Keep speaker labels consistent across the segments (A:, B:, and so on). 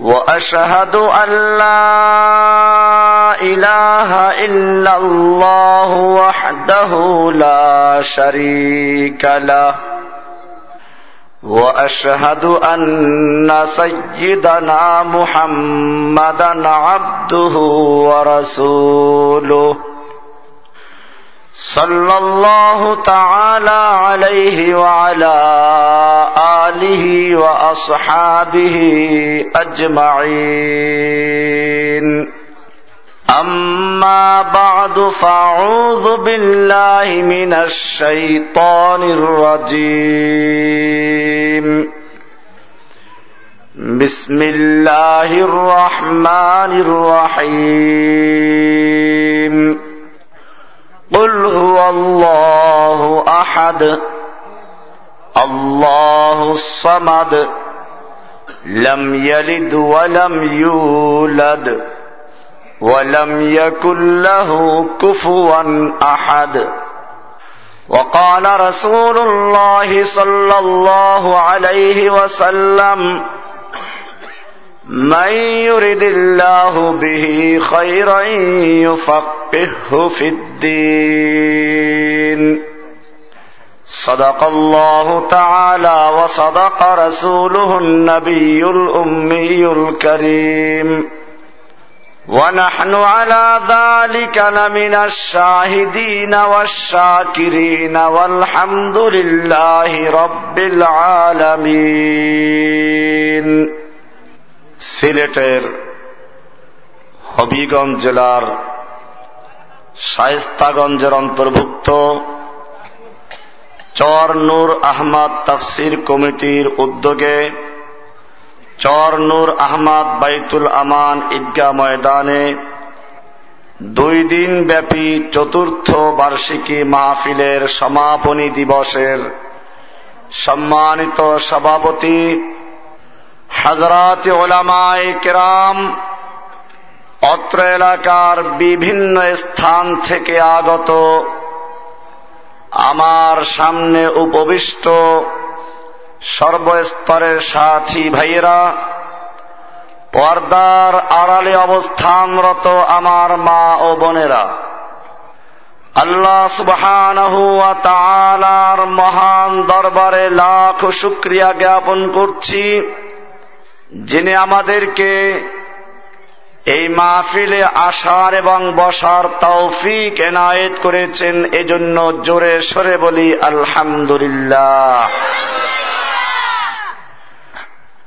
A: وأشهد أن لا إله إلا الله وحده لا شريك له. وأشهد أن سيدنا محمدا عبده ورسوله. صلى الله تعالى عليه وعلى اله وأصحابه أجمعين. أما بعد فأعوذ بالله من الشيطان الرجيم. بسم الله الرحمن الرحيم. قل هو الله أحد. الله الصمد لم يلد ولم يولد ولم يكن له كفوا أحد. وقال رسول الله صلى الله عليه وسلم من يرد الله به خيرا يفقهه في الدين. صدق الله تعالى وصدق رسوله النبي الامي الكريم ونحن على ذلك لمن الشاهدين والشاكرين والحمد لله رب العالمين সিলেটের হবিগঞ্জ জেলার শায়স্তাগঞ্জের অন্তর্ভুক্ত চর নূর আহমদ তাফসির কমিটির উদ্যোগে চর নূর আহমদ বাইতুল আমান ঈদগাহ ময়দানে দুই দিন ব্যাপী চতুর্থ বার্ষিকী মাহফিলের সমাপনী দিবসের সম্মানিত সভাপতি হাজরাত ওলামায় কেরাম, অত্র এলাকার বিভিন্ন স্থান থেকে আগত আমার সামনে উপবিষ্ট সর্বস্তরের সাথী ভাইয়েরা, পর্দার আড়ালে অবস্থানরত আমার মা ও বোনেরা, আল্লাহ তাআলার মহান দরবারে লাখ শুক্রিয়া জ্ঞাপন করছি, যিনি আমাদেরকে এই মাহফিলে আসার এবং বসার তৌফিক এনায়েত করেছেন, এজন্য জোরে সরে বলি আলহামদুলিল্লাহ।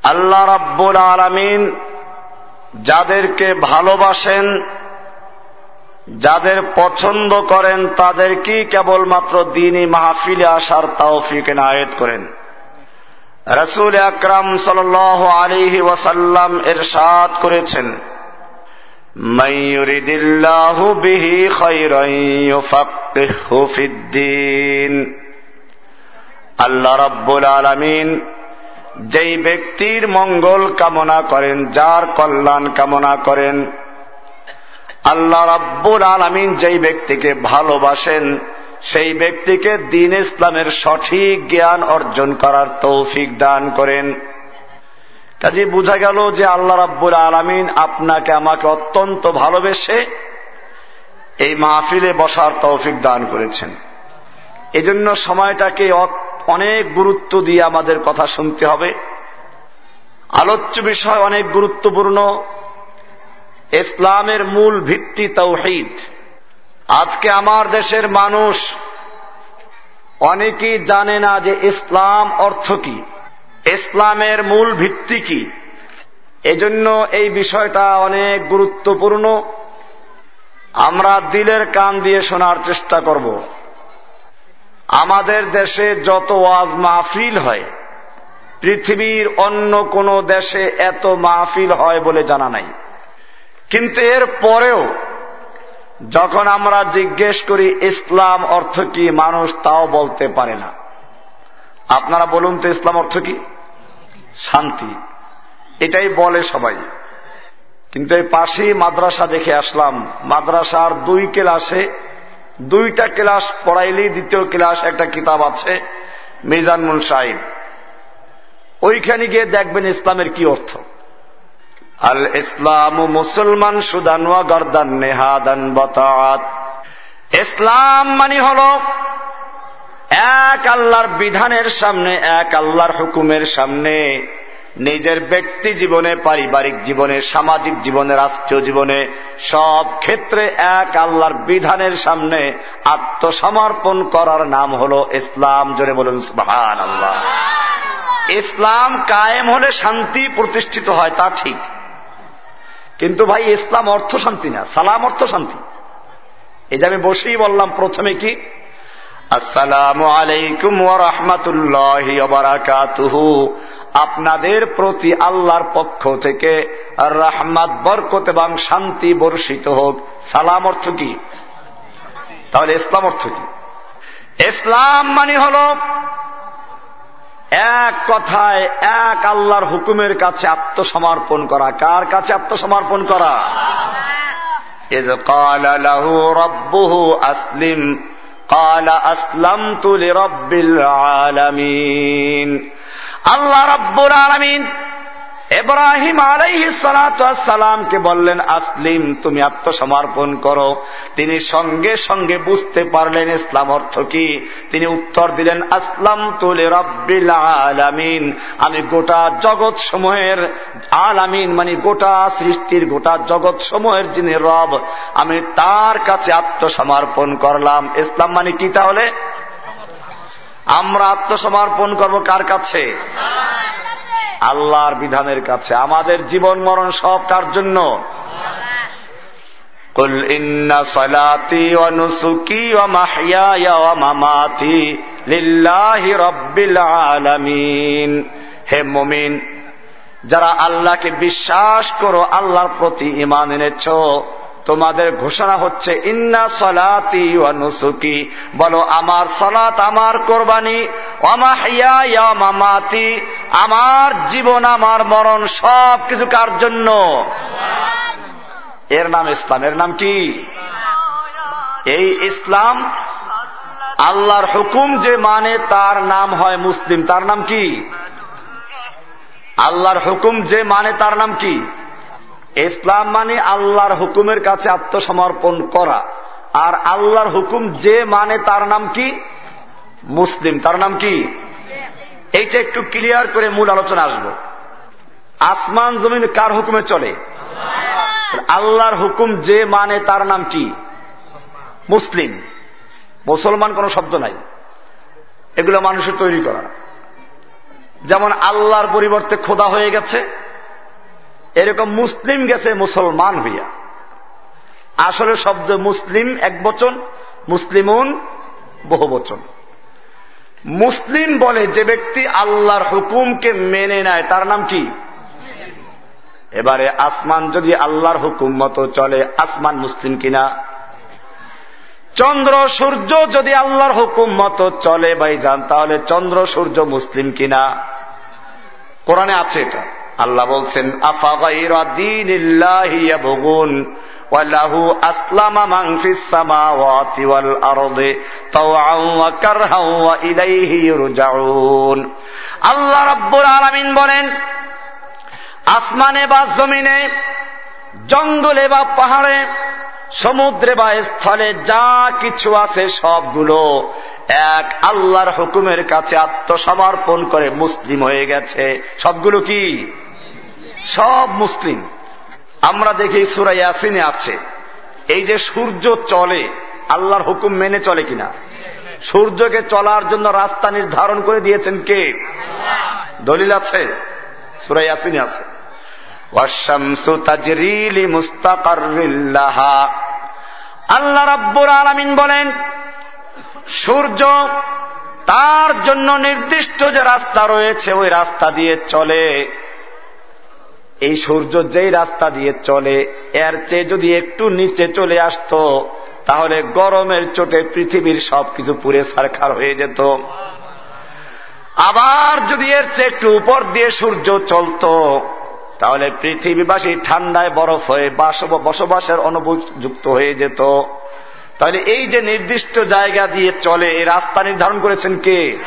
A: আল্লাহ রাব্বুল আলামিন যাদেরকে ভালোবাসেন, যাদের পছন্দ করেন, তাদেরকেই কেবলমাত্র দিনই মাহফিলে আসার তৌফিক এনায়েত করেন। রসুল আকরাম সাল আলিহি ওয়াসাল্লাম এর এরশাদ করেছেন মাইয়ুরিদিল্লাহু বিহি খায়রান ইউফাক্কিহু ফিদ্দিন। আল্লাহ রাব্বুল আলামিন যেই ব্যক্তির মঙ্গল কামনা করেন, যার কল্যাণ কামনা করেন, আল্লাহ রাব্বুল আলামিন যেই ব্যক্তিকে ভালোবাসেন, সেই ব্যক্তিকে দিন ইসলামের সঠিক জ্ঞান অর্জন করার তৌফিক দান করেন। কাজে বোঝা গেল যে আল্লাহ রাব্বুল আলমিন আপনাকে আমাকে অত্যন্ত ভালোবেসে এই মাহফিলে বসার তৌফিক দান করেছেন। এজন্য সময়টাকে অনেক গুরুত্ব দিয়ে আমাদের কথা শুনতে হবে। আলোচ্য বিষয় অনেক গুরুত্বপূর্ণ। ইসলামের মূল ভিত্তি তৌহিদ। আজকে আমার দেশের মানুষ অনেকেই জানে না যে ইসলাম অর্থ কি। ইসলামের মূল ভিত্তি কি? এজন্য এই বিষয়টা অনেক গুরুত্বপূর্ণ। আমরা দিলের কান দিয়ে শোনার চেষ্টা করব। আমাদের দেশে যত ওয়াজ মাহফিল হয়, পৃথিবীর অন্য কোন দেশে এত মাহফিল হয় বলে জানা নাই। কিন্তু এর পরেও যখন আমরা জিজ্ঞেস করি, ইসলাম অর্থ কি? মানুষ তাও বলতে পারে না। আপনারা বলুন তো, ইসলাম অর্থ কি? শান্তি। এটাই বলে সবাই। কিন্তু এই পাশেই মাদ্রাসা দেখে আসলাম, মাদ্রাসার দুই ক্লাসে, দুইটা ক্লাস পড়াইলেই দ্বিতীয় ক্লাস একটা কিতাব আছে, মিজানুল সাহিব ওইখানে গিয়ে দেখবেন ইসলামের কি অর্থ। আল ইসলাম ও মুসলমান সুদান গর্দান নেহাদান বতাত। ইসলাম মানে হল এক আল্লাহর বিধানের সামনে, এক আল্লাহর হুকুমের সামনে, নিজের ব্যক্তি জীবনে, পারিবারিক জীবনে, সামাজিক জীবনে, রাষ্ট্রীয় জীবনে, সব ক্ষেত্রে এক আল্লাহর বিধানের সামনে আত্মসমর্পণ করার নাম হল ইসলাম। জোরে বলুন সুহান আল্লাহ ইসলাম কায়েম হলে শান্তি প্রতিষ্ঠিত হয়, তা ঠিক। কিন্তু ভাই, ইসলাম অর্থ শান্তি না, সালাম অর্থ শান্তি। এই যে আমি বসেই বললাম, প্রথমে কি? আসসালাম আলাইকুম ওরহমতুল্লাহ বারাকাতুহু আপনাদের প্রতি আল্লাহর পক্ষ থেকে রাহমাত বরকত এবং শান্তি বর্ষিত হোক সালাম অর্থ কি তাহলে ইসলাম অর্থ কি ইসলাম মানে হল এক কথায় এক আল্লাহর হুকুমের কাছে আত্মসমর্পণ করা কার কাছে আত্মসমর্পণ করা إذ قال له ربه أسلم قال أسلمت لرب العالمين আল্লাহ রব্বুল আলমিন এব্রাহিম আলাইহি সালামকে বললেন, আসলিম, তুমি আত্মসমর্পণ করো। তিনি সঙ্গে সঙ্গে বুঝতে পারলেন ইসলাম অর্থ কি। তিনি উত্তর দিলেন আসলাম তুলে রব্বিল আলামিন। আমি গোটা জগৎ সমূহের আলামিন মানে গোটা সৃষ্টির গোটা জগৎ সমূহের যিনি রব, আমি তার কাছে আত্মসমর্পণ করলাম। ইসলাম মানে কি তাহলে? আমরা আত্মসমর্পণ করব কার কাছে? আল্লাহর বিধানের কাছে আমাদের জীবন মরণ সব কার জন্য قل إن صلاتي ونسكي ومحياي ومماتي لله رب العالمين হে মমিন যারা আল্লাহকে বিশ্বাস করো আল্লাহর প্রতি ইমান এনেছ তোমাদের ঘোষণা হচ্ছে, ইন্না সলাতি নুসুকি। বলো, আমার সলাত আমার কোরবানি মামাতি, আমার জীবন, আমার মরণ সব কিছু কার জন্য? এর নাম ইসলাম। এর নাম কি? এই ইসলাম আল্লাহর হুকুম যে মানে তার নাম হয় মুসলিম। তার নাম কি? আল্লাহর হুকুম যে মানে তার নাম কি? ইসলাম মানে আল্লাহর হুকুমের কাছে আত্মসমর্পণ করা। আর আল্লাহর হুকুম যে মানে তার নাম কি? মুসলিম। তার নাম কি? এইটা একটু ক্লিয়ার করে মূল আলোচনা আসব। আসমান, জমিন কার হুকুমে চলে? আল্লাহর হুকুম যে মানে তার নাম কি? মুসলিম। মুসলমান কোন শব্দ নাই। এগুলো মানুষের তৈরি করা। যেমন আল্লাহর পরিবর্তে খোদা হয়ে গেছে এরকম মুসলিম গেছে মুসলমান হইয়া। আসলে শব্দ মুসলিম এক বচন, মুসলিমুন বহু বচন। মুসলিম বলে যে ব্যক্তি আল্লাহর হুকুমকে মেনে নেয়, তার নাম কি? এবারে আসমান যদি আল্লাহর হুকুম মতো চলে, আসমান মুসলিম কিনা? চন্দ্র, সূর্য যদি আল্লাহর হুকুম মতো চলে ভাইজান, তাহলে চন্দ্র, সূর্য মুসলিম কিনা? কোরআনে আছে এটা। আল্লাহ বলছেন মান ফিস সামাওয়াতি ওয়াল আরদে তাওআন ওয়া কারহান ওয়া ইলাইহি ইরজাউন। আল্লাহ রাব্বুল আলামিন বলেন, আসমানে বা জমিনে, জঙ্গলে বা পাহাড়ে, সমুদ্রে বা স্থলে যা কিছু আছে সবগুলো এক আল্লাহর হুকুমের কাছে আত্মসমর্পণ করে মুসলিম হয়ে গেছে। সবগুলো কি? সব মুসলিম। আমরা দেখি সুরাই আসিনে আছে। এই যে সূর্য চলে, আল্লাহর হুকুম মেনে চলে কিনা? সূর্যকে চলার জন্য রাস্তা নির্ধারণ করে দিয়েছেন কে? দলিল আছে? সুরাই আসিনে আছে। আল্লাহ রাব্বুর আলামিন বলেন, সূর্য তার জন্য নির্দিষ্ট যে রাস্তা রয়েছে, ওই রাস্তা দিয়ে চলে। এই সূর্য যেই রাস্তা দিয়ে চলে এর চেয়ে যদি একটু নিচে চলে আসত তাহলে গরমের চোটে পৃথিবীর সবকিছু পুরে সারখার হয়ে যেত। আবার যদি এর চেয়ে একটু উপর দিয়ে সূর্য চলত তাহলে পৃথিবীবাসী ঠান্ডায় বরফ হয়ে বসবাসের অনুভূযুক্ত হয়ে যেত। তাহলে এই যে নির্দিষ্ট জায়গা দিয়ে চলে এই রাস্তা নির্ধারণ করেছেন কে?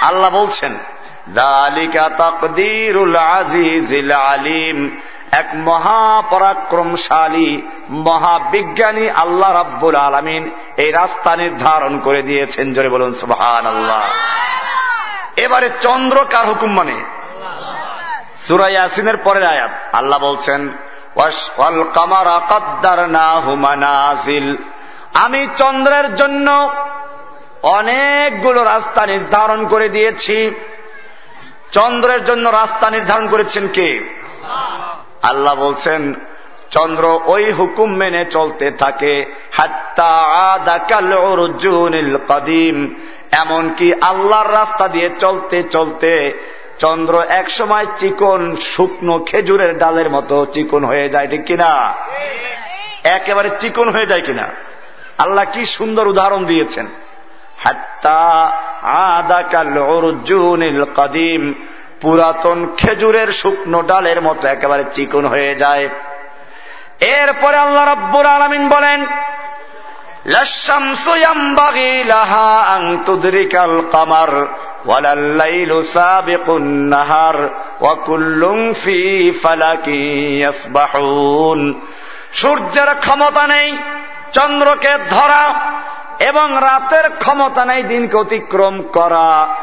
A: আল্লাহ বলছেন আলিম, এক মহাপরাক্রমশালী মহাবিজ্ঞানী আল্লাহ রাব্বুল আলমিন এই রাস্তা নির্ধারণ করে দিয়েছেন। জোরে বলুন সুবহান আল্লাহ এবারে চন্দ্র কার হুকুম মানে? সুরাই আসিনের পরের আয়াত। আল্লাহ বলছেন আমি চন্দ্রের জন্য অনেকগুলো রাস্তা নির্ধারণ করে দিয়েছি। চন্দ্রের জন্য রাস্তা নির্ধারণ করেছেন কে? আল্লাহ বলছেন চন্দ্র ওই হুকুম মেনে চলতে থাকে। কদিম। এমনকি আল্লাহর রাস্তা দিয়ে চলতে চলতে চন্দ্র এক সময় চিকন শুকনো খেজুরের ডালের মতো চিকন হয়ে যায় ঠিক কিনা? একেবারে চিকন হয়ে যায় কিনা? আল্লাহ কি সুন্দর উদাহরণ দিয়েছেন। কদিম। পুরাতন খেজুরের শুকনো ডালের মতো একেবারে চিকন হয়ে যায়। এরপরে আল্লাহ রব্বুর আলমিন বলেন সূর্যের ক্ষমতা নেই, চন্দ্রকে ধরা এবং রাতের ক্ষমতা নেই দিনকে অতিক্রম করা।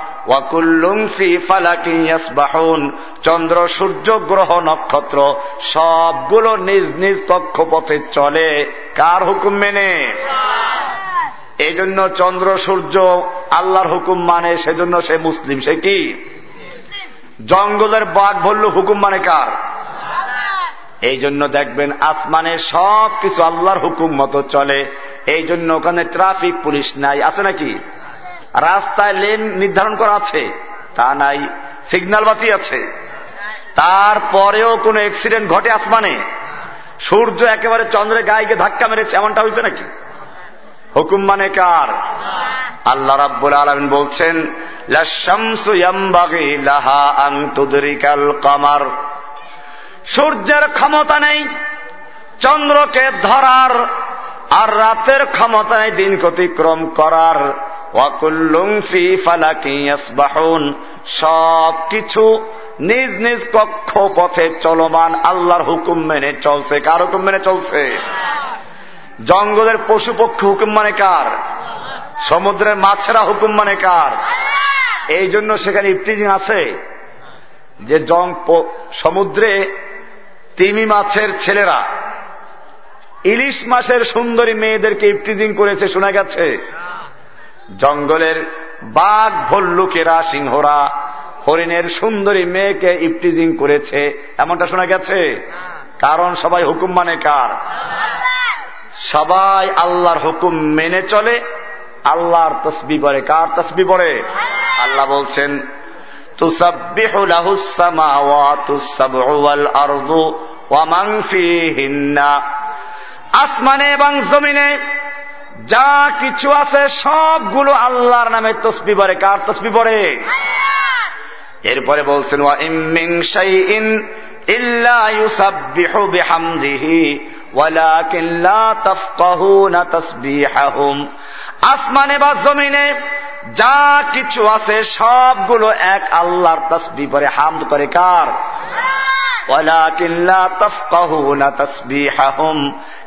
A: চন্দ্র সূর্য গ্রহ নক্ষত্র সবগুলো নিজ নিজ কক্ষপথে চলে। কার হুকুম মেনে? এই জন্য চন্দ্র সূর্য আল্লাহর হুকুম মানে সেজন্য সে মুসলিম। সে কি? জঙ্গলের বাঘ বলল হুকুম মানে কার? এই জন্য দেখবেন আসমানে সব কিছু আল্লাহর হুকুম মতো চলে। এই জন্য ওখানে ট্রাফিক পুলিশ নাই। আছে নাকি? রাস্তায় লেন নির্ধারণ করা আছে? তা নাই। সিগন্যাল বাতি আছে। তারপরেও কোন অ্যাক্সিডেন্ট ঘটে আসমানে? সূর্য একেবারে চন্দ্রের গায়ে ধাক্কা মেরেছে, এমনটা হয়েছে নাকি? হুকুম মানে কার? আল্লাহ রাব্বুল আলমিন বলছেন কামার। সূর্যের ক্ষমতা নেই, চন্দ্রকে ধরার আর রাতের ক্ষমতায় দিন অতিক্রম করার। ওয়াকুল্লুংফি ফালাকিয়াসবাহুন সব কিছু নিজ নিজ কক্ষ পথে চলমান। আল্লাহর হুকুম মেনে চলছে। কার হুকুম মেনে চলছে? জঙ্গলের পশু পক্ষী হুকুম মানে কার? সমুদ্রের মাছেরা হুকুম মানে কার? এই জন্য সেখানে ইফটিজিং আছে যে জং সমুদ্রে তিমি মাছের ছেলেরা ইলিশ মাসের সুন্দরী মেয়েদেরকে ইফটিজিং করেছে, শোনা গেছে? জঙ্গলের বাঘ ভল্লুকেরা, সিংহরা হরিণের সুন্দরী মেয়েকে ইফটিজিং করেছে। এমনটা শোনা গেছে? কারণ সবাই হুকুম মানে কার? সবাই আল্লাহর হুকুম মেনে চলে, আল্লাহর তসবি পড়ে। কার তসবি পড়ে? আল্লাহ বলছেন আসমানে এবং জমিনে যা কিছু আছে সবগুলো আল্লাহর নামে তসবি পড়ে। কার তসবি পরে এরপরে বলছেন ওয়া ইমিং শাইইন ইল্লা ইউসাব্বিহু বিহামদিহি আসমানে বা জমিনে যা কিছু আছে সবগুলো এক আল্লাহর তসবি পরে হামদ করে কার?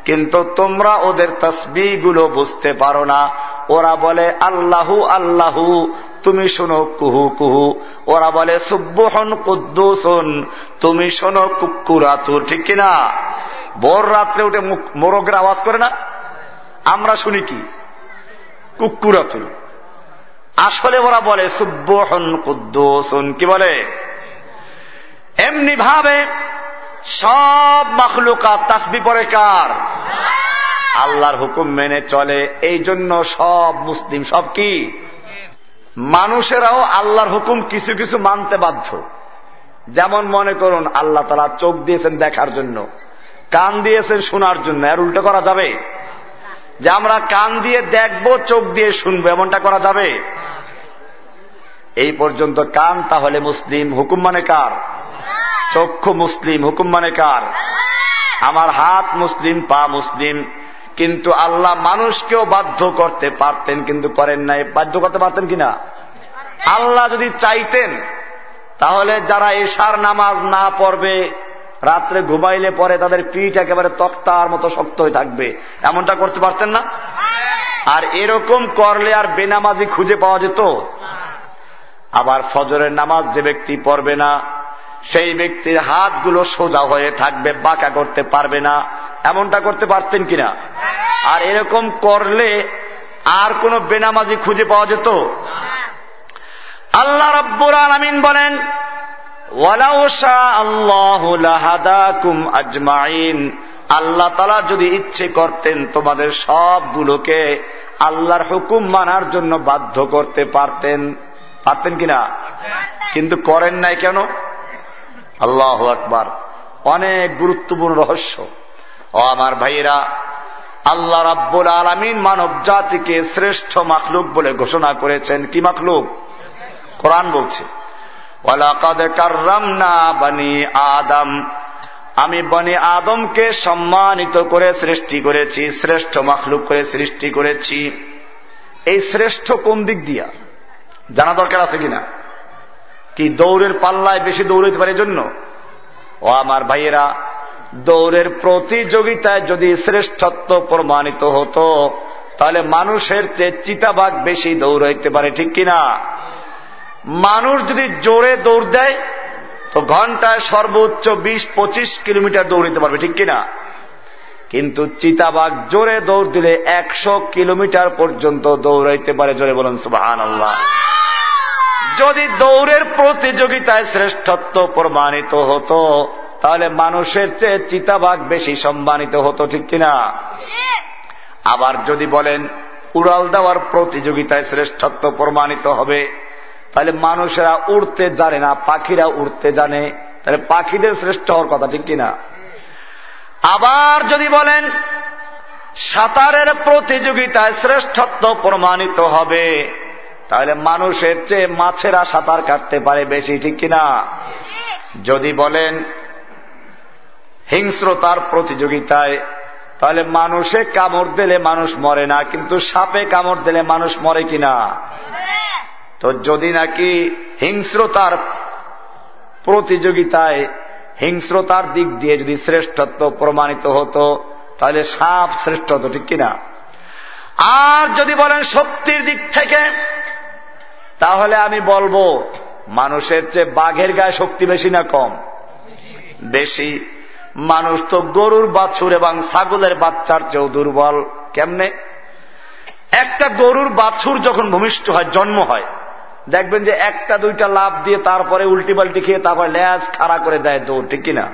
A: কিন্তু তোমরা ওদের তসবি গুলো বুঝতে পারো না। ওরা বলে, আল্লাহু আল্লাহু, তুমি শোনো, কুহু কুহু। ওরা বলে, সুব্বহন কুদ্দুসন, তুমি শোনো, কুকুরাতু। ঠিক কিনা বর রাত্রে উঠে মোরগের আওয়াজ করে না? আমরা শুনি কি? কুকুরাতুল আসলে ওরা বলে, সুব্বহন কুদ্দোসন। কি বলে? এমনি ভাবে সব মাখলুকাত তাসবি পরে কার? আল্লাহর হুকুম মেনে চলে। এই জন্য সব মুসলিম, সব কি? মানুষেরাও আল্লাহর হুকুম কিছু কিছু মানতে বাধ্য। যেমন মনে করুন, আল্লাহ তালা চোখ দিয়েছেন দেখার জন্য, কান দিয়েছেন শোনার জন্য। আর উল্টো করা যাবে? যে আমরা কান দিয়ে দেখব, চোখ দিয়ে শুনব, এমনটা করা যাবে? এই পর্যন্ত কান তাহলে মুসলিম, হুকুম মানে কার? চক্ষু মুসলিম, হুকুম মানে কার? আমার হাত মুসলিম, পা মুসলিম। কিন্তু আল্লাহ মানুষকেও বাধ্য করতে পারতেন, কিন্তু করেন নাই। বাধ্য করতে পারতেন কিনা? আল্লাহ যদি চাইতেন, তাহলে যারা এশার নামাজ না পড়বে, রাত্রে ঘুমাইলে পরে তাদের পিঠ একেবারে তক্তার মতো শক্ত হয়ে থাকবে। এমনটা করতে পারতেন না? আর এরকম করলে আর বেনামাজি খুঁজে পাওয়া যেত? আবার ফজরের নামাজ যে ব্যক্তি পড়বে না, সেই ব্যক্তির হাতগুলো সোজা হয়ে থাকবে, বাঁকা করতে পারবে না। এমনটা করতে পারতেন কিনা? আর এরকম করলে আর কোন বেনামাজি খুঁজে পাওয়া যেত? আল্লাহ রব্বুর আলমিন বলেন আল্লাহ তালা যদি ইচ্ছে করতেন তোমাদের সবগুলোকে আল্লাহর হুকুম মানার জন্য বাধ্য করতে পারতেন। পারতেন কিনা? কিন্তু করেন নাই কেন? আল্লাহ আকবার। অনেক গুরুত্বপূর্ণ রহস্য। ও আমার ভাইয়েরা, আল্লাহ রাব্বুল আলমিন মানব জাতিকে শ্রেষ্ঠ মাখলুক বলে ঘোষণা করেছেন। কি মাখলুক? কোরআন বলছে আদম। আমি বনি আদমকে সম্মানিত করে সৃষ্টি করেছি, শ্রেষ্ঠ মাখলুক করে সৃষ্টি করেছি। এই শ্রেষ্ঠ কোন দিক দিয়া? জানা দরকার আছে কিনা? কি দৌড়ের পাল্লায় বেশি দৌড়াইতে পারে জন্য ও আমার ভাইয়েরা দৌড়ের প্রতিযোগিতায় যদি শ্রেষ্ঠত্ব প্রমাণিত হতো, তাহলে মানুষের চেয়ে চিতাবাঘ বেশি দৌড়াইতে পারে, ঠিক কিনা মানুষ যদি জোরে দৌড় দেয়, তো ঘন্টায় সর্বোচ্চ বিশ, পঁচিশ কিলোমিটার দৌড় দৌড়িতে পারবে, ঠিক কিনা কিন্তু চিতাবাঘ জোরে দৌড় দিলে একশো কিলোমিটার পর্যন্ত দৌড়াইতে পারে, জোরে বলুন সুবাহান আল্লাহ যদি দৌড়ের প্রতিযোগিতায় শ্রেষ্ঠত্ব প্রমাণিত হতো তাহলে মানুষের চেয়ে চিতাবাঘ বেশি সম্মানিত হতো, ঠিক কিনা? আবার যদি বলেন, উড়াল দেওয়ার প্রতিযোগিতায় শ্রেষ্ঠত্ব প্রমাণিত হবে, তাহলে মানুষেরা উড়তে জানে না, পাখিরা উড়তে জানে, তাহলে পাখিদের শ্রেষ্ঠ হওয়ার কথা, ঠিক কিনা? আবার যদি বলেন, সাঁতারের প্রতিযোগিতায় শ্রেষ্ঠত্ব প্রমাণিত হবে, তাহলে মানুষের চেয়ে মাছেরা সাঁতার কাটতে পারে বেশি, ঠিক কিনা? যদি বলেন হিংস্রতার প্রতিযোগিতায়। তাহলে মানুষে কামড় দিলে মানুষ মরে না, কিন্তু সাপে কামড় দিলে মানুষ মরে কিনা? তো যদি নাকি হিংস্রতার প্রতিযোগিতায় হিংস্রতার দিক দিয়ে যদি শ্রেষ্ঠত্ব প্রমাণিত হতো, তাহলে সাপ শ্রেষ্ঠ হতো, ঠিক কিনা? আর যদি বলেন শক্তির দিক থেকে, তাহলে আমি বলব, মানুষের চেয়ে বাঘের গায়ে শক্তি বেশি না কম? বেশি। মানুষ তো গরুর বাছুর এবং ছাগলের বাচ্চার চেয়েও দুর্বল। কেমনে? একটা গরুর বাছুর যখন ভূমিষ্ঠ হয়, জন্ম হয়, দেখবেন যে একটা, দুইটা লাভ দিয়ে তারপরে উল্টি পাল্টি খেয়ে তারপরে ল্যাস খাড়া করে দেয় দৌড়, ঠিক কিনা?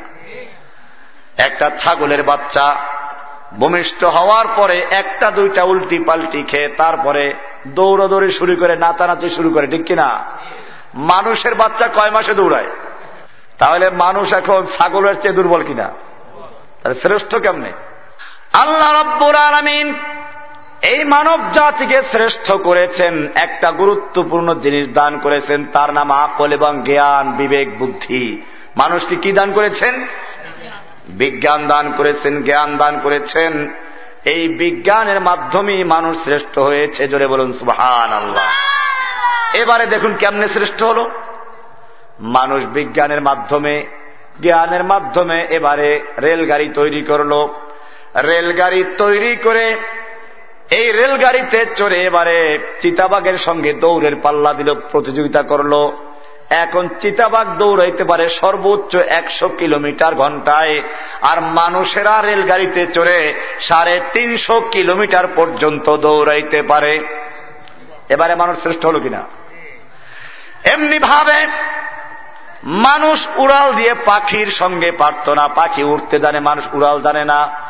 A: একটা ছাগলের বাচ্চা ভূমিষ্ঠ হওয়ার পরে একটা, দুইটা উল্টি পাল্টি খেয়ে তারপরে দৌড়দৌড়ি শুরু করে, নাচানাচি শুরু করে, ঠিক কিনা? মানুষের বাচ্চা কয় মাসে দৌড়ায়? তাহলে মানুষ এখন ছাগলের চেয়ে দুর্বল কিনা? তাহলে শ্রেষ্ঠ কেমনে? আল্লাহ রব্বুর আলমিন এই মানব জাতিকে শ্রেষ্ঠ করেছেন, একটা গুরুত্বপূর্ণ জিনিস দান করেছেন, তার নাম আকল এবং জ্ঞান, বিবেক, বুদ্ধি। মানুষকে কি দান করেছেন? বিজ্ঞান দান করেছেন, জ্ঞান দান করেছেন। এই বিজ্ঞানের মাধ্যমেই মানুষ শ্রেষ্ঠ হয়েছে, জোরে বলুন সুহান আল্লাহ এবারে দেখুন কেমনে শ্রেষ্ঠ হল। মানুষ বিজ্ঞানের মাধ্যমে, জ্ঞানের মাধ্যমে এবারে রেলগাড়ি তৈরি করল। রেলগাড়ি তৈরি করে এই রেলগাড়িতে চড়ে এবারে চিতাবাগের সঙ্গে দৌড়ের পাল্লা দিল, প্রতিযোগিতা করল। এখন চিতাবাগ দৌড়াইতে পারে সর্বোচ্চ একশো কিলোমিটার ঘন্টায়। আর মানুষেরা রেলগাড়িতে চড়ে সাড়ে তিনশো কিলোমিটার পর্যন্ত দৌড়াইতে পারে। এবারে মানুষ শ্রেষ্ঠ হল কিনা? এমনি ভাবে মানুষ উড়াল দিয়ে পাখির সঙ্গে পারত না। পাখি উঠতে জানে মানুষ উড়াল জানে না।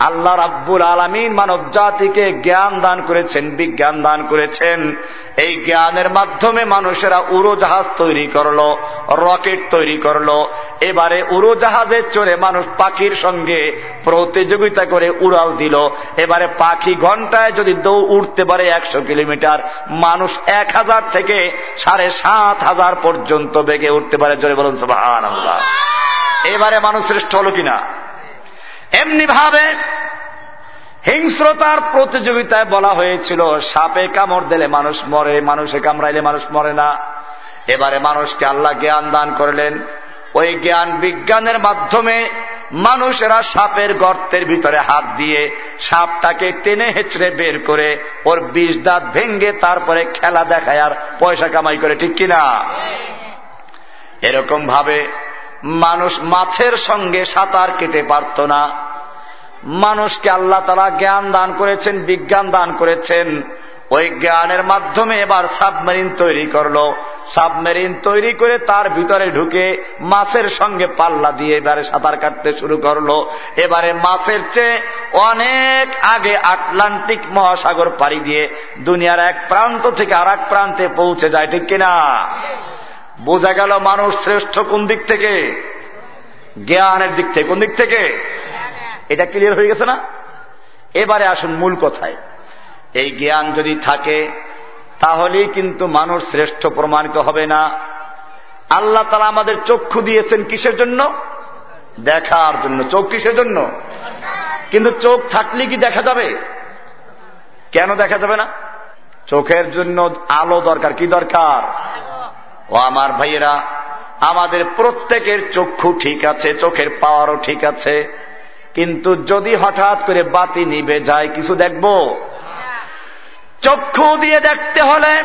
A: আল্লাহ রাব্বুল আলমিন মানব জাতিকে জ্ঞান দান করেছেন, বিজ্ঞান দান করেছেন। এই জ্ঞানের মাধ্যমে মানুষেরা উড়োজাহাজ তৈরি করল, রকেট তৈরি করল। এবারে উড়োজাহাজে চড়ে মানুষ পাখির সঙ্গে প্রতিযোগিতা করে উড়াল দিল। এবারে পাখি ঘন্টায় যদি দৌ উঠতে পারে একশো কিলোমিটার, মানুষ এক হাজার থেকে সাড়ে সাত হাজার পর্যন্ত বেগে উঠতে পারে। জোরে বলুন এবারে মানুষ শ্রেষ্ঠ হল কিনা? এমনি ভাবে হিংস্রতার প্রতিযোগিতায় বলা হয়েছিল সাপে কামড় দিলে মানুষ মরে মানুষে কামড়াইলে মানুষ মরে না। এবারে মানুষকে আল্লাহ জ্ঞান দান করলেন। ওই জ্ঞান বিজ্ঞানের মাধ্যমে মানুষেরা সাপের গর্তের ভিতরে হাত দিয়ে সাপটাকে টেনে হেঁচড়ে বের করে ওর বিষ দাঁত ভেঙ্গে তারপরে খেলা দেখায় আর পয়সা কামাই করে ঠিক কিনা? এরকম ভাবে মানুষ মাছের সঙ্গে সাঁতার কেটে পারত না। মানুষকে আল্লাহ তারা জ্ঞান দান করেছেন, বিজ্ঞান দান করেছেন। ওই জ্ঞানের মাধ্যমে এবার সাবমেরিন তৈরি করল। সাবমেরিন তৈরি করে তার ভিতরে ঢুকে মাছের সঙ্গে পাল্লা দিয়ে এবারে সাঁতার কাটতে শুরু করল। এবারে মাছের চেয়ে অনেক আগে আটলান্টিক মহাসাগর পাড়ি দিয়ে দুনিয়ার এক প্রান্ত থেকে আর প্রান্তে পৌঁছে যায়, ঠিক কিনা? বোঝা গেল মানুষ শ্রেষ্ঠ কোন দিক থেকে? জ্ঞানের দিক থেকে। কোন দিক থেকে? এটা ক্লিয়ার হয়ে গেছে না? এবারে আসুন মূল কথায়। এই জ্ঞান যদি থাকে, তাহলেই কিন্তু মানুষ শ্রেষ্ঠ প্রমাণিত হবে না। আল্লাহ তালা আমাদের চক্ষু দিয়েছেন কিসের জন্য? দেখার জন্য। চোখ কিসের জন্য? কিন্তু চোখ থাকলে কি দেখা যাবে? কেন দেখা যাবে না? চোখের জন্য আলো দরকার। কি দরকার? ও আমার ভাইয়েরা, আমাদের প্রত্যেকের চক্ষু ঠিক আছে, চোখের পাওয়ারও ঠিক আছে, কিন্তু যদি হঠাৎ করে বাতি নিবে যায়, কিছু দেখব? চক্ষু দিয়ে দেখতে হলে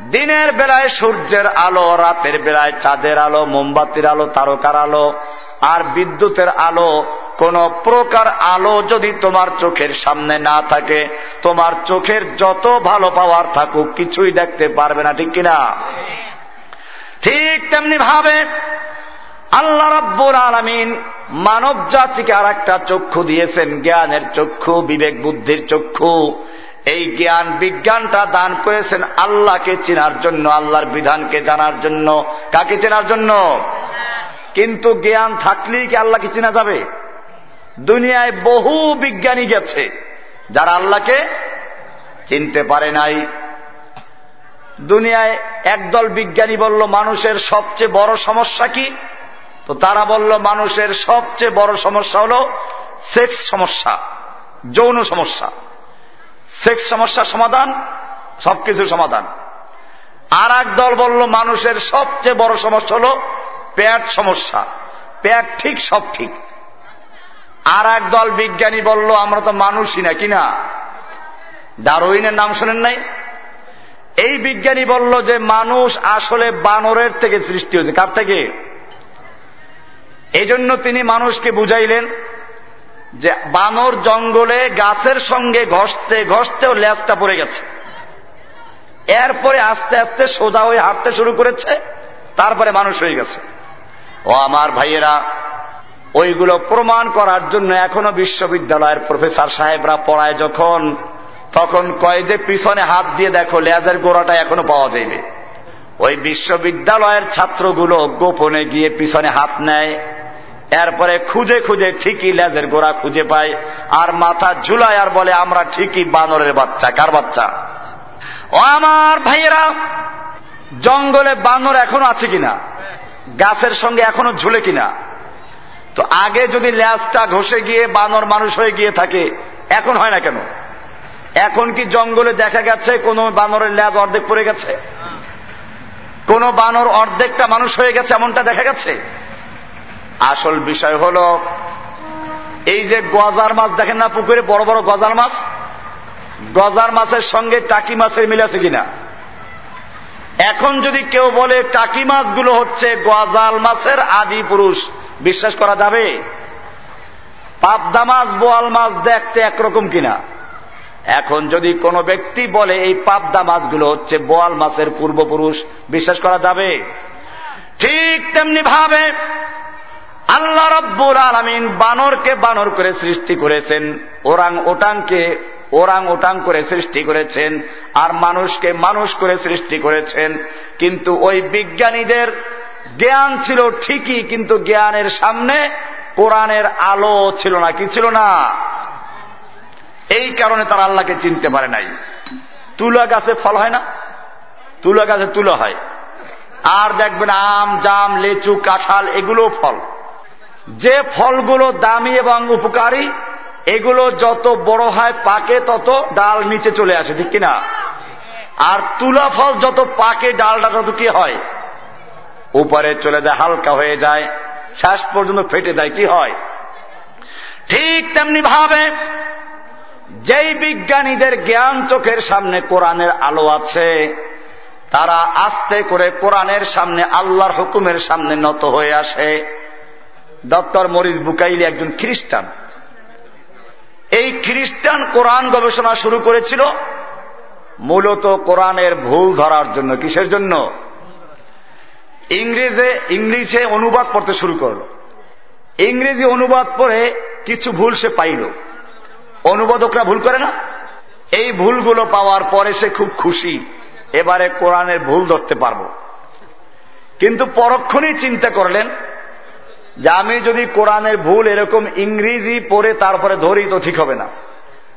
A: দিনের বেলায় সূর্যের আলো, রাতের বেলায় চাঁদের আলো, মোমবাতির আলো, তারকার আলো, আর বিদ্যুতের আলো, কোন প্রকার আলো যদি তোমার চোখের সামনে না থাকে, তোমার চোখের যত ভালো পাওয়ার থাকুক, কিছুই দেখতে পারবে না, ঠিক কিনা? ঠিক তেমনি ভাবে আল্লাহ রাব্বুর আলমিন মানব জাতিকে আর একটা চক্ষু দিয়েছেন, জ্ঞানের চক্ষু, বিবেক বুদ্ধির চক্ষু। এই জ্ঞান বিজ্ঞানটা দান করেছেন আল্লাহকে চেনার জন্য, আল্লাহর বিধানকে জানার জন্য। কাকে চেনার জন্য? কিন্তু জ্ঞান থাকলেই কি আল্লাহকে চেনা যাবে? দুনিয়ায় বহু বিজ্ঞানী গেছে, যারা আল্লাহকে চিনতে পারে নাই। দুনিয়ায় একদল বিজ্ঞানী বলল, মানুষের সবচেয়ে বড় সমস্যা কি? তো তারা বলল, মানুষের সবচেয়ে বড় সমস্যা হল সেক্স সমস্যা, যৌন সমস্যা। সেক্স সমস্যার সমাধান, সবকিছুর সমাধান। আর এক দল বলল, মানুষের সবচেয়ে বড় সমস্যা হল প্যাট সমস্যা। প্যাট ঠিক, সব ঠিক। আর এক দল বিজ্ঞানী বলল, আমরা তো মানুষই না কিনা ডারোইনের নাম শোনেন নাই? এই বিজ্ঞানী বলল যে মানুষ আসলে বানরের থেকে সৃষ্টি হয়েছে। কার থেকে? এই জন্য তিনি মানুষকে বুঝাইলেন যে বানর জঙ্গলে গাছের সঙ্গে ঘষতে ঘষতেও ল্যাসটা পড়ে গেছে। এরপরে আস্তে আস্তে সোজা হয়ে হাঁটতে শুরু করেছে, তারপরে মানুষ হয়ে গেছে। ও আমার ভাইয়েরা, ওইগুলো প্রমাণ করার জন্য এখনও বিশ্ববিদ্যালয়ের প্রফেসর সাহেবরা পড়ায় যখন তখন কয় যে, পিছনে হাত দিয়ে দেখো, লেজের গোড়াটা এখনও পাওয়া যাইবে ওই বিশ্ববিদ্যালয়ের ছাত্রগুলো গোপনে গিয়ে পিছনে হাত নেয়। এরপরে খুঁজে খুঁজে ঠিকই লেজের গোড়া খুঁজে পায়। আর মাথা ঝুলায় আর বলে, আমরা ঠিকই বানরের বাচ্চা, কার বাচ্চা? ও আমার ভাইয়েরা, জঙ্গলে বানর এখনও আছে কিনা? গাছের সঙ্গে এখনও ঝুলে কিনা? তো আগে যদি ল্যাজটা ঘষে গিয়ে বানর মানুষ হয়ে গিয়ে থাকে, এখন হয় না কেন? এখন কি জঙ্গলে দেখা গেছে? কোন বানরের ল্যাজ অর্ধেক পড়ে গেছে? কোন বানর অর্ধেকটা মানুষ হয়ে গেছে, এমনটা দেখা গেছে? আসল বিষয় হল, এই যে গজার মাছ, দেখেন না পুকুরে বড় বড় গজার মাছ? গজার মাছের সঙ্গে টাকি মাছের মিল আছে কিনা? এখন যদি কেউ বলে টাকি মাছগুলো হচ্ছে গজাল মাছের আদি পুরুষ, বিশ্বাস করা যাবে? পাবদা মাছ, বোয়াল মাছ দেখতে একরকম কিনা? এখন যদি কোনো ব্যক্তি বলে, এই পাবদা মাছগুলো হচ্ছে বোয়াল মাছের পূর্বপুরুষ, বিশ্বাস করা যাবে? ঠিক তেমনি ভাবে আল্লাহ রব্বুল আলমিন বানরকে বানর করে সৃষ্টি করেছেন, ওরাং ওটাংকে ওরাং ওটাং করে সৃষ্টি করেছেন, আর মানুষকে মানুষ করে সৃষ্টি করেছেন। কিন্তু ওই বিজ্ঞানীদের জ্ঞান ছিল ঠিকই, কিন্তু জ্ঞানের সামনে কোরআনের আলো ছিল না, কি ছিল না? এই কারণে তারা আল্লাহকে চিনতে পারে নাই। তুলা গাছে ফল হয় না? তুলা গাছে তুলা হয়। আর দেখবেন আম, জাম, লেচু, কাঁঠাল এগুলো ফল। যে ফলগুলো দামি এবং উপকারী, এগুলো যত বড় হয় পাকে তত ডাল নিচে চলে আসে, ঠিক কিনা? আর তুলা ফল যত পাকে ডালটা তত কি হয়? উপরে চলে যায়, হালকা হয়ে যায়, শেষ পর্যন্ত ফেটে যায়, কি হয়? ঠিক তেমনি ভাবে যেই বিজ্ঞানীদের জ্ঞান চোখের সামনে কোরআনের আলো আছে, তারা আস্তে করে কোরআনের সামনে, আল্লাহর হুকুমের সামনে নত হয়ে আসে। ডক্টর মরিস বুকাইলি একজন খ্রিস্টান। এই খ্রিস্টান কোরআন গবেষণা শুরু করেছিল মূলত কোরআনের ভুল ধরার জন্য। কিসের জন্য? ইংরেজে, ইংলিশে অনুবাদ পড়তে শুরু করল। ইংরেজি অনুবাদ পড়ে কিছু ভুল সে পাইল। অনুবাদকরা ভুল করে না? এই ভুলগুলো পাওয়ার পরে সে খুব খুশি। এবারে কোরআনের ভুল ধরতে পারব। কিন্তু পরক্ষণেই চিন্তা করলেন, যে আমি যদি কোরআনের ভুল এরকম ইংরেজি পড়ে তারপরে ধরি তো ঠিক হবে না।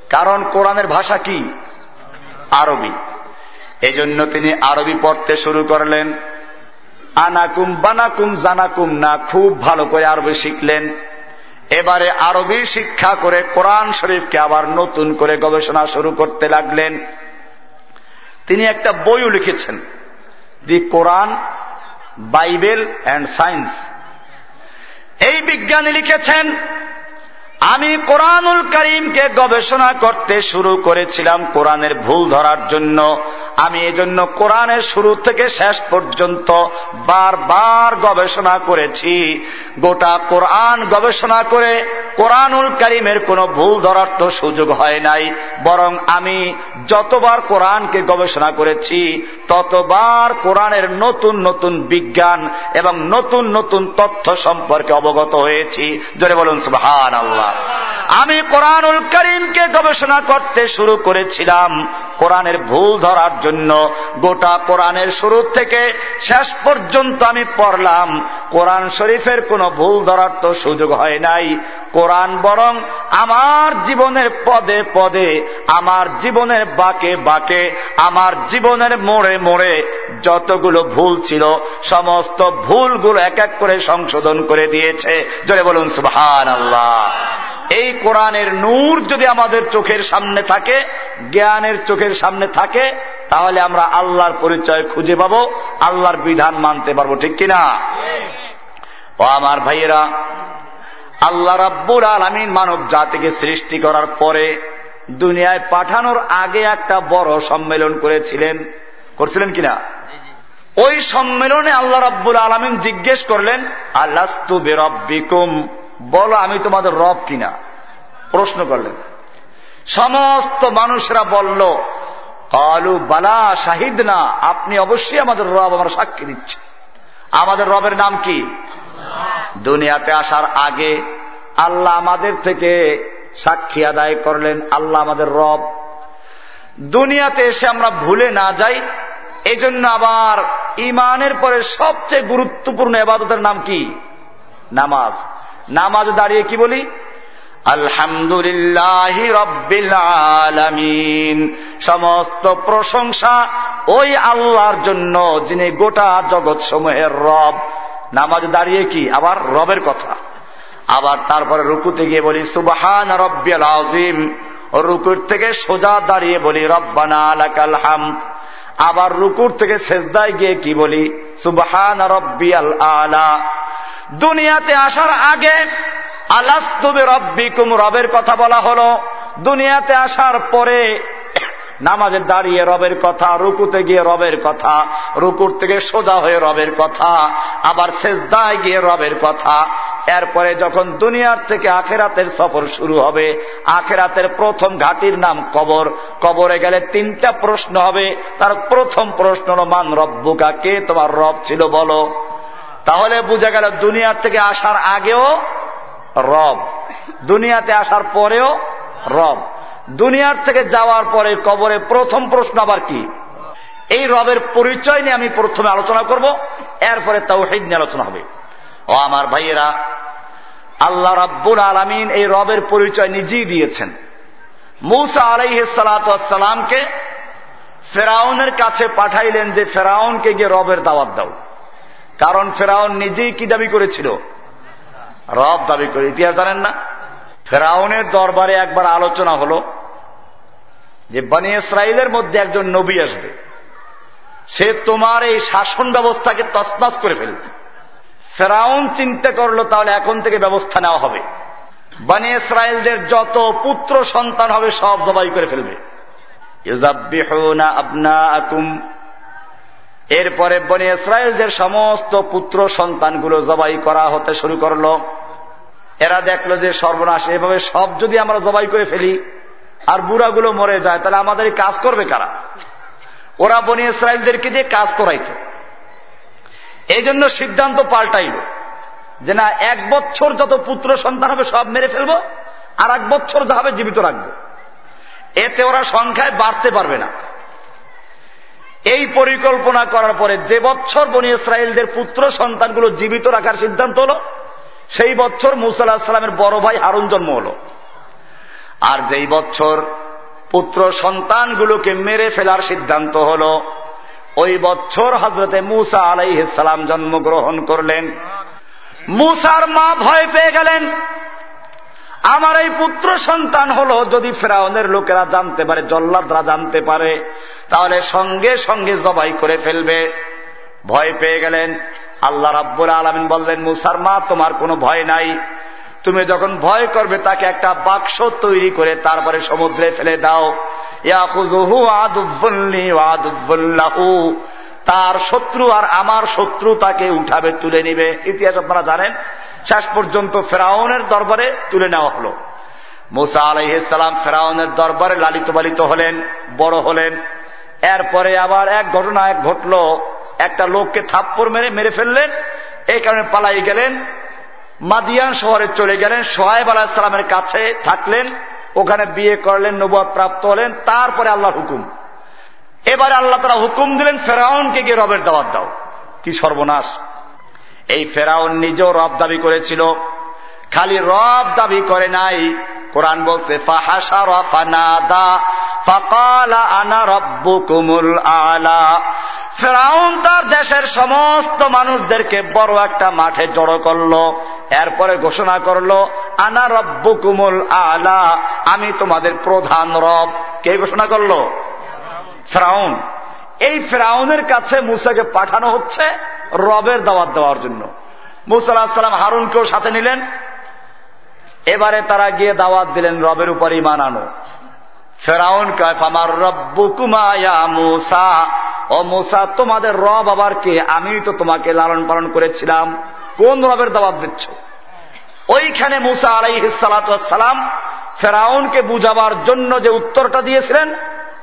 A: কারণ কোরআনের ভাষা কি? আরবি। এজন্য তিনি আরবি পড়তে শুরু করলেন। আনাকুম বানাকুম জানাকুম না, খুব ভালো করে আরবি শিখলেন। এবারে আরবি শিক্ষা করে কোরআন শরীফকে আবার নতুন করে গবেষণা শুরু করতে লাগলেন। তিনি একটা বইও লিখেছেন, the Quran, Bible and science. এই বিজ্ঞানী লিখেছেন, আমি কোরআনুল করিমকে গবেষণা করতে শুরু করেছিলাম কোরআনের ভুল ধরার জন্য। আমি এজন্য কোরআনের শুরু থেকে শেষ পর্যন্ত বারবার গবেষণা করেছি। গোটা কোরআন গবেষণা করে কোরআনুল করিমের কোনো ভুল ধরার তো সুযোগ হয় নাই। বরং আমি যতবার কোরআনকে গবেষণা করেছি, ততবার কোরআনের নতুন নতুন বিজ্ঞান এবং নতুন নতুন তথ্য সম্পর্কে অবগত হয়েছি। জোরে বলুন সুহান আল্লাহ আমি কোরআনুল করিমকে গবেষণা করতে শুরু করেছিলাম কোরআনের ভুল ধরার জন্য। গোটা কোরআনের শুরু থেকে শেষ পর্যন্ত আমি পড়লাম। কোরআন শরীফের কোনো ভুল ধরার তো সুযোগ হয় নাই। কোরআন বরং আমার জীবনের পদে পদে, আমার জীবনের বাকে বাকে, আমার জীবনের মোড়ে মোড়ে যতগুলো ভুল ছিল, সমস্ত ভুলগুলো এক এক করে সংশোধন করে দিয়েছে। জোরে বলুন সুহান আল্লাহ এই কোরআনের নূর যদি আমাদের চোখের সামনে থাকে, জ্ঞানের চোখের সামনে থাকে, তাহলে আমরা আল্লাহর পরিচয় খুঁজে পাবো, আল্লাহর বিধান মানতে পারব, ঠিক কিনা? ও আমার ভাইয়েরা, আল্লাহ রাব্বুল আলমিন মানব জাতিকে সৃষ্টি করার পরে দুনিয়ায় পাঠানোর আগে একটা বড় সম্মেলন করেছিলেন। করছিলেন কিনা? ওই সম্মেলনে আল্লাহ রাব্বুল আলমিন জিজ্ঞেস করলেন আল্লাহ বেরব্বিকুম? বলো, আমি তোমাদের রব কিনা? প্রশ্ন করলেন। সমস্ত মানুষরা বলল, কালু বালা শাহিদ না আপনি অবশ্যই আমাদের রব, আমার সাক্ষী দিচ্ছে আমাদের রবের নাম কি? দুনিয়াতে আসার আগে আল্লাহ আমাদের থেকে সাক্ষী আদায় করলেন, আল্লাহ আমাদের রব। দুনিয়াতে এসে আমরা ভুলে না যাই এই জন্য আবার ইমানের পরে সবচেয়ে গুরুত্বপূর্ণ এবাদতের নাম কি? নামাজ। নামাজ দাঁড়িয়ে কি বলি? আলহামদুলিল্লাহ রব্বিল সমস্ত প্রশংসা ওই আল্লাহর জন্য, যিনি গোটা জগৎ সমূহের রব। নামাজ দাঁড়িয়ে কি? আবার রবের কথা। আবার তারপরে রুকুতে গিয়ে বলি, সুবাহান রব্বিয়াল আজিম রুকুর থেকে সোজা দাঁড়িয়ে বলি, রব্বানা আলাকাল হাম আবার রুকুর থেকে সেজদায় গিয়ে কি বলি? সুবাহান আল আলা। দুনিয়াতে আসার আগে আলাস্তুবে রব্বিকুম রবের কথা বলা হলো। দুনিয়াতে আসার পরে নামাজে দাঁড়িয়ে রবের কথা, রুকুতে গিয়ে রবের কথা, রুকুর থেকে সোজা হয়ে রবের কথা, আবার শেষদায় গিয়ে রবের কথা। এরপরে যখন দুনিয়ার থেকে আখেরাতের সফর শুরু হবে, আখেরাতের প্রথম ঘাটির নাম কবর। কবরে গেলে তিনটা প্রশ্ন হবে। তার প্রথম প্রশ্ন মান রব্বুকা? কে তোমার রব ছিল? বলো। তাহলে বোঝা গেল দুনিয়ার থেকে আসার আগেও রব, দুনিয়াতে আসার পরেও রব। দুনিয়ার থেকে যাওয়ার পরে কবরে প্রথম প্রশ্ন আবার কি? এই রবের পরিচয় নিয়ে আমি প্রথমে আলোচনা করব, এরপরে তাও নিয়ে আলোচনা হবে। ও আমার ভাইয়েরা, আল্লাহ রাব্বুল আলমিন এই রবের পরিচয় নিজেই দিয়েছেন। মৌসা আলাইসালামকে ফেরাউনের কাছে পাঠাইলেন যে, ফেরাউনকে গিয়ে রবের দাওয়াত দাও। কারণ ফেরাউন নিজেই কি দাবি করেছিল? রব দাবি করে। ইতিহাস জানেন না? ফেরাউনের দরবারে একবার আলোচনা হল যে বানি ইসরায়েলের মধ্যে একজন নবী আসবে। সে তোমার এই শাসন ব্যবস্থাকে তসনাস করে ফেলবে। ফেরাউন চিন্তা করল, তাহলে এখন থেকে ব্যবস্থা নেওয়া হবে। বানি ইসরায়েলদের যত পুত্র সন্তান হবে, সব জবাই করে ফেলবে। এরপরে বনি ইসরায়েলদের সমস্ত পুত্র সন্তানগুলো জবাই করা হতে শুরু করল। এরা দেখল যে সর্বনাশ। এভাবে সব যদি আমরা জবাই করে ফেলি, আর বুড়াগুলো মরে যায়, তাহলে আমাদের কাজ করবে কারা? ওরা বনি ইসরায়েলদেরকে দিয়ে কাজ করাইত। এই জন্য সিদ্ধান্ত পাল্টাইল যে না, এক বছর যত পুত্র সন্তান হবে সব মেরে ফেলব, আর এক বছর যা হবে জীবিত রাখব। এতে ওরা সংখ্যায় বাড়তে পারবে না। এই পরিকল্পনা করার পরে যে বছর বনি ইসরায়েলদের পুত্র সন্তানগুলো জীবিত রাখার সিদ্ধান্ত হল সেই বছর মুসাল্লাহামের বড় ভাই হারুন জন্ম হল। আর যেই বছর পুত্র সন্তানগুলোকে মেরে ফেলার সিদ্ধান্ত হল, ওই বছর হজরতে মুসা আলাইসালাম জন্মগ্রহণ করলেন। মুসার মা ভয় পেয়ে গেলেন। আমার এই পুত্র সন্তান হলো, যদি ফেরাউনের লোকেরা জানতে পারে, জল্লাদরা জানতে পারে, তাহলে সঙ্গে সঙ্গে জবাই করে ফেলবে। ভয় পেয়ে গেলেন। আল্লাহ রাব্বুল আলমিন বললেন, মুসার মা, তোমার কোনো ভয় নাই। তুমি যখন ভয় করবে, তাকে একটা বাক্স তৈরি করে তারপরে সমুদ্রে ফেলে দাও। তার শত্রু আর আমার শত্রু তাকে উঠাবে, তুলে নিবে। ইতিহাস আপনারা জানেন, শেষ পর্যন্ত ফেরাউনের দরবারে তুলে নেওয়া হল। মুসা আলহিসাম ফেরাউনের দরবারে লালিত পালিত হলেন, বড় হলেন। এরপরে আবার এক ঘটনা এক ঘটল। একটা লোককে থাপ্পর মেরে মেরে ফেললেন, এই কারণে পালাই গেলেন, মাদিয়ান শহরে চলে গেলেন, সোহাইব আলাহিসামের কাছে থাকলেন, ওখানে বিয়ে করলেন নবাদ প্রাপ্ত হলেন, তারপরে আল্লাহর হুকুম। এবারে আল্লাহ তারা হুকুম দিলেন, ফেরাউনকে গিয়ে রবের দাওয়াত দাও। কি সর্বনাশ। এই ফেরাউন নিজেও রব দাবি করেছিল, খালি রব দাবি করে নাই। কোরআন বলছে ফেরাউন তার দেশের সমস্ত মানুষদেরকে বড় একটা মাঠে জড়ো করল, এরপরে ঘোষণা করল, আনা রব্বুকুমুল আলা, আমি তোমাদের প্রধান রব। কে ঘোষণা করল? ফ্রাউন। এই ফ্রাউনের কাছে মুসাকে পাঠানো হচ্ছে রবের দাওয়াত দেওয়ার জন্য। মুসাল্লাহাম হারুনকেও সাথে নিলেন। এবারে তারা গিয়ে দাওয়াত দিলেন রবের উপর ইমান আনো। ফেরাউন রব্বু কুমায়া মুসা। ও মুসা, তোমাদের রব আবার কে? আমি তো তোমাকে লালন পালন করেছিলাম। কোন রবের দাওয়াত দিচ্ছ? ওইখানে মুসা আলাই সালাম ফেরাউনকে বুঝাবার জন্য যে উত্তরটা দিয়েছিলেন,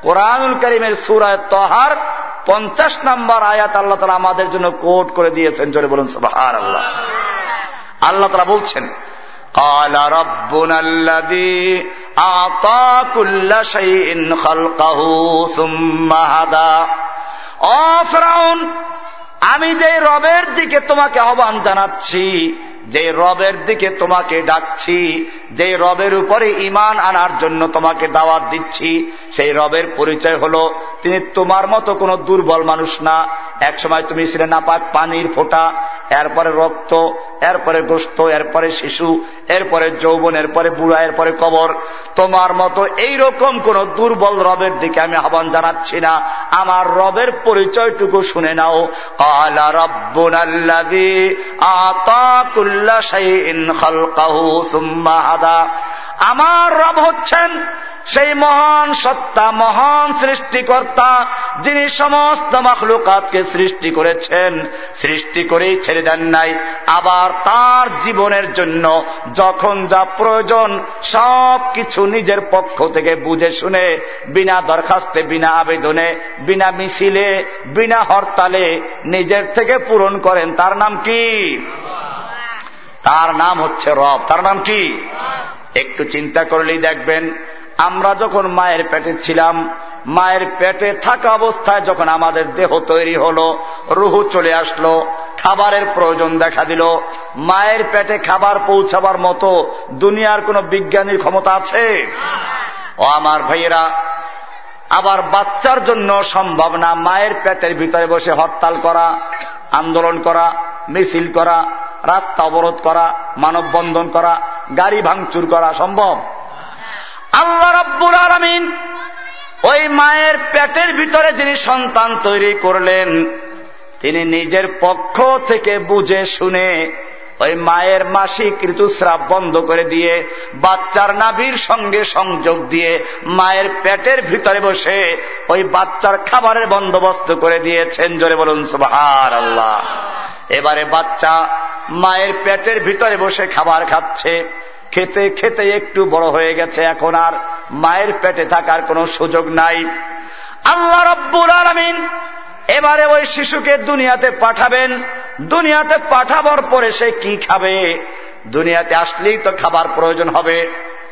A: কোরআনুল করিমের সুরায় তহার পঞ্চাশ নাম্বার আয়াত আল্লাহ তালা আমাদের জন্য কোট করে দিয়েছেন। জোরে বলুন সবার আল্লাহ আল্লাহ তালা বলছেন قال ربنا الذي أعطى كل شيء خلقه ثم هدى। ও ফ্রাউন, আমি যে রবের দিকে তোমাকে আহ্বান জানাচ্ছি যে রবের দিকে তোমাকে ডাকছি যে রবের উপরে ইমান আনার জন্য তোমাকে দাওয়াত দিচ্ছি, সেই রবের পরিচয় হলো, তিনি তোমার মতো কোনো দুর্বল মানুষ না। এক সময় তুমি ছিলে নাপাক পানির ফোঁটা, এরপরে রক্ত, এরপরে গোস্ত, এরপরে শিশু, এরপরে যৌবন, এরপরে বুড়া, এরপরে কবর। তোমার মতো এই রকম কোন দুর্বল রবের দিকে আমি আহ্বান জানাচ্ছি না। আমার রবের পরিচয়টুকু শুনে নাও। আলা রব্বুন আমার রব হচ্ছেন সেই মহান সত্তা, মহান সৃষ্টিকর্তা, যিনি সমস্ত মখলুকাতকে সৃষ্টি করেছেন। সৃষ্টি করেই ছেড়ে দেন নাই, আবার তার জীবনের জন্য যখন যা প্রয়োজন সব কিছু নিজের পক্ষ থেকে বুঝে শুনে, বিনা দরখাস্তে, বিনা আবেদনে, বিনা মিছিলে, বিনা হরতালে নিজের থেকে পূরণ করেন, তার নাম কি? তার নাম হচ্ছে রব। তার নাম কি? একটু চিন্তা করলেই দেখবেন, আমরা যখন মায়ের পেটে ছিলাম, মায়ের পেটে থাকা অবস্থায় যখন আমাদের দেহ তৈরি হলো, রুহু চলে আসলো, খাবারের প্রয়োজন দেখা দিল, মায়ের পেটে খাবার পৌঁছাবার মতো দুনিয়ার কোন বিজ্ঞানীর ক্ষমতা আছে? ও আমার ভাইয়েরা, আবার বাচ্চার জন্য সম্ভব না মায়ের পেটের ভিতরে বসে হরতাল করা, আন্দোলন করা, মিছিল করা রাস্তা অবরোধ করা, মানববন্ধন করা, গাড়ি ভাঙচুর করা সম্ভব? আল্লাহ রব্বুল আলমিন ওই মায়ের পেটের ভিতরে যিনি সন্তান তৈরি করলেন, তিনি নিজের পক্ষ থেকে বুঝে শুনে ওই মায়ের মাসিক ঋতুস্রাব বন্ধ করে দিয়ে, বাচ্চার নাভির সঙ্গে সংযোগ দিয়ে মায়ের পেটের ভিতরে বসে ওই বাচ্চার খাবারের বন্দোবস্ত করে দিয়েছেন। জোরে বলুন সুবাহার আল্লাহ এবারে বাচ্চা মায়ের পেটের ভিতরে বসে খাবার খাচ্ছে। খেতে খেতে একটু বড় হয়ে গেছে এখন আর মায়ের পেটে থাকার কোনো সুযোগ নাই। আল্লাহ রব্বুল আলমিন এবারে ওই শিশুকে দুনিয়াতে পাঠাবেন। দুনিয়াতে পাঠাবার পরে সে কি খাবে? দুনিয়াতে আসলেই তো খাবার প্রয়োজন হবে।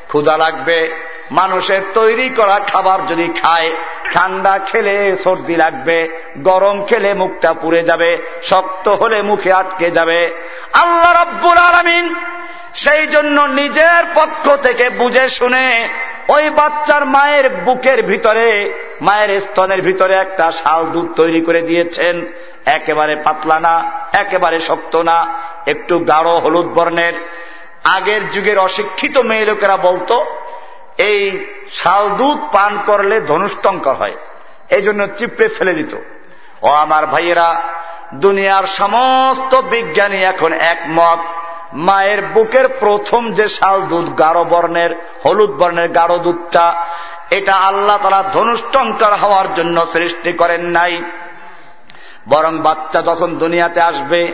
A: ক্ষুধা লাগবে। মানুষের তৈরি করা খাবার যদি খায় ঠান্ডা খেলে সর্দি লাগবে, গরম খেলে মুখটা পুড়ে যাবে, শক্ত হলে মুখে আটকে যাবে। আল্লাহ রব্বুল আলমিন সেই জন্য নিজের পক্ষ থেকে বুঝে শুনে ওই বাচ্চার মায়ের বুকের ভিতরে, মায়ের স্তনের ভিতরে একটা শাল দুধ তৈরি করে দিয়েছেন। একেবারে পাতলা না, একেবারে শক্ত না, একটু গাঢ় হলুদ বর্ণের। আগের যুগের অশিক্ষিত মেয়ে লোকেরা বলতো এই শাল দুধ পান করলে ধনুষ্টঙ্কর হয়। এই জন্য চিপড়ে ফেলে দিত। ও আমার ভাইয়েরা, দুনিয়ার সমস্ত বিজ্ঞানী এখন একমত, মায়ের বুকের প্রথম যে শাল দুধ গাঢ় বর্ণের, হলুদ বর্ণের গাঢ় দুধটা, এটা আল্লাহ তারা ধনুষ্টঙ্কর হওয়ার জন্য সৃষ্টি করেন নাই। বরং বাচ্চা যখন দুনিয়াতে আসবে,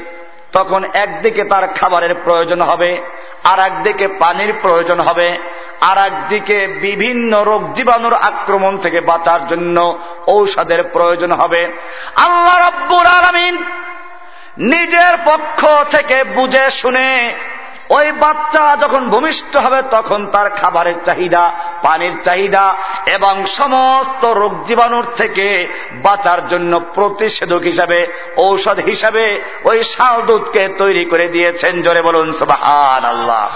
A: তখন একদিকে তার খাবারের প্রয়োজন হবে আর একদিকে পানির প্রয়োজন হবে। আর একদিকে বিভিন্ন রোগ জীবাণুর আক্রমণ থেকে বাঁচার জন্য ঔষধের প্রয়োজন হবে। আল্লাহ রব্বুর আলমিন নিজের পক্ষ থেকে বুঝে শুনে ওই বাচ্চা যখন ভূমিষ্ঠ হবে তখন তার খাবারের চাহিদা, পানির চাহিদা এবং সমস্ত রোগ জীবাণুর থেকে বাঁচার জন্য প্রতিষেধক হিসাবে, ঔষধ হিসাবে ওই শাল দুধকে তৈরি করে দিয়েছেন। জোরে বলুন সুবাহান আল্লাহ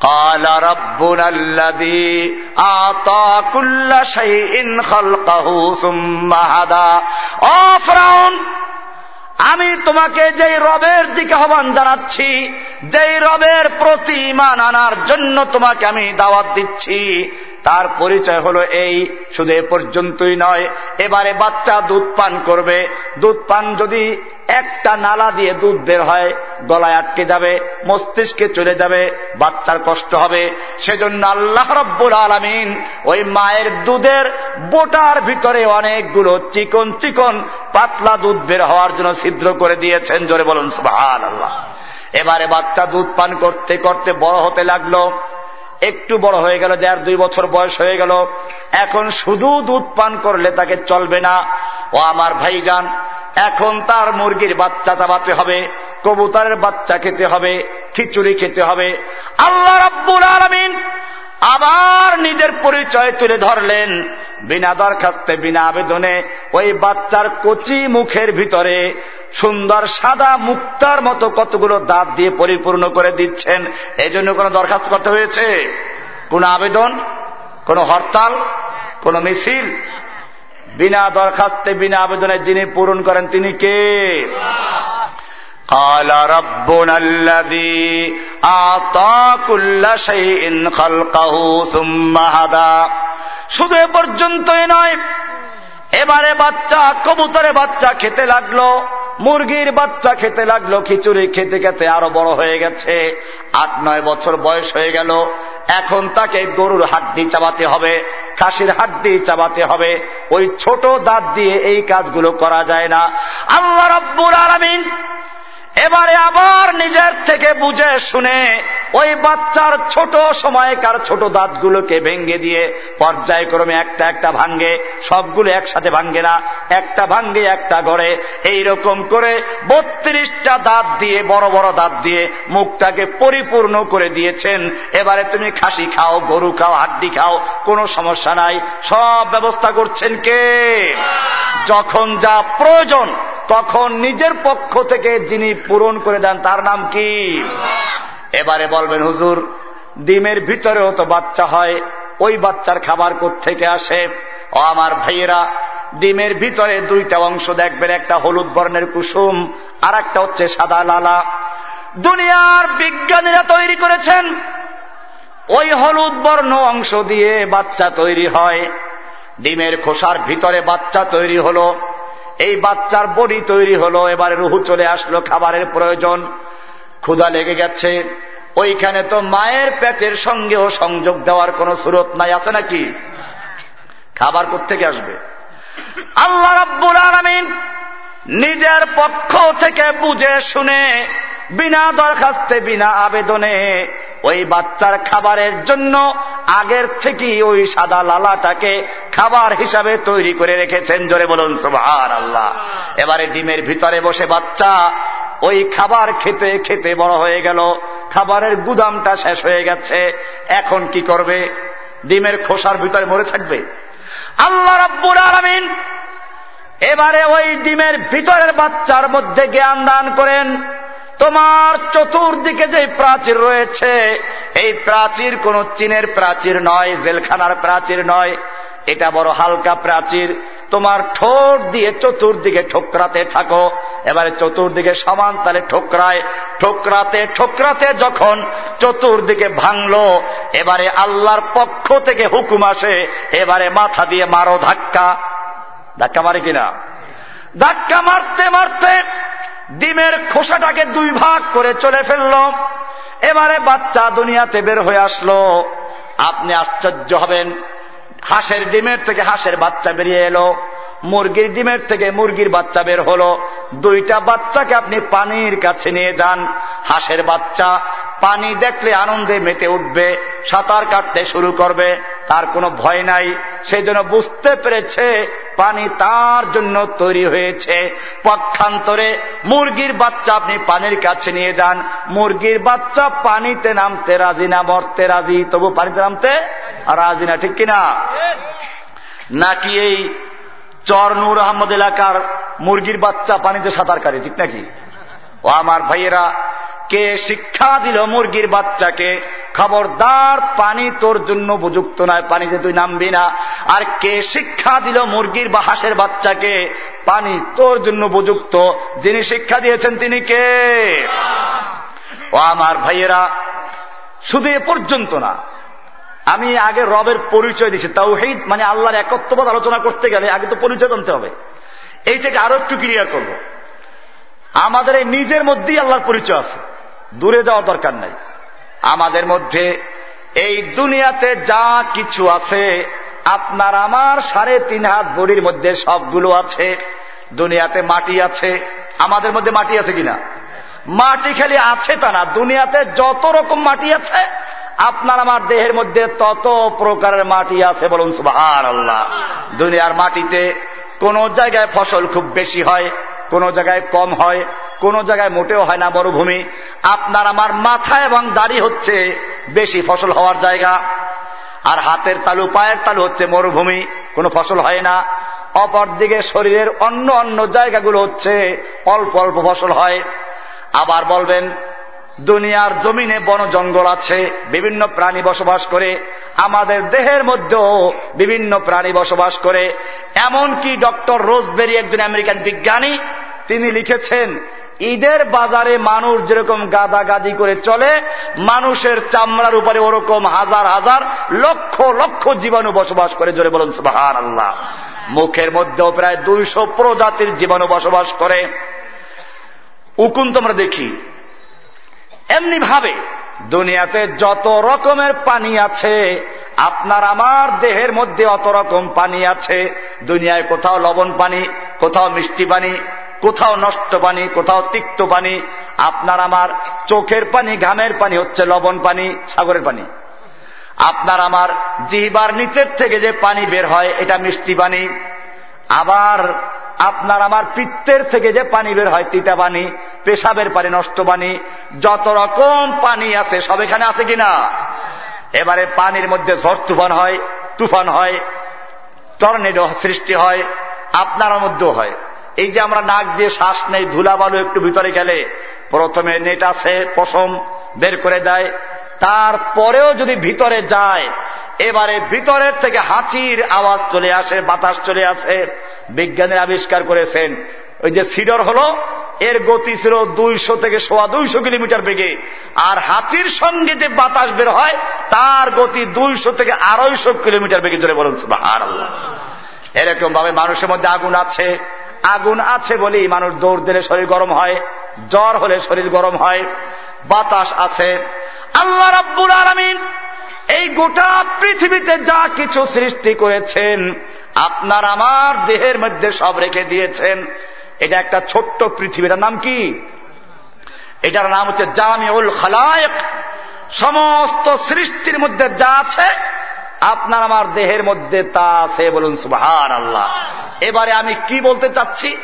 A: قال ربنا الذي اعطى كل شيء خلقه ثم هدى. ও ফ্রাউন, আমি তোমাকে যেই রবের দিকে আহ্বান জানাচ্ছি, যেই রবের প্রতি ইমান আনার জন্য তোমাকে আমি দাওয়াত দিচ্ছি। তার পরিচয় হলো এই, শুধু এ পর্যন্তই নয়, এবারে বাচ্চা দুধ পান করবে। দুধ পান যদি একটা নালা দিয়ে দুধ বের হয়, গলায় আটকে যাবে, মস্তিষ্কে চলে যাবে, বাচ্চার কষ্ট হবে। সেজন্য আল্লাহ রব্বুল আলমিন ওই মায়ের দুধের বোটার ভিতরে অনেকগুলো চিকন চিকন পাতলা দুধ বের হওয়ার জন্য ছিদ্র করে দিয়েছেন। জোরে বলুন সুহান আল্লাহ এবারে বাচ্চা দুধ পান করতে করতে বড় হতে লাগল। একটু বড় হয়ে গেল, দেড় দুই বছর বয়স হয়ে গেল। এখন শুধু দুধ পান করলে তাকে চলবে না। ও আমার ভাইজান, এখন তার মুরগির বাচ্চা চাবাতে হবে, কবুতরের বাচ্চা খেতে হবে, খিচুড়ি খেতে হবে। আল্লাহ রব্বুল আলমিন আবার নিজের পরিচয় তুলে ধরলেন। বিনা দরখাস্তে, বিনা আবেদনে ওই বাচ্চার কচি মুখের ভিতরে সুন্দর সাদা মুক্তার মতো কতগুলো দাঁত দিয়ে পরিপূর্ণ করে দিচ্ছেন। এই জন্য কোনো দরখাস্ত করতে হয়েছে? কোন আবেদন? কোন হরতাল? কোন মিছিল? বিনা দরখাস্তে, বিনা আবেদনে যিনি পূরণ করেন তিনি কে? শুধু এ পর্যন্তই নয় এবারে বাচ্চা কবুতরে বাচ্চা খেতে লাগল, মুরগির বাচ্চা খেতে লাগল, খিচুড়ি খেতে খেতে আরও বড় হয়ে গেছে। আট, নয় বছর বয়স হয়ে গেল। এখন তাকে গরুর হাড্ডি চাবাতে হবে, খাসির হাড্ডি চাবাতে হবে। ওই ছোট দাঁত দিয়ে এই কাজগুলো করা যায় না। আল্লাহ রব্বুর আলমিন এবারে আবার নিজের থেকে বুঝে শুনে ওই বাচ্চার ছোট সময়কার ছোট দাঁতগুলোকে ভেঙ্গে দিয়ে পর্যায়ক্রমে একটা একটা ভাঙ্গে, সবগুলো একসাথে ভাঙ্গে না, একটা ভাঙ্গে একটা গড়ে। এইরকম করে বত্রিশটা দাঁত দিয়ে, বড় বড় দাঁত দিয়ে মুখটাকে পরিপূর্ণ করে দিয়েছেন। এবারে তুমি খাসি খাও, গরু খাও, হাড্ডি খাও, কোনো সমস্যা নাই। সব ব্যবস্থা করছেন কে? যখন যা প্রয়োজন তখন নিজের পক্ষ থেকে যিনি পূরণ করে দেন, তার নাম কি? এবারে বলবেন, হুজুর, ডিমের ভিতরেও তো বাচ্চা হয়, ওই বাচ্চার খাবার থেকে আসে? ও আমার ভাইয়েরা, ডিমের ভিতরে দুইটা অংশ দেখবেন, একটা হলুদ বর্ণের কুসুম, আর একটা হচ্ছে সাদা লালা। দুনিয়ার বিজ্ঞানীরা তৈরি করেছেন। ওই হলুদ বর্ণ অংশ দিয়ে বাচ্চা তৈরি হয়। ডিমের খোসার ভিতরে বাচ্চা তৈরি হলো। এই বাচ্চার বডি তৈরি হলো, এবারে রুহু চলে আসলো, খাবারের প্রয়োজন। ক্ষুধা লেগে গেছে। ওইখানে তো মায়ের পেটের সঙ্গেও সংযোগ দেওয়ার কোন সুরত নাই, আছে নাকি? খাবার থেকে আসবে? আল্লাহ রাব্বুল আলমিন নিজের পক্ষ থেকে বুঝে শুনে, বিনা দরখাস্তে, বিনা আবেদনে ওই বাচ্চার খাবারের জন্য আগের থেকেই ওই সাদা লালাটাকে খাবার হিসাবে তৈরি করে রেখেছেন। জোরে বলুন সুভার আল্লাহ এবারে ডিমের ভিতরে বসে বাচ্চা ওই খাবার খেতে খেতে বড় হয়ে গেল। খাবারের গুদামটা শেষ হয়ে গেছে। এখন কি করবে? ডিমের খোসার ভিতরে মরে থাকবে? আল্লাহ রব্বুর আলমিন এবারে ওই ডিমের ভিতরের বাচ্চার মধ্যে জ্ঞান দান করেন। তোমার চতুর্দিকে যে প্রাচীর রয়েছে, এই প্রাচীর কোন চীনের প্রাচীর নয়, জেলখানার প্রাচীর নয়। এটা বড় হালকা প্রাচীর। তোমার ঠোঁট দিয়ে চতুর্দিকে ঠোকরাতে থাকো। এবারে চতুর্দিকে সমান তালে ঠোকরায়। ঠোকরাতে ঠোকরাতে যখন চতুর্দিকে ভাঙলো, এবারে আল্লাহর পক্ষ থেকে হুকুম আসে, এবারে মাথা দিয়ে মারো ধাক্কা। ধাক্কা মারে কিনা? ধাক্কা মারতে মারতে ডিমের খোসাটাকে দুই ভাগ করে চলে ফেলল। এবারে বাচ্চা দুনিয়াতে বের হয়ে আসলো। আপনি আশ্চর্য হবেন। হাঁসের ডিমের থেকে হাঁসের বাচ্চা বেরিয়ে এলো। মুরগির ডিমের থেকে মুরগির বাচ্চা বের হলো। দুইটা বাচ্চাকে আপনি পানির কাছে নিয়ে যান। হাঁসের বাচ্চা পানি দেখলে আনন্দে মেতে উঠবে, সাঁতার কাটতে শুরু করবে, তার কোনো ভয় নাই। সেই জন্য বুঝতে পেরেছে পানি তার জন্য তৈরি হয়েছে। পক্ষান্তরে মুরগির বাচ্চা আপনি পানির কাছে নিয়ে যান। মুরগির বাচ্চা পানিতে নামতে রাজি না, মরতে রাজি, তবু পানিতে নামতে রাজি না, ঠিক কিনা? নাকি এই চর নূর আহমদ এলাকার মুরগির বাচ্চা পানিতে সাঁতার কাটে, ঠিক নাকি? ও আমার ভাইয়েরা কে শিক্ষা দিল মুরগির বাচ্চাকে? খবরদার, পানি তোর জন্য উপযুক্ত নয়, পানিতে তুই নামবি না। আর কে শিক্ষা দিল মুরগির বা হাঁসের বাচ্চাকে? পানি তোর জন্য উপযুক্ত। যিনি শিক্ষা দিয়েছেন তিনি কে? ও আমার ভাইয়েরা, শুধু এ পর্যন্ত না, আমি আগে রবের পরিচয় দিছি তাও হেই মানে আল্লাহর একত্রবাদ আলোচনা করতে গেলে আগে তো পরিচয় জানতে হবে। এইটাকে আরও একটু ক্লিয়ার করব। আমাদের এই নিজের মধ্যেই আল্লাহর পরিচয় আছে। দূরে যাওয়ার দরকার নাই। আমাদের মধ্যে এই দুনিয়াতে যা কিছু আছে, আপনার আমার সাড়ে তিন হাত বড়ির মধ্যে সবগুলো আছে। দুনিয়াতে মাটি আছে। আমাদের মধ্যে মাটি আছে কিনা? মাটি খালি আছে তা না। দুনিয়াতে যত রকম মাটি আছে, আপনার আমার দেহের মধ্যে তত প্রকারের মাটি আছে বলুন সুবাহ আল্লাহ দুনিয়ার মাটিতে কোন জায়গায় ফসল খুব বেশি হয়, কোন জায়গায় কম হয় কোন জায়গায় মোটেও হয় না মরুভূমি। আপনার আমার মাথা এবং দাড়ি হচ্ছে বেশি ফসল হওয়ার জায়গা। আর হাতের তালু, পায়ের তালু হচ্ছে মরুভূমি, কোনো ফসল হয় না। অপরদিকে শরীরের অন্য অন্য জায়গাগুলো হচ্ছে অল্প অল্প ফসল হয়। আবার বলবেন, দুনিয়ার জমিনে বন জঙ্গল আছে, বিভিন্ন প্রাণী বসবাস করে, আমাদের দেহের মধ্যেও বিভিন্ন প্রাণী বসবাস করে। এমনকি ডক্টর রোজবেরি, একজন আমেরিকান বিজ্ঞানী, তিনি লিখেছেন ঈদের বাজারে মানুষ যেরকম গাদা গাদি করে চলে, মানুষের চামড়ার উপরে ওরকম হাজার হাজার লক্ষ লক্ষ জীবাণু বসবাস করে। জোরে বলুন সুবাহান আল্লাহ মুখের মধ্যেও প্রায় দুইশো প্রজাতির জীবাণু বসবাস করে। উকুন তোমরা দেখি। এমনি ভাবে দুনিয়াতে যত রকমের পানি আছে, আপনার আমার দেহের মধ্যে অত রকম পানি আছে। দুনিয়ায় কোথাও লবণ পানি, কোথাও মিষ্টি পানি কোথাও নষ্ট পানি, কোথাও তিক্ত পানি, আপনার আমার চোখের পানি, ঘামের পানি হচ্ছে লবণ পানি, সাগরের পানি। আপনার আমার জিহিবার নিচের থেকে যে পানি বের হয়, এটা মিষ্টি পানি। আবার আপনার আমার পিত্তের থেকে যে পানি বের হয়, তিতা পানি, পেশাবের পানি, নষ্ট পানি, যত রকম পানি আছে, সব এখানে আছে কিনা? এবারে পানির মধ্যে ঝড় তুফান হয় তুফান হয়, টর্নেডো সৃষ্টি হয় আপনার মধ্যেও হয়। এই যে আমরা নাক দিয়ে শ্বাস নেই, ধুলাবালু একটু ভিতরে গেলে, প্রথমে নেট আছে পশম বের করে দেয়, তারপরেও যদি ভিতরে যায়, এবারে ভিতরের থেকে হাঁচির আওয়াজ চলে আসে, বাতাস চলে আসে, বিজ্ঞানীরা আবিষ্কার করেছেন, ওই যে সিডর হল, এর গতি ছিল দুইশো থেকে সোয়া দুইশো কিলোমিটার বেগে, আর হাতির সঙ্গে যে বাতাস বের হয়, তার গতি দুইশো থেকে আড়াইশো কিলোমিটার বেগে চলে আল্লাহ এরকম ভাবে মানুষের মধ্যে আগুন আছে আগুন আছে বলেই মানুষ দৌড় দিলে শরীর গরম হয়, জ্বর হলে শরীর গরম হয়, বাতাস আছে। আল্লাহ রাব্বুল আলমিন এই গোটা পৃথিবীতে যা কিছু সৃষ্টি করেছেন, আপনার আমার দেহের মধ্যে সব রেখে দিয়েছেন। এটা একটা ছোট্ট পৃথিবীটার নাম কি? এটার নাম হচ্ছে জামিউল খালায়ক। সমস্ত সৃষ্টির মধ্যে যা আছে আপনার আমার দেহের মধ্যে তা আছে বলুন সুবাহার আল্লাহ এবারে আমি কি বলতে চাচ্ছি?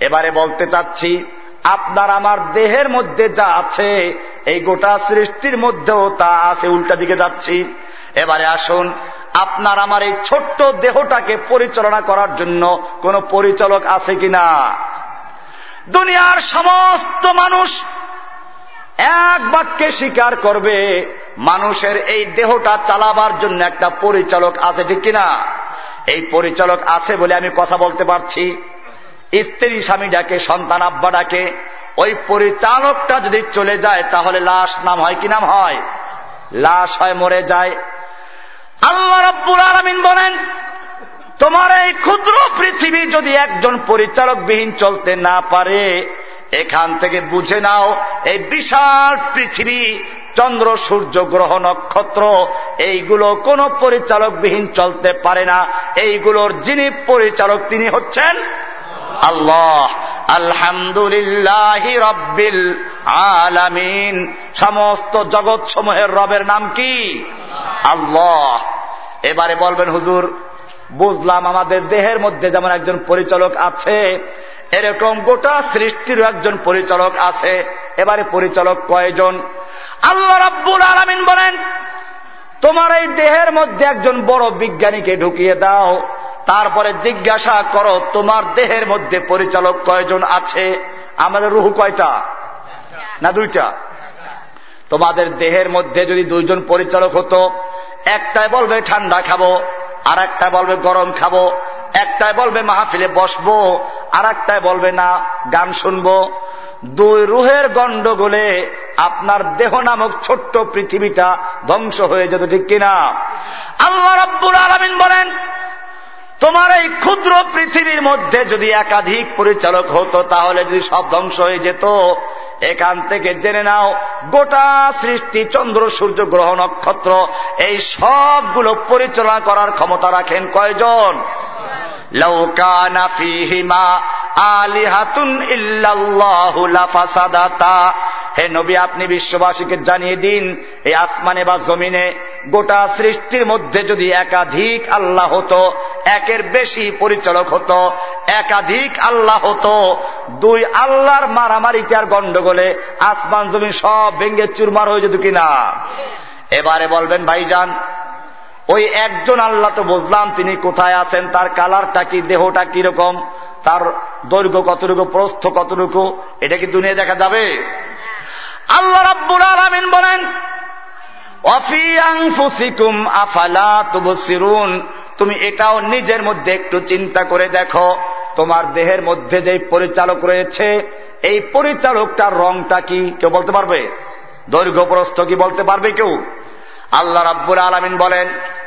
A: এবারে বলতে চাচ্ছি, আপনার আমার দেহের মধ্যে যা আছে, এই গোটা সৃষ্টির মধ্যেও তা আছে, উল্টা দিকে যাচ্ছি। এবারে আসুন, আপনার আমার এই ছোট্ট দেহটাকে পরিচালনা করার জন্য কোন পরিচালক আছে কিনা? দুনিয়ার সমস্ত মানুষ এক বাক্যে স্বীকার করবে, মানুষের এই দেহটা চালাবার জন্য একটা পরিচালক আছে, ঠিক কিনা? এই পরিচালক আছে বলে আমি কথা বলতে পারছি। স্ত্রী স্বামী ডাকে, সন্তান আব্বা ডাকে, ওই পরিচালকটা যদি চলে যায়, তাহলে লাশ নাম হয়, কি নাম হয়? লাশ হয়, মরে যায়। আল্লাহ রব্বুল আলমিন বলেন, তোমার এই ক্ষুদ্র পৃথিবী যদি একজন পরিচালকবিহীন চলতে না পারে এখান থেকে বুঝে নাও, এই বিশাল পৃথিবী, চন্দ্র, সূর্য, গ্রহ, নক্ষত্র, এইগুলো কোন পরিচালকবিহীন চলতে পারে না। এইগুলোর যিনি পরিচালক, তিনি হচ্ছেন আল্লাহ। আলহামদুলিল্লাহ রব্বিল আলামিন। সমস্ত জগৎ সমূহের রবের নাম কি? আল্লাহ। এবারে বলবেন, হুজুর, বুঝলাম আমাদের দেহের মধ্যে যেমন একজন পরিচালক আছে এরকম গোটা সৃষ্টির একজন পরিচালক আছে। এবারে পরিচালক কয়জন? আল্লাহ রাব্বুল আলমিন বলেন, তোমার এই দেহের মধ্যে একজন বড় বিজ্ঞানীকে ঢুকিয়ে দাও। তারপরে জিজ্ঞাসা করো, তোমার দেহের মধ্যে পরিচালক কয়জন আছে? আমাদের রুহু কয়টা? না, দুইটা। তোমাদের দেহের মধ্যে যদি দুইজন পরিচালক হতো একটাই বলবে ঠান্ডা খাব আর একটা বলবে গরম খাব একটাই বলবে মাহফিলে বসবো আর একটাই বলবে, না, গান শুনব। দুই রুহের গন্ডগোলে আপনার দেহ নামক ছোট্ট পৃথিবীটা ধ্বংস হয়ে যেত, ঠিক কিনা? আল্লাহ রব্বুল আলমিন বলেন, তোমার এই ক্ষুদ্র পৃথিবীর মধ্যে যদি একাধিক পরিচালক হতো, তাহলে যদি সব ধ্বংস হয়ে যেত, এখান থেকে জেনে নাও, গোটা সৃষ্টি, চন্দ্র, সূর্য, গ্রহ, নক্ষত্র, এই সবগুলো পরিচালনা করার ক্ষমতা রাখেন কয়জন? ফিহিমা আলিহাতুন ইল্লাল্লাহু লাফাসাদাতা। হে নবী, আপনি বিশ্ববাসীকে জানিয়ে দিন, এই আসমানে বা জমিনে গোটা সৃষ্টির মধ্যে যদি একাধিক আল্লাহ হতো, একের বেশি পরিচালক হতো, একাধিক আল্লাহ হতো, দুই আল্লাহর মারামারিতে আর গন্ডগোলে আসমান জমিন সব ভেঙ্গে চুরমার হয়ে যেত কিনা? এবারে বলবেন, ভাইজান ওই একজন আল্লাহ তো বুঝলাম তিনি কোথায় আছেন, তার কালারটা কি, দেহটা কীরকম তার দৈর্ঘ্য কতটুকু, প্রস্থ কতটুকু, এটা কি দুনিয়া দেখা যাবে? আল্লাহ রাব্বুল আলামিন বলেন আফালা তুমি এটাও নিজের মধ্যে একটু চিন্তা করে দেখো, তোমার দেহের মধ্যে যে পরিচালক রয়েছে, এই পরিচালকটার রংটা কি, কেউ বলতে পারবে? দৈর্ঘ্য, প্রস্থ কি বলতে পারবে কেউ? আল্লাহ রাব্বুল আলমিন বলেন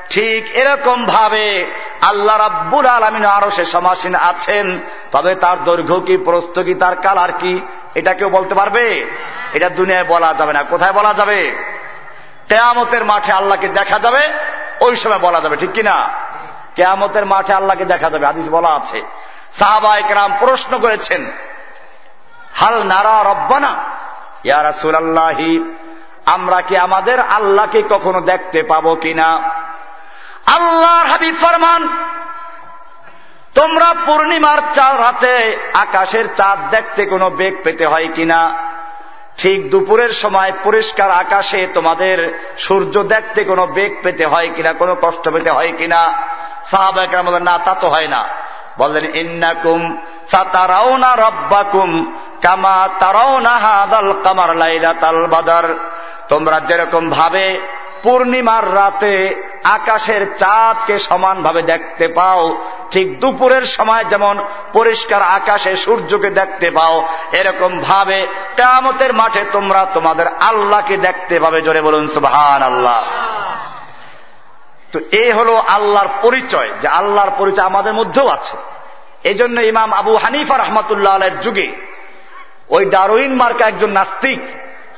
A: ঠিক এরকম ভাবে আল্লাহ রাব্বুল আলমিন আরও সে সমাসীন আছেন, তবে তার দৈর্ঘ্য কি, প্রস্থ কি, তার কালার কি, এটা কেউ বলতে পারবে? এটা দুনিয়ায় বলা যাবে না। কোথায় বলা যাবে? কেয়ামতের মাঠে আল্লাহকে দেখা যাবে, ওই সময় বলা যাবে, ঠিক কিনা? কেয়ামতের মাঠে আল্লাহকে দেখা যাবে আদিস বলা আছে। সাহাবা একরাম প্রশ্ন করেছেন, হাল নারা রব্বানা? ইয়া রাসূলুল্লাহি, আমরা কি আমাদের আল্লাহকে কখনো দেখতে পাবো কিনা? আল্লাহর হাবিব ফরমান, তোমরা পূর্ণিমার চার রাতে আকাশের চাঁদ দেখতে কোনো বেগ পেতে হয় কিনা? ঠিক দুপুরের সময় পরিষ্কার আকাশে তোমাদের সূর্য দেখতে কোনো বেগ পেতে হয় কিনা, কোনো কষ্ট পেতে হয় কিনা? সাহাবাহাম বলেন না, তা তো হয় না। বললেন, ইন্নাকুম সাতারাও না রব্বাকুম কামা তারাও না হাদাল কামার লাইলা তাল বাদার। তোমরা যেরকম ভাবে পূর্ণিমার রাতে আকাশের চাঁদকে সমানভাবে দেখতে পাও। ঠিক দুপুরের সময় যেমন পরিষ্কার আকাশে সূর্যকে দেখতে পাও, এরকম ভাবে কামতের মাঠে তোমরা তোমাদের আল্লাহকে দেখতে পাবে। জোরে বলুন সুবহান আল্লাহ তো এই হল আল্লাহর পরিচয়, যে আল্লাহর পরিচয় আমাদের মধ্যেও আছে। এই জন্য ইমাম আবু হানিফা রহমতুল্লাহ আলের যুগে ওই ডারোইন মার্কা একজন নাস্তিক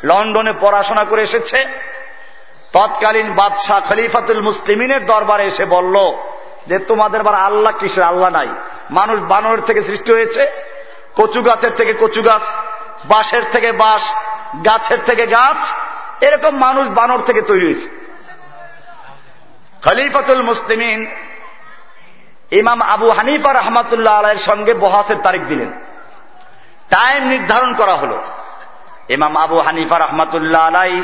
A: লন্ডনে পড়াশোনা করে এসেছে। তৎকালীন বাদশাহ খলিফাতুল মুসলিমিনের দরবারে এসে বলল যে, তোমাদের বার আল্লাহ কিসের? আল্লাহ নাই। মানুষ বানরের থেকে সৃষ্টি হয়েছে, কচু গাছের থেকে কচু গাছ, বাঁশের থেকে বাঁশ, গাছের থেকে গাছ, এরকম মানুষ বানর থেকে তৈরি হয়েছে। খলিফাতুল মুসলিমিন ইমাম আবু হানিফা রহমাতুল্লাহ আলাইয়ের সঙ্গে বহাসের তারিখ দিলেন। টাইম নির্ধারণ করা হল। ইমাম আবু হানিফা রহমাতুল্লাহ আলাই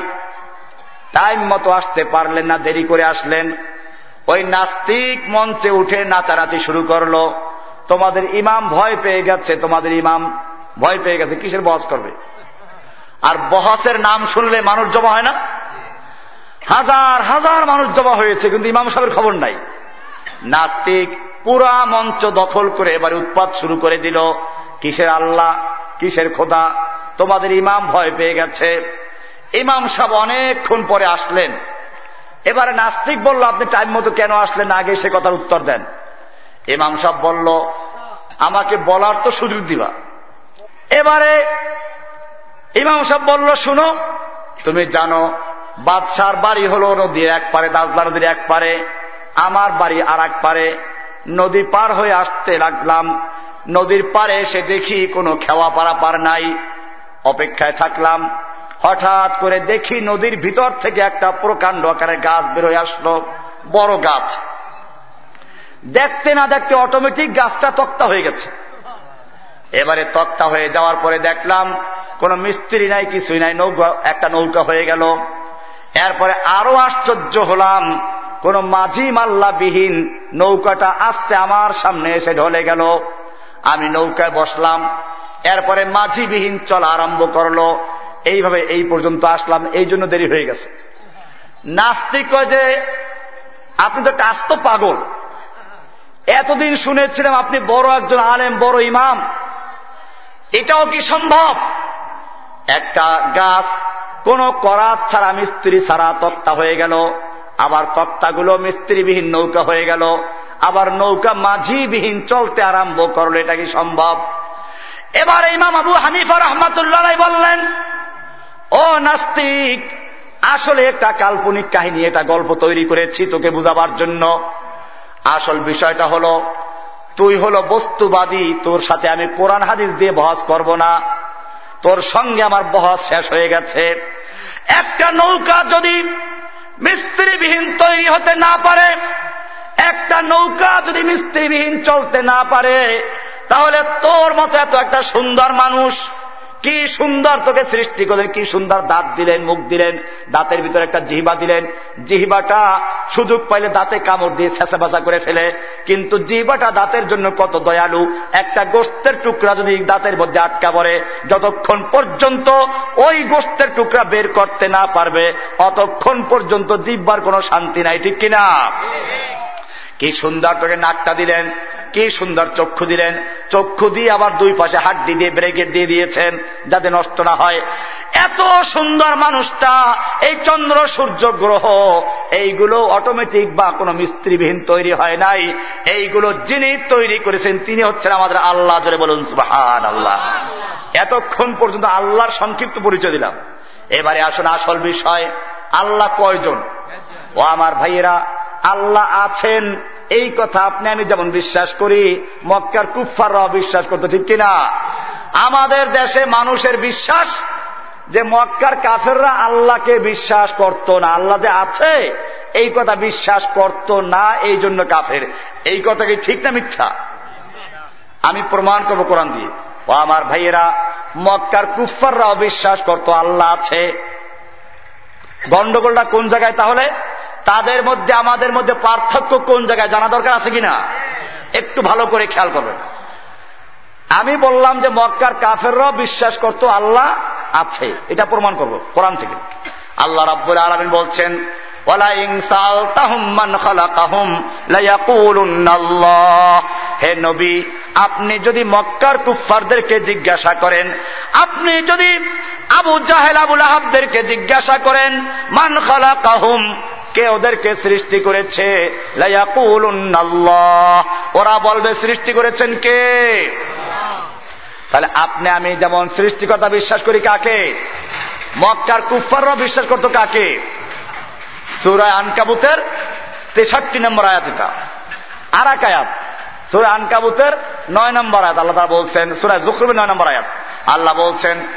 A: টাইম মতো আসতে পারলেন না, দেরি করে আসলেন। ওই নাস্তিক মঞ্চে উঠে নাচানাচি শুরু করল। তোমাদের ইমাম ভয় পেয়ে গেছে, তোমাদের ইমাম ভয় পেয়ে গেছে, কিসের বহস করবে? আর বহসের নাম শুনলে মানুষ জমা হয় না? হাজার হাজার মানুষ জমা হয়েছে, কিন্তু ইমাম সাহেবের খবর নাই। নাস্তিক পুরা মঞ্চ দখল করে এবার উৎপাত শুরু করে দিল। কিসের আল্লাহ, কিসের খোদা? তোমাদের ইমাম ভয় পেয়ে গেছে। ইমাম সাহেব অনেকক্ষণ পরে আসলেন। এবারে নাস্তিক বলল, আপনি টাইম মতো কেন আসলেন? আগে সে কথার উত্তর দেন। ইমাম সাহেব বলল, আমাকে বলার তো সুযোগ দিবা। এবারে ইমাম সাহেব বলল, শুনো, তুমি জানো, বাদশার বাড়ি হলো নদীর এক পারে দাজলা নদীর এক পারে, আমার বাড়ি আর এক পারে। নদী পার হয়ে আসতে লাগলাম। নদীর পারে এসে দেখি কোনো খেওয়া পারা পার নাই। অপেক্ষায় থাকলাম। হঠাৎ করে দেখি নদীর ভিতর থেকে একটা প্রকাণ্ড আকারে গাছ বেরোয় আসলো, বড় গাছ। দেখতে না দেখতে অটোমেটিক গাছটা তক্তা হয়ে গেছে। এবারে তক্তা হয়ে যাওয়ার পরে দেখলাম কোন মিস্ত্রি নাই, কিছুই নাই, নৌকা, একটা নৌকা হয়ে গেল। এরপরে আরও আশ্চর্য হলাম, কোন মাঝি মাল্লাবিহীন নৌকাটা আস্তে আমার সামনে এসে ঢলে গেল। আমি নৌকায় বসলাম, এরপরে মাঝিবিহীন চলা আরম্ভ করল। এইভাবে এই পর্যন্ত আসলাম, এই জন্য দেরি হয়ে গেছে। নাস্তিক যে, আপনি তো কাজ তো পাগল। এতদিন শুনেছিলাম আপনি বড় একজন আলেম, বড় ইমাম। এটাও কি সম্ভব? একটা গাছ, কোন করাত ছাড়া মিস্ত্রি ছাড়া তক্তা হয়ে গেল, আবার তক্তাগুলো মিস্ত্রিবিহীন নৌকা হয়ে গেল, আবার নৌকা মাঝিবিহীন চলতে আরম্ভ করল, এটা কি সম্ভব? এবার ইমাম আবু হানিফা রহমাতুল্লাহ বললেন ও নাস্তিক, আসলে একটা কাল্পনিক কাহিনী, এটা গল্প তৈরি করেছি তোকে বুঝাবার জন্য। আসল বিষয়টা হল, তুই হলো বস্তুবাদী, তোর সাথে আমি কোরআন হাদিস দিয়ে বহস করব না। তোর সঙ্গে আমার বহস শেষ হয়ে গেছে। একটা নৌকা যদি মিস্ত্রিবিহীন তৈরি হতে না পারে, একটা নৌকা যদি মিস্ত্রিবিহীন চলতে না পারে, তাহলে তোর মতো এত একটা সুন্দর মানুষ কি সুন্দর তোকে সৃষ্টি করলেন কি সুন্দর দাঁত দিলেন মুখ দিলেন দাঁতের ভিতরে একটা জিহিবা দিলেন। জিহিবাটা সুযোগ পাইলে দাঁতে কামড় দিয়ে ছেঁচা বাসা করে ফেলে। কিন্তু জিহিবাটা দাঁতের জন্য কত দয়ালু একটা গোস্তের টুকরা যদি দাঁতের মধ্যে আটকা পড়ে যতক্ষণ পর্যন্ত ওই গোস্তের টুকরা বের করতে না পারবে অতক্ষণ পর্যন্ত জিব্বার কোনো শান্তি নাই ঠিক কিনা? কি সুন্দর তোকে নাকটা দিলেন কি সুন্দর চক্ষু দিলেন? চক্ষু দিয়ে আবার দুই পাশে হাড্ডি দিয়ে, ব্রেকেট দিয়ে দিয়েছেন যাতে নষ্ট না হয়। এত সুন্দর মানুষটা, এই চন্দ্র সূর্য গ্রহ, এইগুলো অটোমেটিক বা কোনো মিস্ত্রিবিহীন তৈরি হয় নাই। এইগুলো যিনি তৈরি করেছেন, তিনি হচ্ছেন আমাদের আল্লাহ। জোরে বলুন সুহান আল্লাহ এতক্ষণ পর্যন্ত আল্লাহর সংক্ষিপ্ত পরিচয় দিলাম। এবারে আসুন আসল বিষয়, আল্লাহ কয়জন? ও আমার ভাইয়েরা, আল্লাহ আছেন এই কথা আপনি, আমি যেমন বিশ্বাস করি, মক্কার কুফাররাও বিশ্বাস করতো, ঠিক কিনা? আমাদের দেশে মানুষের বিশ্বাস যে মক্কার কাফেররা আল্লাহকে বিশ্বাস করত না, আল্লাহ যে আছে, এই কথা বিশ্বাস করত না, এই জন্য কাফের। এই কথা কি ঠিক না মিথ্যা? আমি প্রমাণ করব কোরআন দিয়ে। ও আমার ভাইয়েরা, মক্কার কুফাররাও বিশ্বাস করত, আল্লাহ আছে। গন্ডগোলটা কোন জায়গায় তাহলে? তাদের মধ্যে, আমাদের মধ্যে পার্থক্য কোন জায়গায় জানা দরকার আছে কিনা? একটু ভালো করে খেয়াল করবেন আমি বললাম যে মক্কার কাফেররাও বিশ্বাস করত আল্লাহ আছে। এটা প্রমাণ করব, কোরআন থেকে। আল্লাহ রাব্বুল আলমিন বলছেন হে নবী, আপনি যদি মক্কার কুফারদেরকে জিজ্ঞাসা করেন, আপনি যদি আবু জাহেল আবুল আহাবদেরকে জিজ্ঞাসা করেন, মান খালা কাহুম কে ওদেরকে সৃষ্টি করেছে? ওরা বলবে, সৃষ্টি করেছেন কে? তাহলে আপনি, আমি যেমন সৃষ্টিকতা বিশ্বাস করি কাকে? মক্কার কুফাররাও বিশ্বাস করতো কাকে? সুরায় আনকাবুতের তেষট্টি নম্বর আয়াত এটা। আর এক আয়াত। সুরায় আনকাবুতের নয় নম্বর আয়াত। আল্লাহ তারা বলছেন সুরায় জুখরুবের নয় নম্বর আয়াত। আল্লাহ বলছেন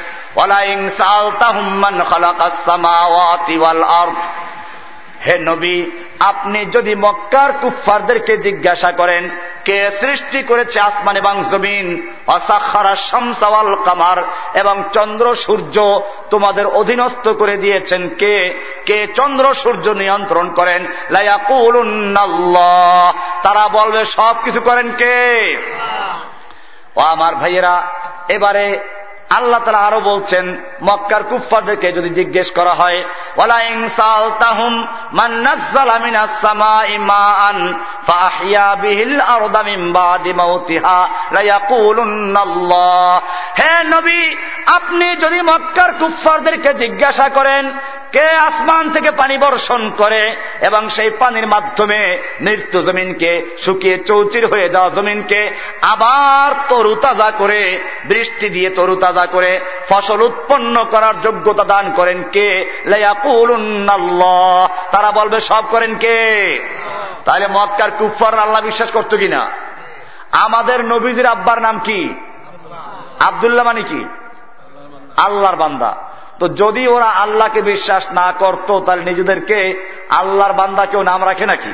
A: হে নবী, আপনি যদি মক্কার কুফারদেরকে জিজ্ঞাসা করেন, কে সৃষ্টি করেছে আসমান এবং জমিন, অসাক্ষারা শামসাওয়াল কামার এবং চন্দ্র সূর্য তোমাদের অধীনস্থ করে দিয়েছেন কে? কে চন্দ্র সূর্য নিয়ন্ত্রণ করেন? তারা বলবে সব কিছু করেন কে? ও আমার ভাইয়েরা, এবারে আল্লাহ তালা আরও বলছেন, মক্কার কুফারদেরকে যদি জিজ্ঞেস করা হয় হে নবী, আপনি যদি মক্কার কুফারদেরকে জিজ্ঞাসা করেন, কে আসমান থেকে পানি বর্ষণ করে এবং সেই পানির মাধ্যমে মৃত্যু জমিনকে শুকিয়ে চৌচির হয়ে যাওয়া জমিনকে আবার তরুতাজা করে বৃষ্টি দিয়ে তরুতাজা করে ফসল উৎপন্ন করার যোগ্যতা দান করেন কে? তারা বলবে, সব করেন কে? তাহলে মক্কার কুফার আল্লাহ বিশ্বাস করতো কিনা? আমাদের নবীজির আব্বার নাম কি? আবদুল্লাহ মানে কি? আল্লাহর বান্দা। তো যদি ওরা আল্লাহকে বিশ্বাস না করত, তাহলে নিজেদেরকে আল্লাহর বান্দা কেউ নাম রাখে নাকি?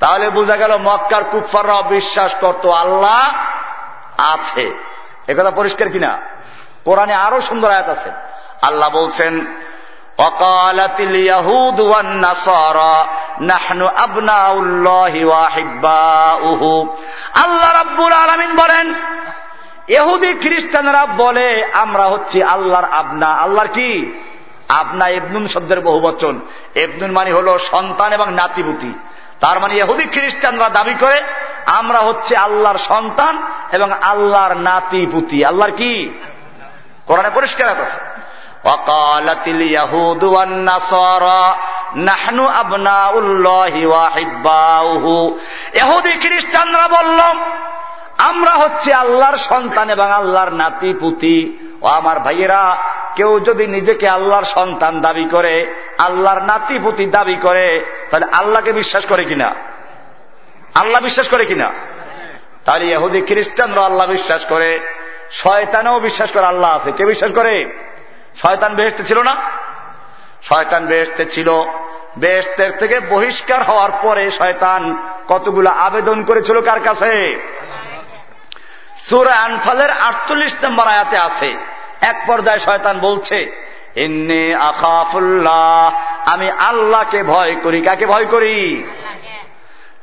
A: তাহলে বোঝা গেল মক্কার কুফাররা বিশ্বাস করত আল্লাহ আছে। একথা পরিষ্কার কিনা? কোরআনে আরও সুন্দর আয়াত আছে। আল্লাহ বলছেন অকালাতিল ইয়াহুদ ওয়ান নাসারা নাহনু আবনাউল্লাহি ওয়া হিব্বাউহু আল্লাহ রাব্বুল আলামিন বলেন এহুদি খ্রিস্টানরা বলে, আমরা হচ্ছি আল্লাহর আবনা। আল্লাহর কি? আবনা এবনুন শব্দের বহু বচন এবনুন মানে হল সন্তান এবং নাতিপুতি। তার মানে এহুদি খ্রিস্টানরা দাবি করে, আমরা হচ্ছে আল্লাহর সন্তান এবং আল্লাহর নাতিপুতি। আল্লাহর কি? কোরআনে পরিষ্কার আছে। খ্রিস্টানরা বলল আমরা হচ্ছে আল্লাহর সন্তান এবং আল্লাহর নাতি পুতি ও আমার ভাইয়েরা কেউ যদি নিজেকে আল্লাহর সন্তান দাবি করে আল্লাহর নাতি পুতি দাবি করে তাহলে আল্লাহকে বিশ্বাস করে কিনা? আল্লাহ বিশ্বাস করে কিনা? তাহলে ইহুদি খ্রিস্টানরা আল্লাহ বিশ্বাস করে। শয়তানেও বিশ্বাস করে আল্লাহ আছে। কে বিশ্বাস করে? শয়তান বেহেস্তে ছিল না? শয়তান বেহেস্তে ছিল। বেহেস্তের থেকে বহিষ্কার হওয়ার পরে শয়তান কতগুলো আবেদন করেছিল কার কাছে? সুরা আনফালের আটচল্লিশ নম্বর আয়াতে আছে। এক পর্যায়ে শয়তান বলছে এমনি আকাফুল্লাহ আমি আল্লাহকে ভয় করি। কাকে ভয় করি?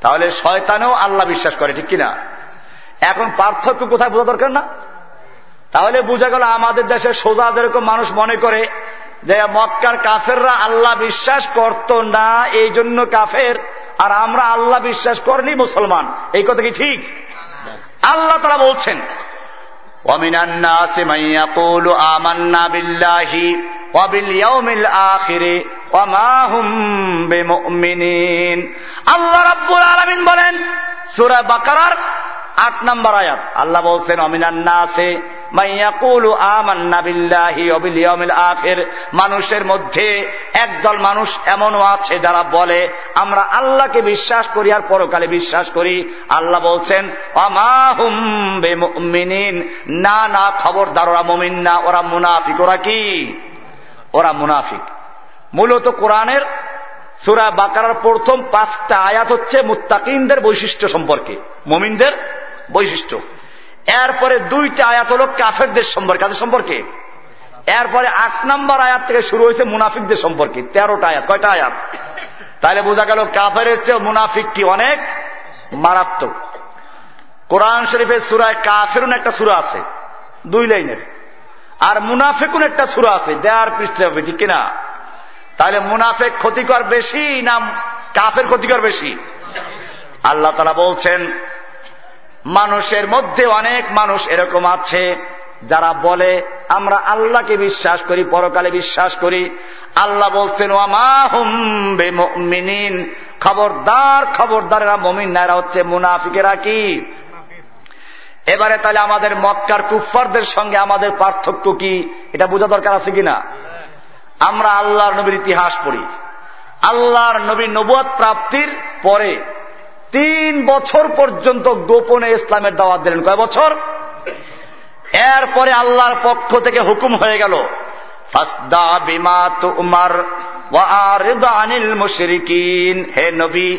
A: তাহলে শয়তানেও আল্লাহ বিশ্বাস করে, ঠিক কিনা? এখন পার্থক্য কোথায় বোঝা দরকার না? তাহলে বোঝা গেল আমাদের দেশে সোজা যেরকম মানুষ মনে করে যে মক্কার কাফেররা আল্লাহ বিশ্বাস করত না, এই জন্য কাফের, আর আমরা আল্লাহ বিশ্বাস করনি, মুসলমান। এই কথা কি ঠিক? আল্লাহ তারা বলছেন আল্লাহ রাব্বুল আলমিন বলেন, সুরা বাকার আট নম্বর আয়াত। আল্লাহ বলছেন অমিনান্না আছে মানুষের মধ্যে একদল মানুষ এমনও আছে যারা বলে, আমরা আল্লাহকে বিশ্বাস করি আর পরকালে বিশ্বাস করি। আল্লাহ বলছেন না না, খবরদার ওরা মমিন না, ওরা মুনাফিক। ওরা কি? ওরা মুনাফিক। মূলত কোরআনের সুরা বাকার প্রথম পাঁচটা আয়াত হচ্ছে মুত্তাকিনদের বৈশিষ্ট্য সম্পর্কে, মমিনদের বৈশিষ্ট্য। এরপরে দুইটা আয়াত হল কাফেরদের সম্পর্কে তাদের সম্পর্কে? এরপরে আট নম্বর আয়াত থেকে শুরু হয়েছে মুনাফিকদের সম্পর্কে, তেরোটা আয়াত, কয়টা আয়াত? তাহলে বোঝা গেল কাফের চেয়ে মুনাফিক কি অনেক? মারাত্মক। কোরআন শরীফের সুরায় কাফেরুন একটা সুরা আছে, দুই লাইনের। আর মুনাফেকুন একটা সুরা আছে, দেয়ার পৃষ্ঠে হবে, ঠিক কিনা? তাহলে মুনাফেক ক্ষতিকর বেশি না কাফের ক্ষতিকর বেশি? আল্লাহ তারা বলছেন, মানুষের মধ্যে অনেক মানুষ এরকম আছে, যারা বলে, আমরা আল্লাহকে বিশ্বাস করি, পরকালে বিশ্বাস করি। আল্লাহ বলছেন খবরদার খবরদার এরা মমিন না এরা হচ্ছে মুনাফিকেরা কি? এবারে তাহলে আমাদের মক্কার কুফারদের সঙ্গে আমাদের পার্থক্য কি? এটা বোঝা দরকার আছে কিনা? আমরা আল্লাহর নবীর ইতিহাস পড়ি। আল্লাহর নবী নবুয়াদ প্রাপ্তির পরে তিন বছর পর্যন্ত গোপনে ইসলামের দাওয়াত দিলেন। কয় বছর? এরপরে আল্লাহর পক্ষ থেকে হুকুম হয়ে গেল, ফাসদা বিমা তুমার মুশরিকিন। হে নবী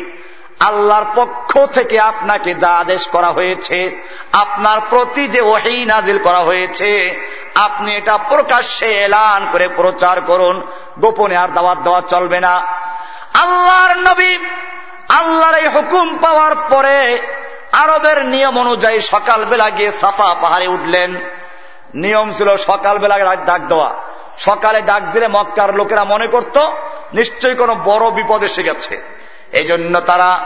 A: আল্লাহর পক্ষ থেকে আপনাকে যা আদেশ করা হয়েছে, আপনার প্রতি যে ওহি নাজিল করা হয়েছে, আপনি এটা প্রকাশ্যে এলান করে প্রচার করুন। গোপনে আর দাওয়াত দেওয়া চলবে না। আল্লাহর নবী, আল্লাহর এই হুকুম পাওয়ার পরে আরবের নিয়ম অনুযায়ী সকালবেলা গিয়ে সাফা পাহাড়ে উঠলেন। নিয়ম ছিল সকালবেলা ডাক দেওয়া। সকালে ডাক দিলে মক্কার লোকেরা মনে করত, নিশ্চয়ই কোনো বড় বিপদ এসে গেছে। এই জন্য তারা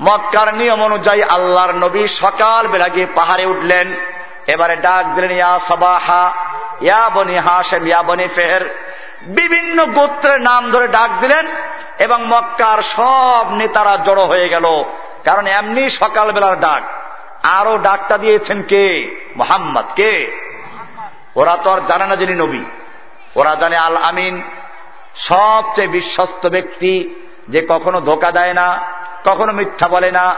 A: মক্কার নিয়ম অনুযায়ী আল্লাহর নবী সকাল বেলা গিয়ে পাহাড়ে উঠলেন। এবারে ডাক দিলেন, ইয়া সবাহা, ইয়া বনি হাসেম ইয়া বনি ফেহের। বিভিন্ন গোত্রের নাম ধরে ডাক দিলেন এবং মক্কার সব নেতারা জড়ো হয়ে গেল। কারণ এমনি সকালবেলার ডাক। আরও ডাকটা দিয়েছেন কে? মোহাম্মদ। কে? ওরা তো আর জানে না যিনি নবী। ওরা জানে আল আমিন সবচেয়ে বিশ্বস্ত ব্যক্তি যে কখনো ধোকা দেয় না, কখনো মিথ্যা বলে না,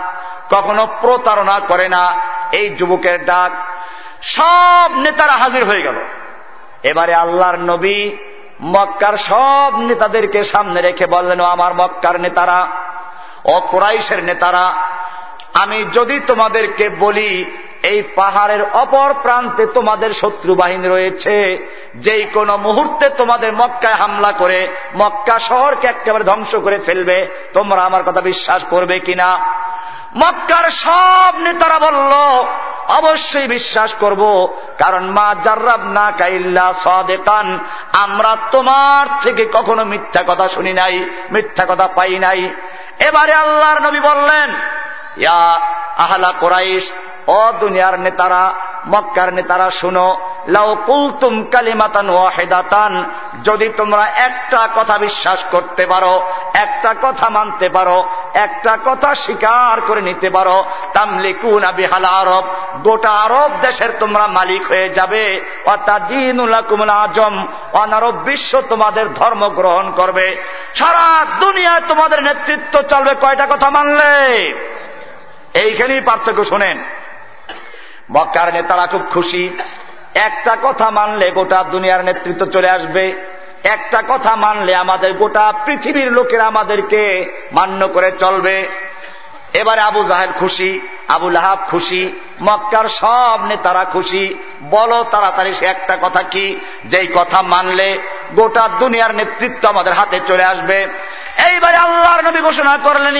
A: কখনো প্রতারণা করে না, এই যুবকের ডাক, সব নেতারা হাজির হয়ে গেল। এবারে আল্লাহর নবী মক্কার সব নেতাদেরকে সামনে রেখে বললেন আমার মক্কার নেতারা, ও কোরাইশের নেতারা, আমি যদি তোমাদেরকে বলি এই পাহাড়ের অপর প্রান্তে তোমাদের শত্রু বাহিনী রয়েছে। যেই কোনো মুহূর্তে তোমাদের মক্কায় হামলা করে মক্কা শহরকে একেবারে ধ্বংস করে ফেলবে। তোমরা আমার কথা বিশ্বাস করবে কিনা? মক্কার সব নেতারা বলল, অবশ্যই বিশ্বাস করব, কারণ মা জার্রাব না কাইল্লা সদেকান আমরা তোমার থেকে কখনো মিথ্যা কথা শুনি নাই, মিথ্যা কথা পাই নাই। এবারে আল্লাহর নবী বললেন ইয়া আহলা কোরাইশ, ও দুনিয়ার নেতারা, মক্কার নেতারা শুনো, লাউ কুলতুম কালিমাতান ওয়াহেদাতান, যদি তোমরা একটা কথা বিশ্বাস করতে পারো, একটা কথা মানতে পারো, একটা কথা স্বীকার করে নিতে পারো, তামলিকুন বিহাল আরব, গোটা আরব দেশের তোমরা মালিক হয়ে যাবে আজম, অনারব বিশ্ব তোমাদের ধর্ম গ্রহণ করবে, সারা দুনিয়ায় তোমাদের নেতৃত্ব চলবে, কয়টা কথা মানলে? এইখানেই পার্থক্য শোনেন। মক্কার নেতারা খুব খুশি। একটা কথা মানলে গোটা দুনিয়ার নেতৃত্ব চলে আসবে। একটা কথা মানলে আমাদের গোটা পৃথিবীর লোকেরা আমাদেরকে মান্য করে চলবে। এবারে আবু জাহেদ খুশি। আবু লাহাব খুশি, মক্কার সব নেতারা খুশি। বলো তাড়াতাড়ি সে একটা কথা কি? যেই কথা মানলে গোটা দুনিয়ার নেতৃত্ব আমাদের হাতে চলে আসবে। এইবারে আল্লাহর নবী ঘোষণা করলেন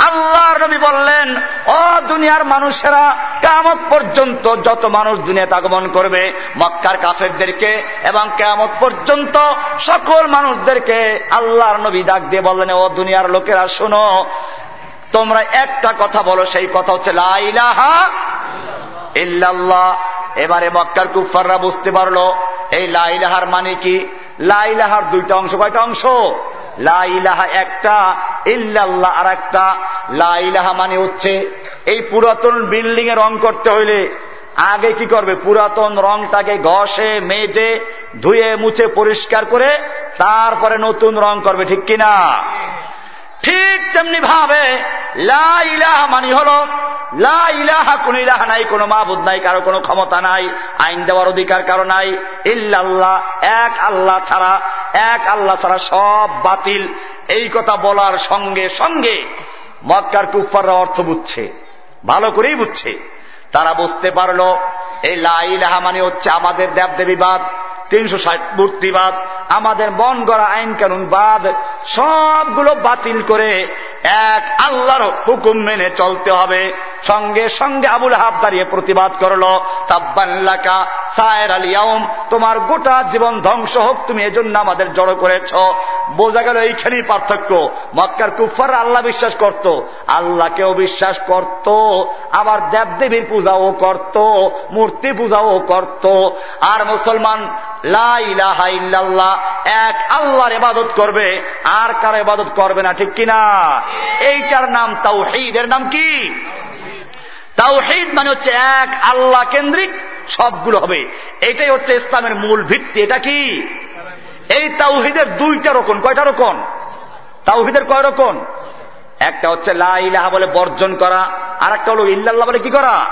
A: আল্লাহর নবী বললেন, ও দুনিয়ার মানুষেরা, কিয়ামত পর্যন্ত যত মানুষ দুনিয়াতে আগমন করবে, মক্কার কাফেরদেরকে এবং কেয়ামত পর্যন্ত সকল মানুষদেরকে আল্লাহর নবী ডাক দিয়ে বললেন, ও দুনিয়ার লোকেরা, শোনো, তোমরা একটা কথা বলো, সেই কথা হচ্ছে লাইলাহা ইল্লাল্লাহ। এবারে মক্কার কুফাররা বুঝতে পারল, এই লাইলাহার মানে কি? লাইলাহার দুইটা অংশ, কয়টা অংশ? লাইলাহা একটা, ইল্লাল্লাহ আর একটা লাইলাহা মানে হচ্ছে, এই পুরাতন বিল্ডিং এ রং করতে হইলে আগে কি করবে? পুরাতন রংটাকে ঘষে, মেজে, ধুয়ে, মুছে, পরিষ্কার করে তারপরে নতুন রং করবে, ঠিক কিনা? ঠিক তেমনি ভাবে লাইলাহা মানি হল লাইলাহা কোন ইলাহা নাই, কোনো মাহবুদ নাই, কারও কোনো ক্ষমতা নাই, আইন দেওয়ার অধিকার কারও নাই, ইল্লাল্লাহ, এক আল্লাহ ছাড়া, এক আল্লাহ ছাড়া সব বাতিল। এই কথা বলার সঙ্গে সঙ্গে মক্কার কুফাররা অর্থ বুঝছে, ভালো করেই বুঝছে। তারা বুঝতে পারল, এই লাইলাহা মানে হচ্ছে আমাদের দেবদেবীবাদ তিনশো ষাট মূর্তিবাদ আমাদের মন গড়া আইন কানুন বাদ, সবগুলো বাতিল করে এক আল্লাহর হুকুম মেনে চলতে হবে। সঙ্গে সঙ্গে আবুল হাব দাঁড়িয়ে প্রতিবাদ করল তাব্বাল্লাকা সায়ের আলিয়াউম তোমার গোটা জীবন ধ্বংস হোক তুমি এজন্য আমাদের জড়ো করেছ। বোঝা গেল এইখানেই পার্থক্য। মক্কার কুফার আল্লাহ বিশ্বাস করত আল্লাহকেও বিশ্বাস করত আবার দেবদেবীর পূজাও করত মূর্তি পূজাও করত। আর মুসলমান লাইলাহা ইল্লাল্লাহ এক আল্লাহর এবাদত করবে আর কারও এবাদত করবে না ঠিক কিনা? এইটার নাম এর নাম কি? তাওহিদ মানে হচ্ছে এক, আল্লাহ কেন্দ্রিক, সবগুলো হবে। এটাই হচ্ছে ইসলামের মূল ভিত্তি, এটা কি? এই তাওহিদের দুইটা রকম কয়টা রকম তাওহিদের কয় রকম একটা হচ্ছে লা ইলাহা বলে বর্জন করা আর একটা হলো ইল্লাল্লাহ বলে কি করা?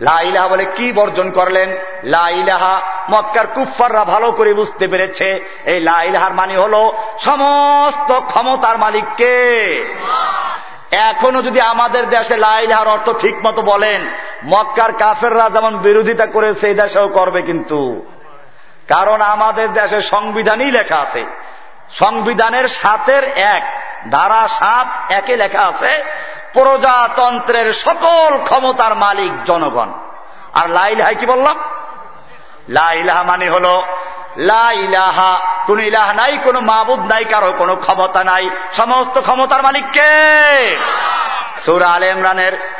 A: লাইলাহা বলে কি বর্জন করলেন? লাইলাহা মক্কার কুফাররা ভালো করে বুঝতে পেরেছে। এই লাইলাহার মানে হল সমস্ত ক্ষমতার মালিককে। এখনও যদি আমাদের দেশে লাইলাহার অর্থ ঠিক মতো বলেন, মক্কার কাফেররা যেমন বিরোধিতা করেছে এই দেশেও করবে কিন্তু। কারণ আমাদের দেশে সংবিধানই লেখা আছে। সংবিধানের সাতের এক, ধারা সাত, একে লেখা আছে, প্রজাতন্ত্রের সকল ক্ষমতার মালিক জনগণ। আর লাইলাহা কি বললাম? লাইলাহা মানে হল লাইলাহা কোন ইলাহ নাই, কোন মাবুদ নাই, কারও কোনো ক্ষমতা নাই। সমস্ত ক্ষমতার মালিককে সুরা আল ইমরানের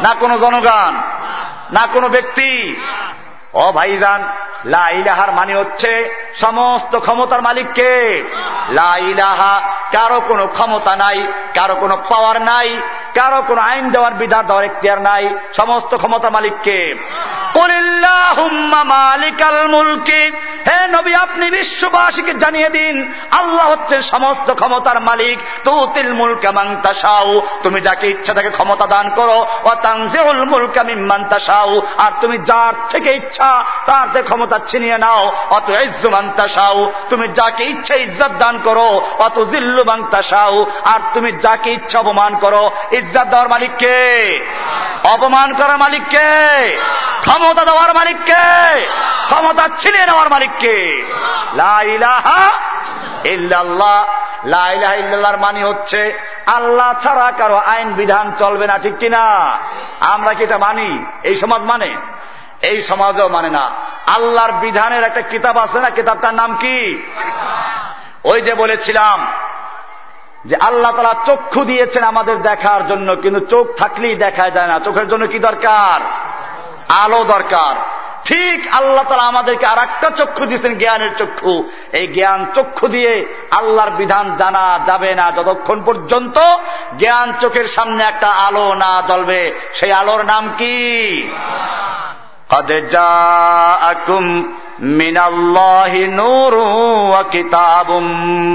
A: না কোনো জনগণ, না কোনো ব্যক্তি। ও ভাইজান লাইলাহার মানে হচ্ছে সমস্ত ক্ষমতার মালিককে। লাইলাহা কারও কোনো ক্ষমতা নাই, কারও কোনো পাওয়ার নাই কারও কোনো আইন দেওয়ার বিধার দেওয়ার এখতিয়ার নাই, সমস্ত ক্ষমতা মালিককে। মালিকাল মুলকি। হে নবী, আপনি বিশ্ববাসীকে জানিয়ে দিন, আল্লাহ হচ্ছে সমস্ত ক্ষমতার মালিক। তুতিল তুমি যাকে ইচ্ছা ক্ষমতা দান করো। আর তুমি যার থেকে ইচ্ছা, তার থেকে ক্ষমতা ছিনিয়ে নাও। অত ইজ্জু মাংতাসাও তুমি যাকে ইচ্ছা ইজ্জত দান করো। অত জিল্লু আর তুমি যাকে ইচ্ছা অপমান করো। ইজ্জত দেওয়ার মালিককে অপমান করার মালিককে ক্ষমতা দেওয়ার মালিককে ক্ষমতা ছিনিয়ে নেওয়ার মালিককে লাইলাহা ইল্লাল্লাহ। মানে হচ্ছে আল্লাহ ছাড়া কারও আইন বিধান চলবে না, ঠিক কিনা? আমরা কি এটা মানি? এই সমাজ মানে? এই সমাজও মানে না। আল্লাহর বিধানের একটা কিতাব আছে না? কিতাবটার নাম কি? ওই যে বলেছিলাম যে আল্লাহ তালা চক্ষু দিয়েছেন আমাদের দেখার জন্য কিন্তু চোখ থাকলেই দেখা যায় না। চোখের জন্য কি দরকার? আলো দরকার। ঠিক আল্লাহ তালা আমাদেরকে আর একটা চক্ষু দিয়েছেন জ্ঞানের চক্ষু। এই জ্ঞান চক্ষু দিয়ে আল্লাহর বিধান জানা যাবে না। যতক্ষণ পর্যন্ত জ্ঞান চোখের সামনে একটা আলো না জ্বলবে সেই আলোর নাম কি?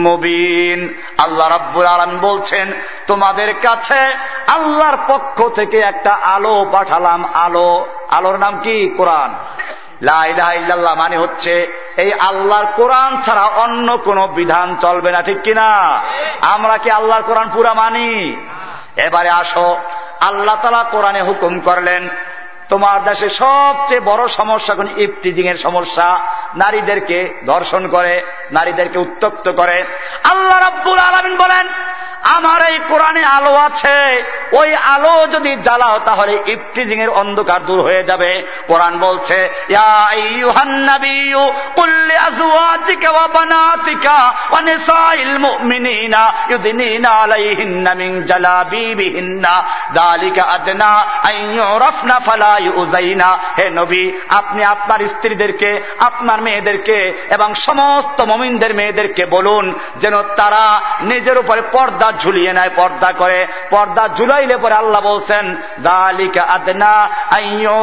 A: মুবিন। আল্লাহ রাব্বুল আলম বলছেন, তোমাদের কাছে আল্লাহর পক্ষ থেকে একটা আলো পাঠালাম, আলো। আলোর নাম কি? কোরআন। লাইলাহ মানে হচ্ছে, এই আল্লাহর কোরআন ছাড়া অন্য কোন বিধান চলবে না, ঠিক কিনা? আমরা কি আল্লাহর কোরআন পুরা মানি? এবারে আসো, আল্লাহ তালা কোরআনে হুকুম করলেন তোমার দেশে সবচেয়ে বড় সমস্যা কোন ইফতিজিং এর সমস্যা। নারীদেরকে ধর্ষণ করে, নারীদেরকে উত্তক্ত করে। আল্লাহ রব্বুল আলমিন বলেন আমার এই কোরআনে আলো আছে। ওই আলো যদি জ্বালাও, তাহলে ইফটিজিং এর অন্ধকার দূর হয়ে যাবে। কোরআন বলছে হে নবী, আপনি আপনার স্ত্রীদেরকে, আপনার মেয়েদেরকে এবং সমস্ত মমিনদের মেয়েদেরকে বলুন, যেন তারা নিজের উপরে পর্দা ঝুলিয়ে নেয়, পর্দা করে। পর্দা ঝুলাইলে পরে আল্লাহ বলছেন, দালিকা আদনা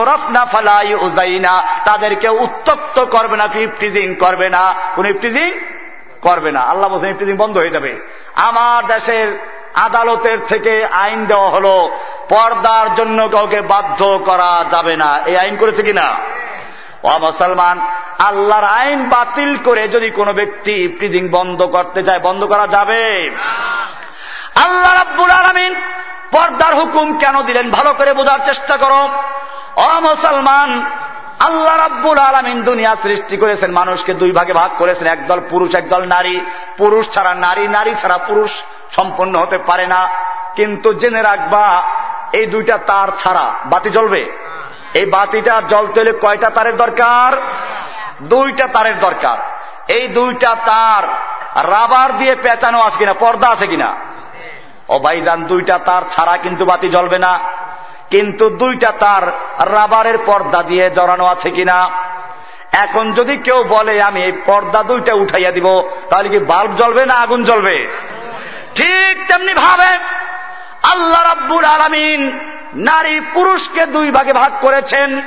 A: রফনা ফালাই উজাইনা তাদেরকে উত্তক্ত করবে না ইফটিজিং করবে না। কোন ইফটিজিং করবে না। আল্লাহ বলছেন ইফটিজিং বন্ধ হয়ে যাবে। আমার দেশের আদালতের থেকে আইন দেওয়া হলো, পর্দার জন্য কাউকে বাধ্য করা যাবে না। এই আইন করেছে কিনা? ও মুসলমান, আল্লাহর আইন বাতিল করে যদি কোনো ব্যক্তি ইফটিজিং বন্ধ করতে চায়, বন্ধ করা যাবে? আল্লাহ রাব্বুল আলমিন পর্দার হুকুম কেন দিলেন? ভালো করে বোঝার চেষ্টা করো। অ মুসলমান, আল্লাহ রাব্বুল আলমিন দুনিয়া সৃষ্টি করেছেন, মানুষকে দুই ভাগে ভাগ করেছেন। একদল পুরুষ, একদল নারী। পুরুষ ছাড়া নারী নারী ছাড়া পুরুষ সম্পন্ন হতে পারে না। কিন্তু জেনে রাখবা, এই দুইটা তার ছাড়া বাতি জ্বলবে। এই বাতিটা জ্বলতে হলে কয়টা তারের দরকার? দুইটা তারের দরকার। এই দুইটা তার রাবার দিয়ে পেঁচানো আছে কিনা, পর্দা আছে কিনা? ও ভাইজান, দুইটা তার ছাড়া কিন্তু বাতি জ্বলবে না। কিন্তু দুইটা তার রাবারের পর্দা দিয়ে জড়ানো আছে কিনা? এখন যদি কেউ বলে, আমি এই পর্দা দুইটা উঠাইয়া দিব তাহলে কি বাল্ব জ্বলবে না আগুন জ্বলবে? ঠিক তেমনি ভাবে আল্লাহ রাব্বুল আলমিন নারী পুরুষকে দুই ভাগে ভাগ করেছেন।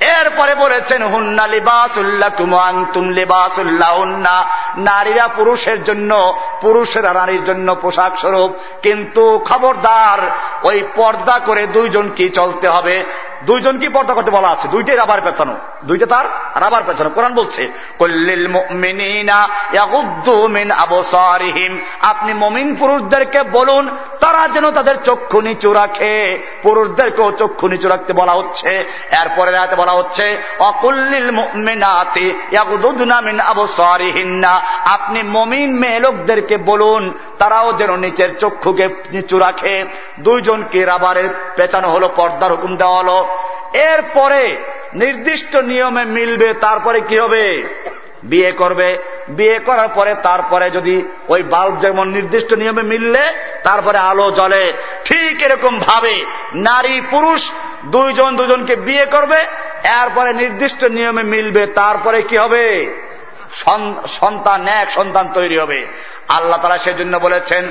A: এরপরে বলেছেন, হুন্না লিবাসুল্লাহ তুমান তুম লিবাসুল্লাহ হুন্না। নারীরা পুরুষের জন্য, পুরুষেরা নারীর জন্য পোশাক স্বরূপ। কিন্তু খবরদার, ওই পর্দা করে দুইজন কি চলতে হবে? দুইজন কি পর্দা করতে বলা আছে? দুইটাই রাবার পেছানো। দুইটা তার রাবার পেছানো। কোরআন বলছে আপনি মমিন পুরুষদেরকে বলুন, তারা যেন তাদের চক্ষু নিচু রাখে। পুরুষদেরকেও চক্ষু নিচু রাখতে বলা হচ্ছে। এরপরে রাতে বলা হচ্ছে অকুল্লিল মিনাতি মিন আপনি মমিন মেয়ে লোকদেরকে বলুন, তারাও যেন নিচের চক্ষুকে নিচু রাখে। দুইজনকে রাবারের পেছানো হলো, পর্দার হুকুম দেওয়া হলো? এরপরে নির্দিষ্ট নিয়মে মিলবে, তারপরে কি হবে? বিয়ে করবে। বিয়ে করার পরে, তারপরে যদি ওই বাল্ব যেমন নির্দিষ্ট নিয়মে মিললে, তারপরে আলো জ্বলে। ঠিক এরকম ভাবে নারী পুরুষ দুইজন দুজনকে বিয়ে করবে, এরপরে নির্দিষ্ট নিয়মে মিলবে, তারপরে কি হবে? সন্তান এক সন্তান তৈরি হবে। আল্লাহ তারা সেজন্য বলেছেন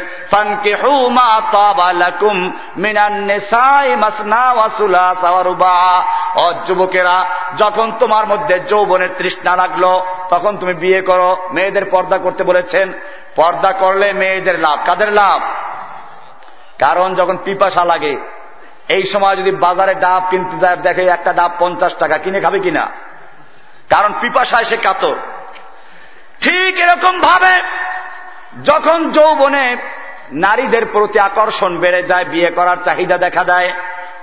A: যুবকেরা, যখন তোমার মধ্যে যৌবনের তৃষ্ণা লাগল, তখন তুমি বিয়ে করো। মেয়েদের পর্দা করতে বলেছেন, পর্দা করলে মেয়েদের লাভ। কাদের লাভ? কারণ যখন পিপাসা লাগে, এই সময় যদি বাজারে ডাব কিনতে যায়, দেখে একটা ডাব পঞ্চাশ টাকা, কিনে খাবে কিনা? কারণ পিপাসায় সে কাতর। ঠিক এরকম ভাবে যখন যৌবনে নারীদের প্রতি আকর্ষণ বেড়ে যায়, বিয়ে করার চাহিদা দেখা দেয়,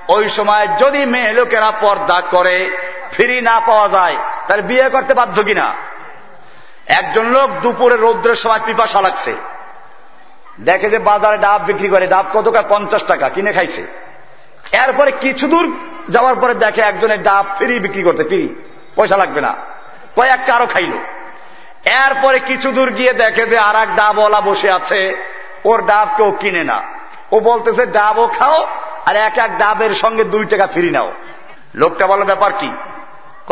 A: ওই সময় যদি মেয়ে লোকেরা পর্দা করে, ফিরি না পাওয়া যায়, তাহলে বিয়ে করতে বাধ্য কিনা? একজন লোক দুপুরে রৌদ্রের সময় পিপাসা লাগছে। দেখে যে বাজারে ডাব বিক্রি করে, ডাব কত পঞ্চাশ টাকা, কিনে খাইছে। এরপরে কিছু দূর যাওয়ার পরে দেখে একজনের ডাব ফ্রি বিক্রি করতে, ফ্রি, পয়সা লাগবে না। কয়েকটা আরও খাইলো। এরপরে কিছু দূর গিয়ে দেখে যে আর এক ডাবওয়ালা বসে আছে। ওর ডাব কেউ কিনে না। ও বলতেছে, ডাবও খাও আর এক এক ডাবের সঙ্গে দুই টাকা ফিরি নাও। লোকটা বলো, ব্যাপার কি?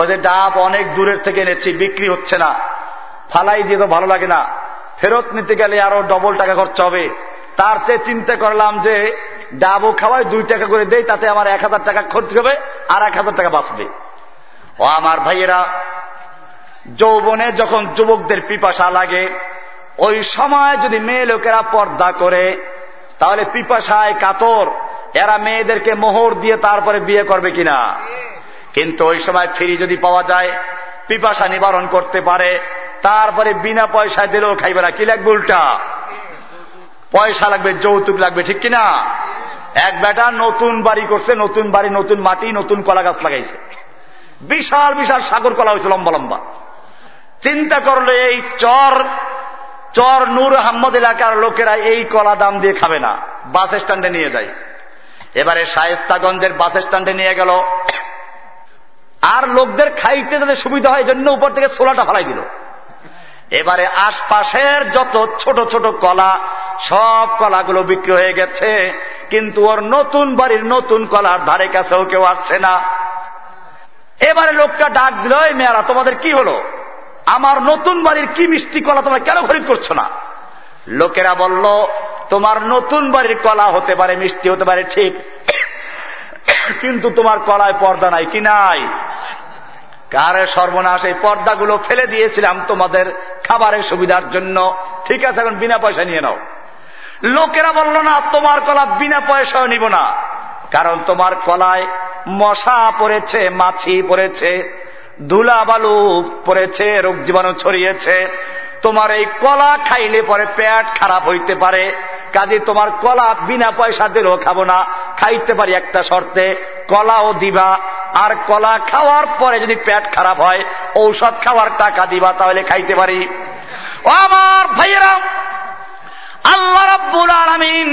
A: যে, ডাব অনেক দূরের থেকে এনেছি, বিক্রি হচ্ছে না। ফালাই দিয়ে তো ভালো লাগে না। ফেরত নিতে গেলে আরও ডবল টাকা খরচ হবে। তার চেয়ে চিন্তা করলাম যে, ডাবও খাওয়ায় দুই টাকা করে দেই, তাতে আমার এক হাজার টাকা খরচ হবে আর এক হাজার টাকা বাঁচবে। ও আমার ভাইয়েরা যৌবনে যখন যুবকদের পিপাসা লাগে, ওই সময় যদি মেয়ে লোকেরা পর্দা করে, তাহলে পিপাসায় কাতর। এরা মেয়েদেরকে মোহর দিয়ে তারপরে বিয়ে করবে কিনা? কিন্তু ওই সময় ফ্রি যদি পাওয়া যায়, পিপাসা নিবারণ করতে পারে, তারপরে বিনা পয়সায় দিলেও খাইবে না। কি লাগবে উল্টা? পয়সা লাগবে, যৌতুক লাগবে, ঠিক কিনা? এক বেটা নতুন বাড়ি করছে, নতুন বাড়ি, নতুন মাটি, নতুন কলা গাছ লাগাইছে। বিশাল বিশাল সাগর কলা হয়েছে, লম্বা লম্বা। চিন্তা করল এই চর চর নূর আহমদ এলাকার লোকেরা এই কলা দাম দিয়ে খাবে না। বাস স্ট্যান্ডে নিয়ে যায়। এবারে শায়েস্তাগঞ্জের বাস স্ট্যান্ডে নিয়ে গেল। আর লোকদের খাইতে যাতে সুবিধা হয় জন্য উপর থেকে সোলাটা ফালাই দিল। এবারে আশপাশের যত ছোট ছোট কলা, সব কলাগুলো বিক্রি হয়ে গেছে। কিন্তু ওর নতুন বাড়ির নতুন কলার ধারে কাছেও কেউ আসছে না। এবারে লোকটা ডাক দিল মেয়ারা, তোমাদের কি হলো? আমার নতুন বাড়ির কি মিষ্টি কলা তোমরা কেন খরিদ করছ না? লোকেরা বলল, তোমার নতুন বাড়ির কলা হতে পারে, মিষ্টি হতে পারে, ঠিক। কিন্তু তোমার কলায় পর্দা নাই, কি নাই? কারে সর্বনাশ, এই পর্দাগুলো ফেলে দিয়েছিলাম তোমাদের খাবারের সুবিধার জন্য। ঠিক আছে, এখন বিনা পয়সা নিয়ে নাও। লোকেরা বলল, না, তোমার কলা বিনা পয়সাও নিব না। কারণ তোমার কলায় মশা পড়েছে, মাছি পড়েছে। ধুলা বালু পড়েছে, রোগ জীবাণু ছড়িয়েছে। তোমার এই কলা খাইলে পরে পেট খারাপ হইতে পারে। কাজে তোমার কলা বিনা পয়সা দিলেও খাব না। খাইতে পারি একটা শর্তে, কলাও দিবা। আর কলা খাওয়ার পরে যদি পেট খারাপ হয়, ঔষধ খাওয়ার টাকা দিবা, তাহলে খাইতে পারি। আমার ভাইয়েরা আল্লাহ রাব্বুল আলমিন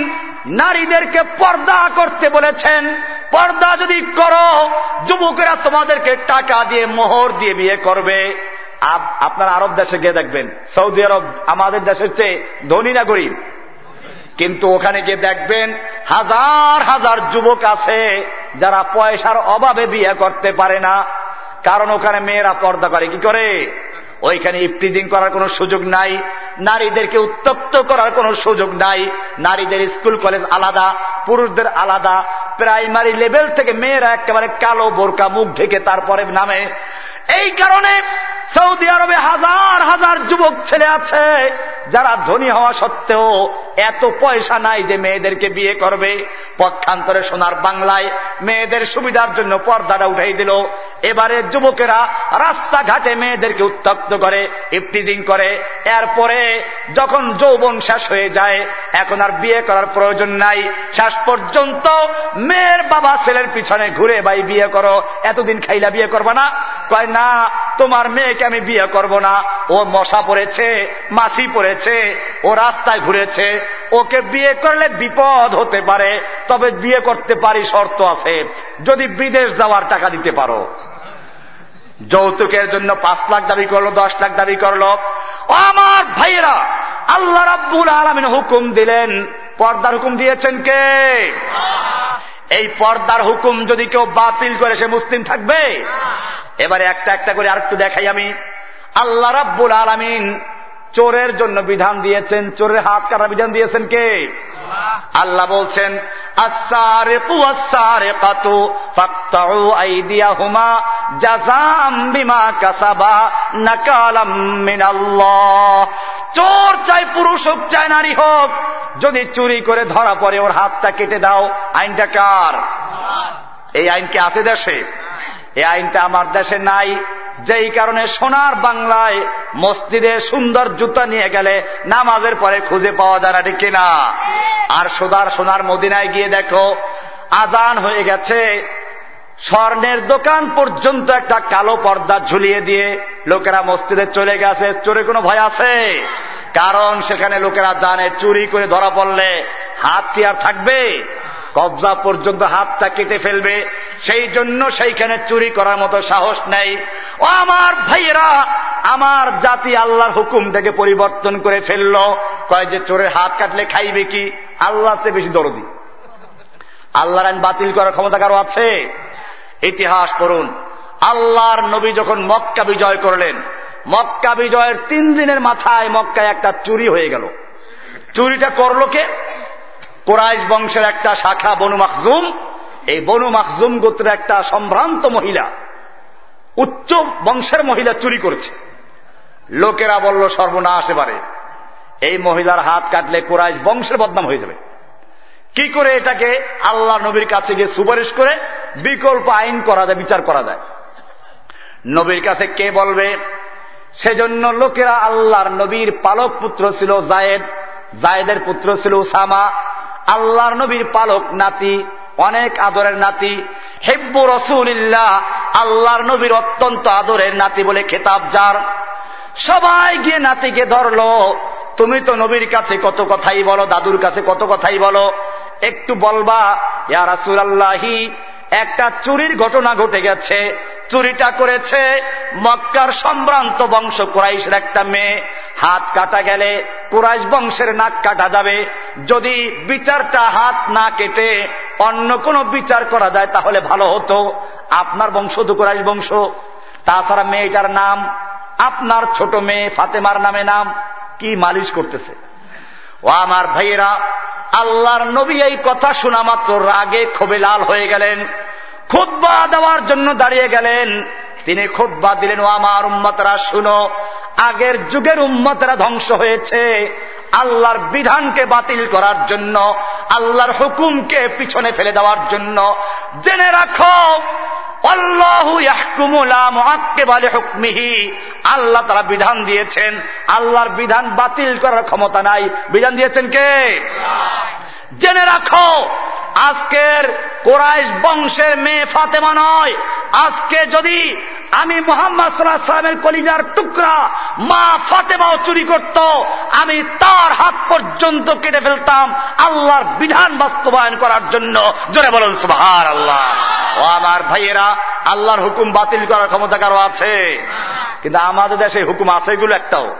A: নারীদেরকে পর্দা করতে বলেছেন, পর্দা যদি করো, যুবকেরা তোমাদেরকে টাকা দিয়ে মোহর দিয়ে বিয়ে করবে। আপনার আরব দেশে গিয়ে দেখবেন, সৌদি আরব আমাদের দেশের চেয়ে ধনী না গরিব? কিন্তু ওখানে গিয়ে দেখবেন, হাজার হাজার যুবক আছে যারা পয়সার অভাবে বিয়ে করতে পারে না। কারণ ওখানে মেয়েরা পর্দা করে, কি করে? ওইখানে ইফটিজিং করার কোনো সুযোগ নাই, নারীদেরকে উত্তপ্ত করার কোনো সুযোগ নাই, নারীদের স্কুল, কলেজ আলাদা, পুরুষদের আলাদা, প্রাইমারি লেভেল থেকে মেয়েরা একেবারে কালো বোরকা মুখ ঢেকে তারপরে নামে। এই কারণে সৌদি আরবে হাজার হাজার যুবক ছেলে আছে, যারা ধনী হওয়া সত্ত্বেও এত পয়সা নাই যে মেয়েদেরকে বিয়ে করবে। পক্ষান্তরে সোনার বাংলায় মেয়েদের সুবিধার জন্য পর্দাটা উঠাই দিল। এবারে যুবকেরা রাস্তাঘাটে মেয়েদেরকে উত্তক্ত করে, ইফটিজিং করে। এরপরে যখন যৌবন শেষ হয়ে যায়, এখন আর বিয়ে করার প্রয়োজন নাই। শেষ পর্যন্ত মেয়ের বাবা ছেলের পিছনে ঘুরে, ভাই, বিয়ে করো। এতদিন খাইলা বিয়ে করবা না? কয়, না, তোমার মেয়েকে আমি বিয়ে করব না। ও মশা পড়েছে মাসি পড়েছে, ও রাস্তায় ঘুরেছে। ওকে বিয়ে করলে বিপদ হতে পারে, তবে বিয়ে করতে পারি শর্ত আছে। যদি বিদেশ যাওয়ার টাকা দিতে পারো। যৌতুকের জন্য পাঁচ লাখ দাবি করল, দশ লাখ দাবি করল। আমার ভাইয়েরা, আল্লাহ রাব্বুল আলমিন হুকুম দিলেন। পর্দার হুকুম দিয়েছেন কে? এই পর্দার হুকুম যদি কেউ বাতিল করে সে মুসলিম থাকবে? এবারে একটা একটা করে আর একটু দেখাই আমি। আল্লাহ রাব্বুল আলমিন চোরের জন্য বিধান দিয়েছেন। চোরের হাত কাটা বিধান দিয়েছেন কে? আল্লাহ বলছেন চোর চাই পুরুষ হোক চাই নারী হোক যদি চুরি করে ধরা পড়ে ওর হাতটা কেটে দাও আইনটা কার? এই আইন কি আছে দেশে? এই আইনটা আমার দেশে নাই। যেই কারণে সোনার বাংলায় মসজিদে সুন্দর জুতা নিয়ে গেলে নামাজের পরে খুঁজে পাওয়া যায় না, ঠিক কিনা? আর সোদার সোনার মদিনায় গিয়ে দেখো, আজান হয়ে গেছে। স্বর্ণের দোকান পর্যন্ত একটা কালো পর্দা ঝুলিয়ে দিয়ে লোকেরা মসজিদে চলে গেছে। চোরে কোনো ভয় আছে? কারণ সেখানে লোকেরা জানে, চুরি করে ধরা পড়লে হাত কি আর থাকবে? কবজা পর্যন্ত হাতটা কেটে ফেলবে। সেই জন্য সেইখানে চুরি করার মতো সাহস নেই। ও আমার ভাইয়েরা, আমার জাতি আল্লাহর হুকুম থেকে পরিবর্তন করে ফেলল। কয় যে চোরের হাত কাটলে খাইবে কি? আল্লাহ চেয়ে বেশি দরদি। আল্লাহর আইন বাতিল করার ক্ষমতা কারও আছে? ইতিহাস পড়ুন। আল্লাহর নবী যখন মক্কা বিজয় করলেন, মক্কা বিজয়ের তিন দিনের মাথায় মক্কায় একটা চুরি হয়ে গেল। চুরিটা করল কে? কোরাইশ বংশের একটা শাখা বনু মাকজুম এই বনু মাকজুম গোত্রের একটা সম্ভ্রান্ত মহিলা, উচ্চ বংশের মহিলা চুরি করছে। লোকেরা বলল, সর্বনাশ এবারে। এই মহিলার হাত কাটলে কোরাইশ বংশের বদনাম হয়ে যাবে। কি করে এটাকে আল্লাহ নবীর কাছে গিয়ে সুপারিশ করে বিকল্প আইন করা যায়, বিচার করা যায়? নবীর কাছে কে বলবে? সেজন্য লোকেরা আল্লাহর নবীর পালক পুত্র ছিল জায়েদ, জায়েদের পুত্র ছিল উসামা আল্লাহর নবীর পালক নাতি, অনেক আদরের নাতি। হেব্বু রসুলিল্লাহ, আল্লাহর নবীর অত্যন্ত আদরের নাতি বলে খেতাব যার। সবাই গিয়ে নাতিকে ধরলো, তুমি তো নবীর কাছে কত কথাই বলো, দাদুর কাছে কত কথাই বলো। একটু বলবা, ইয়া রাসুলাল্লাহি, একটা চুরির ঘটনা ঘটে গেছে। চুরিটা করেছে মক্কার সম্ভ্রান্ত বংশ কোরাইশের একটা মেয়ে। হাত কাটা গেলে কুরাইশ বংশের নাক কাটা যাবে। যদি বিচারটা হাত না কেটে অন্য কোন বিচার করা যায়, তাহলে ভালো হতো। আপনার বংশ তো কুরাইশ বংশ। তাছাড়া মেয়েটার নাম, আপনার ছোট মেয়ে ফাতেমার নামে নাম কি মালিশ করতেছে? ও আমার ভাইয়েরা, আল্লাহর নবী এই কথা শোনা মাত্র রাগে ক্ষোভে লাল হয়ে গেলেন খুদ্া দেওয়ার জন্য দাঁড়িয়ে গেলেন। তিনি খুদ্া দিলেন, ও আমার উম্মতরা, শুনো আগের যুগের উম্মতরা ধ্বংস হয়েছে। আল্লাহর বিধানকে বাতিল করার জন্য, আল্লাহর হুকুমকে পিছনে ফেলে দেওয়ার জন্য। জেনে রাখো, আল্লাহ তারা বিধান দিয়েছেন, আল্লাহর বিধান বাতিল করার ক্ষমতা নাই। বিধান দিয়েছেন কে? জেনে রাখো, আজকের কোরাইশ বংশের মেয়ে ফাতেমা নয়। আজকে যদি আমি মোহাম্মদ সাল্লামের কলিজার টুকরা মা ফাতেমাও চুরি করত, আমি তার হাত পর্যন্ত কেটে ফেলতাম আল্লাহর বিধান বাস্তবায়ন করার জন্য। জোরে বলুন সুহার আল্লাহ ও আমার ভাইয়েরা, আল্লাহর হুকুম বাতিল করার ক্ষমতা কারও আছে? কিন্তু আমাদের দেশে হুকুম আছে, এগুলো একটাও।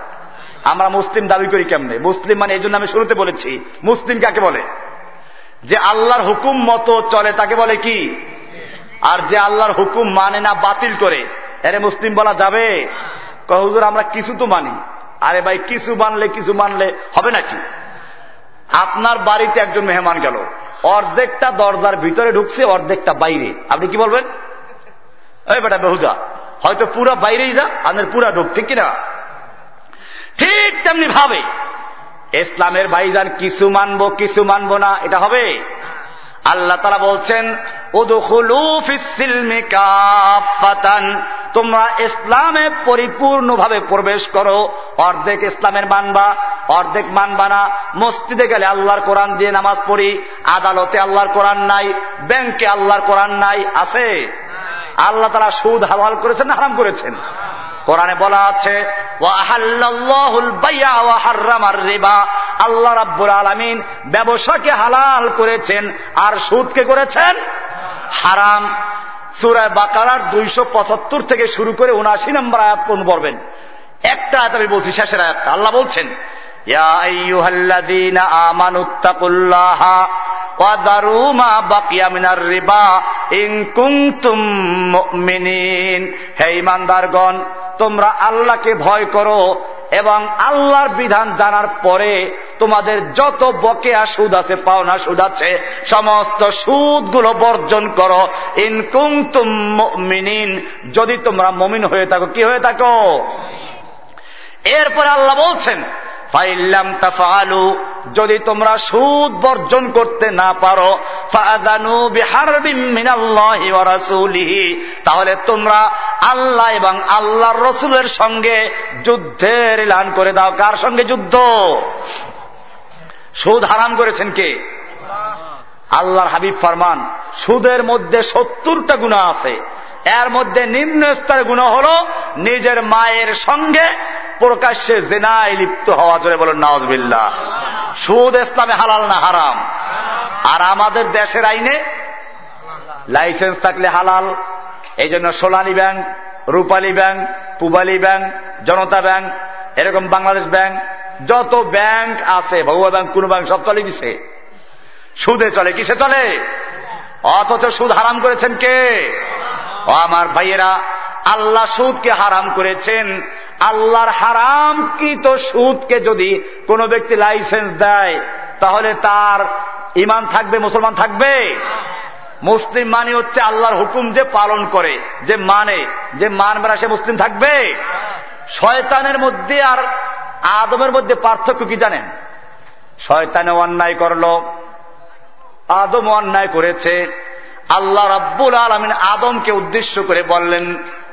A: আমরা মুসলিম দাবি করি কেমনে? মুসলিম মানে এই জন্য আমি শুরুতে বলেছি। মুসলিম কাকে বলে? যে আল্লাহর হুকুম মতো চলে, তাকে বলে কি? আর যে আল্লাহর হুকুম মানে না বাতিল করে। এরে মুসলিম বলা যাবে? হুজুর, আমরা কিছু তো মানি। আরে ভাই, কিছু মানলে কিছু মানলে হবে নাকি? আপনার বাড়িতে একজন মেহমান গেল। অর্ধেকটা দরজার ভিতরে ঢুকছে, অর্ধেকটা বাইরে। আপনি কি বলবেন? এই বেটা বেহুদা, হয়তো পুরা বাইরেই যা, আপনার পুরা ঢুক, ঠিক কিনা? ঠিক তেমনি ভাবে। ইসলামের ভাইজান কিছু মানবো কিছু মানবো না এটা হবে? আল্লাহ তারা বলছেন তোমরা ইসলামে পরিপূর্ণভাবে প্রবেশ করো অর্ধেক ইসলামের মানবা অর্ধেক মানবা না। মসজিদে গেলে আল্লাহর কোরআন দিয়ে নামাজ পড়ি আদালতে আল্লাহর কোরআন নাই ব্যাংকে আল্লাহর কোরআন নাই আছে? আল্লাহ তারা সুদ হালাল করেছেন না হারাম করেছেন? কোরআনে বলা আছে আল্লাহ রাব্বুর আলমিন ব্যবসাকে হালাল করেছেন, আর সুদকে করেছেন? হারাম। সুরায় বাকারার দুইশো পঁচাত্তর থেকে শুরু করে উনাশি নম্বর আয়াত কোন পড়বেন। একটা আয়াত আমি বলছি, শেষের আয়াতটা। আল্লাহ বলছেন হে ইমানদারগণ তোমরা আল্লাহকে ভয় করো এবং আল্লাহর বিধান জানার পরে তোমাদের যত বকেয়া সুদ আছে, পাওনা সুদ আছে, সমস্ত সুদগুলো বর্জন করো। ইনকুম তুমিন যদি তোমরা মমিন হয়ে থাকো, কি হয়ে থাকো? এরপরে আল্লাহ বলছেন যদি তোমরা সুদ বর্জন করতে না পারো তাহলে তোমরা আল্লাহ এবং আল্লাহর রসুলের সঙ্গে যুদ্ধের এলান করে দাও। কার সঙ্গে যুদ্ধ? সুদ হারাম করেছেন কে? আল্লাহর হাবিব ফরমান, সুদের মধ্যে সত্তরটা গুণা আছে। এর মধ্যে নিম্ন স্তরের গুণ হল নিজের মায়ের সঙ্গে প্রকাশ্যে জেনায় লিপ্ত হওয়া, জোরে বলুন নওয়াজবিল্লা সুদ ইসলামে হালাল না হারাম? আর আমাদের দেশের আইনে লাইসেন্স থাকলে হালাল এই জন্য সোলানি bank, Rupali bank, Pubali bank, Janata bank, এরকম বাংলাদেশ ব্যাংক, যত ব্যাংক আছে ভগুয়া ব্যাংক, কোন ব্যাংক, সব চলে কিসে সুদে চলে, কিসে চলে? অথচ সুদ হারাম করেছেন কে? ও আমার ভাইয়েরা, আল্লাহ সুদকে হারাম করেছেন আল্লাহর হারাম কি তো সুদকে যদি কোনো ব্যক্তি লাইসেন্স দেয়, তাহলে তার ইমান থাকবে, মুসলমান থাকবে? মুসলিম মানে হচ্ছে আল্লাহর হুকুম যে পালন করে, যে মানে যে মানবে না সে মুসলিম থাকবে? শয়তানের মধ্যে আর আদমের মধ্যে পার্থক্য কি জানেন? শয়তানে অন্যায় করল আদম অন্যায় করেছে। আল্লাহ রাব্বুল আলমিন আদমকে উদ্দেশ্য করে বললেন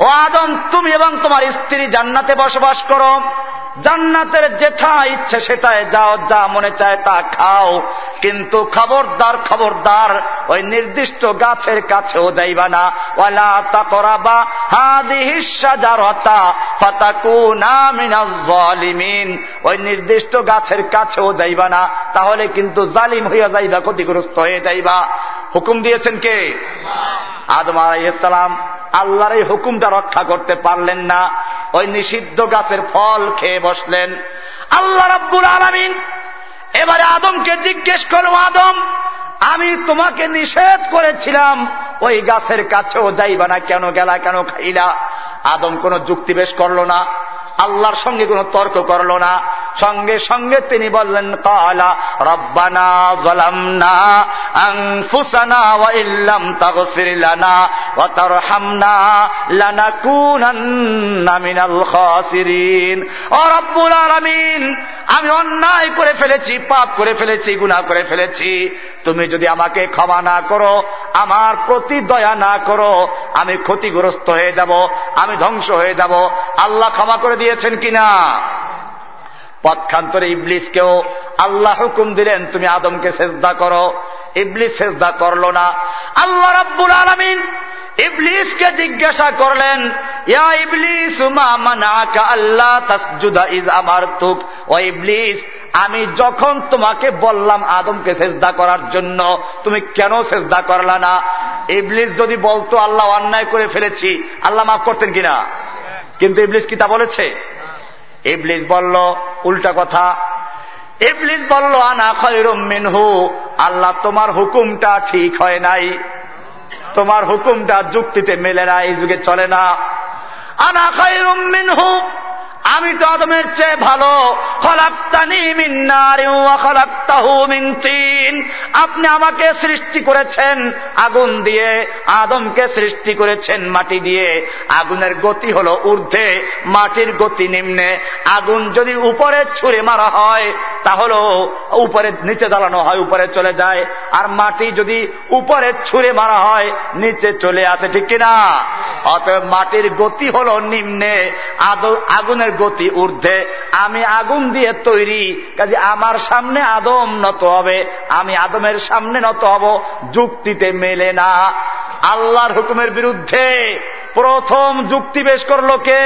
A: ও আদম, তুমি এবং তোমার স্ত্রী জান্নাতে বসবাস করো। জান্নাতের যেথা ইচ্ছে সেটায় যাও, যা মনে চায় তা খাও। কিন্তু খবরদার খবরদার ওই নির্দিষ্ট গাছের কাছেও যাইবা না। ওয়ালা তা করাবা ওই নির্দিষ্ট গাছের কাছেও যাইবা না, তাহলে কিন্তু জালিম হইয়া যাইবা, ক্ষতিগ্রস্ত হয়ে যাইবা। হুকুম দিয়েছেন কে? আদম আলাইসালাম আল্লাহর এই হুকুমটা রক্ষা করতে পারলেন না। ওই নিষিদ্ধ গাছের ফল খেয়ে বসলেন। আল্লাহ রাব্বুল আলমিন এবারে আদমকে জিজ্ঞেস করো আদম, আমি তোমাকে নিষেধ করেছিলাম, ওই গাছের কাছেও যাইবা না, কেন গেলা, কেন খাইলা? আদম কোন যুক্তি বেশ করল না। আল্লাহর সঙ্গে কোনো তর্ক করল না। সঙ্গে সঙ্গে তিনি বললেন, কালা রব্বানা জলামনা আনফুসানা ওয়া ইল্লাম তাগফির লানা ওয়া তারহামনা লানাকুনান্না মিনাল খাসিরিন। ও রব্বুল আলামিন আমি অন্যায় করে ফেলেছি, পাপ করে ফেলেছি, গুনাহ করে ফেলেছি। তুমি যদি আমাকে ক্ষমা না করো, আমার প্রতি দয়া না করো, আমি ক্ষতিগ্রস্ত হয়ে যাব, আমি ধ্বংস হয়ে যাব। আল্লাহ ক্ষমা করে দিয়েছেন কিনা? পক্ষান্তরে ইবলিসকেও আল্লাহ হুকুম দিলেন, তুমি আদমকে সেজদা করো। ইবলিস সেজদা করল না। আল্লাহ রাব্বুল আলমিন ইবলিসকে জিজ্ঞাসা করলেন ইবলিস আল্লাহ ইজ ইবলিস, আমি যখন তোমাকে বললাম আদমকে সেজদা করার জন্য, তুমি কেন সেজদা করলা না? ইবলিস যদি বলতো, আল্লাহ অন্যায় করে ফেলেছি, আল্লাহ মাফ করতেন কিনা? কিন্তু ইবলিস কি তা বলেছে? ইবলিস বলল, উল্টা কথা। ইবলিস বলল, আনা খয়রুম মিনহু, আল্লাহ তোমার হুকুমটা ঠিক হয় নাই। তোমার হুকুমটা যুক্তিতে মেলে না এই যুগে চলে না। আনা খায় মিনহু আমি তো আদমের চেয়ে ভালো। আপনি আমাকে সৃষ্টি করেছেন আগুন দিয়ে, আদমকে সৃষ্টি করেছেন মাটি দিয়ে। আগুনের গতি হল ঊর্ধ্বে, মাটির গতি নিম্নে। আগুন যদি উপরে ছুঁড়ে মারা হয়, তাহলে উপরে নিচে দাঁড়ানো হয়, উপরে চলে যায়। আর মাটি যদি উপরে ছুঁড়ে মারা হয়, নিচে চলে আসে, ঠিক কিনা? অতএব মাটির গতি হল নিম্নে। আগুনের গতি ঊর্ধ্বে। আমি আগুন দিয়ে তৈরি, কাজে আমার সামনে আদম নত হবে, আমি আদমের সামনে নত হব, যুক্তিতে মেলে না। আল্লাহর হুকুমের বিরুদ্ধে প্রথম যুক্তি বেশ করল কে?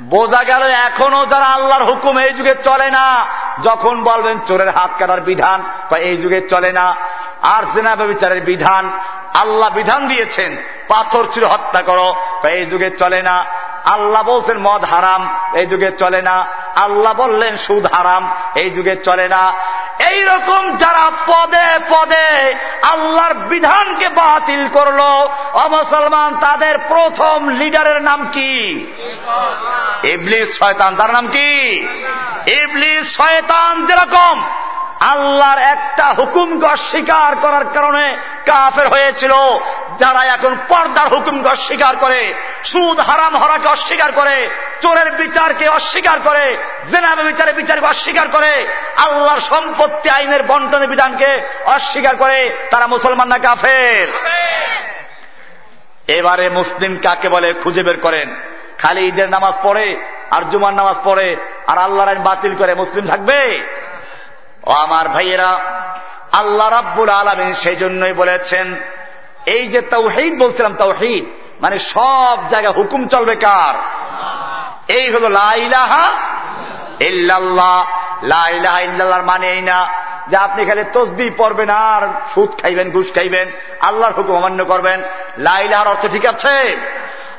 A: বোঝা গেল এখনও যারা আল্লাহর হুকুম এই যুগে চলে না, যখন বলবেন চোরের হাত কাটার বিধান, বা এই যুগে চলে না। আর জেনাবে বিচারের বিধান, আল্লাহ বিধান দিয়েছেন, পাথর চির হত্যা করো এই যুগে চলে না। আল্লাহ বলছেন, মদ হারাম, এই যুগে চলে না। আল্লাহ বললেন, সুদ হারাম, এই যুগে চলে না। এই রকম যারা পদে পদে আল্লাহর বিধানকে বাতিল করল, অমুসলমান, তাদের প্রথম লিডারের নাম কি? ইবলিস, শয়তান। তার নাম কি? ইবলিস, শয়তান যেরকম আল্লাহর একটা হুকুমকে অস্বীকার করার কারণে কাফের হয়েছিল। যারা এখন পর্দার হুকুমকে অস্বীকার করে, সুদ হারাম হরাকে অস্বীকার করে, চোরের বিচারকে অস্বীকার করে, জেনাবে বিচারে বিচারকে অস্বীকার করে, আল্লাহর সম্পত্তি আইনের বন্টনের বিধানকে অস্বীকার করে, তারা মুসলমান না কাফের? এবারে মুসলিম কাকে বলে খুঁজে বের করেন? খালি ঈদের নামাজ পড়ে, আর জুমার নামাজ পড়ে, আর আল্লাহর আইন বাতিল করে মুসলিম থাকবে? ও আমার ভাইয়েরা, আল্লাহ রাব্বুল আলমিন সেই জন্যই বলেছেন, এই যে তাও তৌহিদ বলছিলাম তাও তৌহিদ মানে সব জায়গায় হুকুম চলবে কার? এই হল লাইলাহা ইল্লাল্লাহ। লাইলাহা ইল্লাল্লাহর মানে এই না যে আপনি খালি তসবি পড়বেন আর সুদ খাইবেন, ঘুষ খাইবেন, আল্লাহর হুকুম অমান্য করবেন। লাইলাহার অর্থ ঠিক আছে?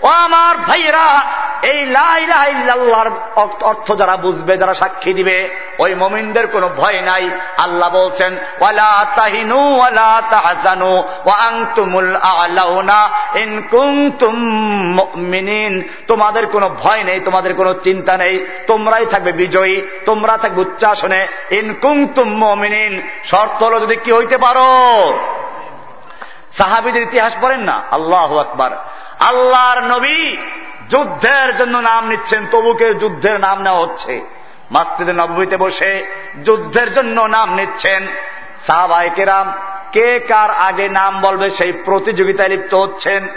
A: ও আমার ভাইয়েরা, এই লাইলাহার অর্থ যারা বুঝবে, যারা সাক্ষী দিবে, ওই মমিনদের কোনো ভয় নাই। আল্লাহ বলছেন, ওয়ালা তাহিনু তাহাজানু তোমাদের কোনো ভয় নেই, তোমাদের কোনো চিন্তা নেই। তোমরাই থাকবে বিজয়ী, তোমরা থাকবে উচ্চাসনে। ইন কুনতুম মুমিনিন, শর্ত হলো যদি কি হইতে পারো। সাহাবিদের ইতিহাস পড়েন না? আল্লাহ আকবার। আল্লাহর নবী যুদ্ধের জন্য নাম নিচ্ছেন তবুকে যুদ্ধের নাম নেওয়া হচ্ছে। মাস্তিদের নবীতে বসে যুদ্ধের জন্য নাম নিচ্ছেন। সাহাবাইকেরাম কে কার আগে নাম বলবে সেই প্রতিযোগিতায় লিপ্ত হচ্ছেন।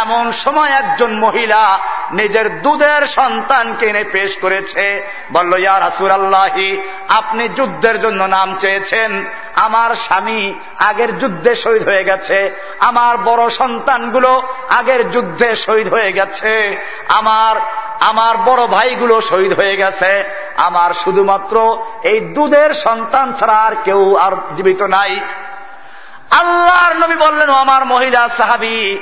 A: এমন সময় একজন মহিলা নিজের দুধের সন্তানকে এনে পেশ করেছে। বলল ইয়ার আসুর আল্লাহি আপনি যুদ্ধের জন্য নাম চেয়েছেন। আমার স্বামী আগের যুদ্ধে শহীদ হয়ে গেছে। আমার বড় সন্তানগুলো আগের যুদ্ধে শহীদ হয়ে গেছে। আমার আমার বড় ভাইগুলো শহীদ হয়ে গেছে। আমার শুধুমাত্র এই দুধের সন্তান ছাড়া আর কেউ আর জীবিত নাই। আল্লাহর নবী বললেন আমার মহিলা সাহাবি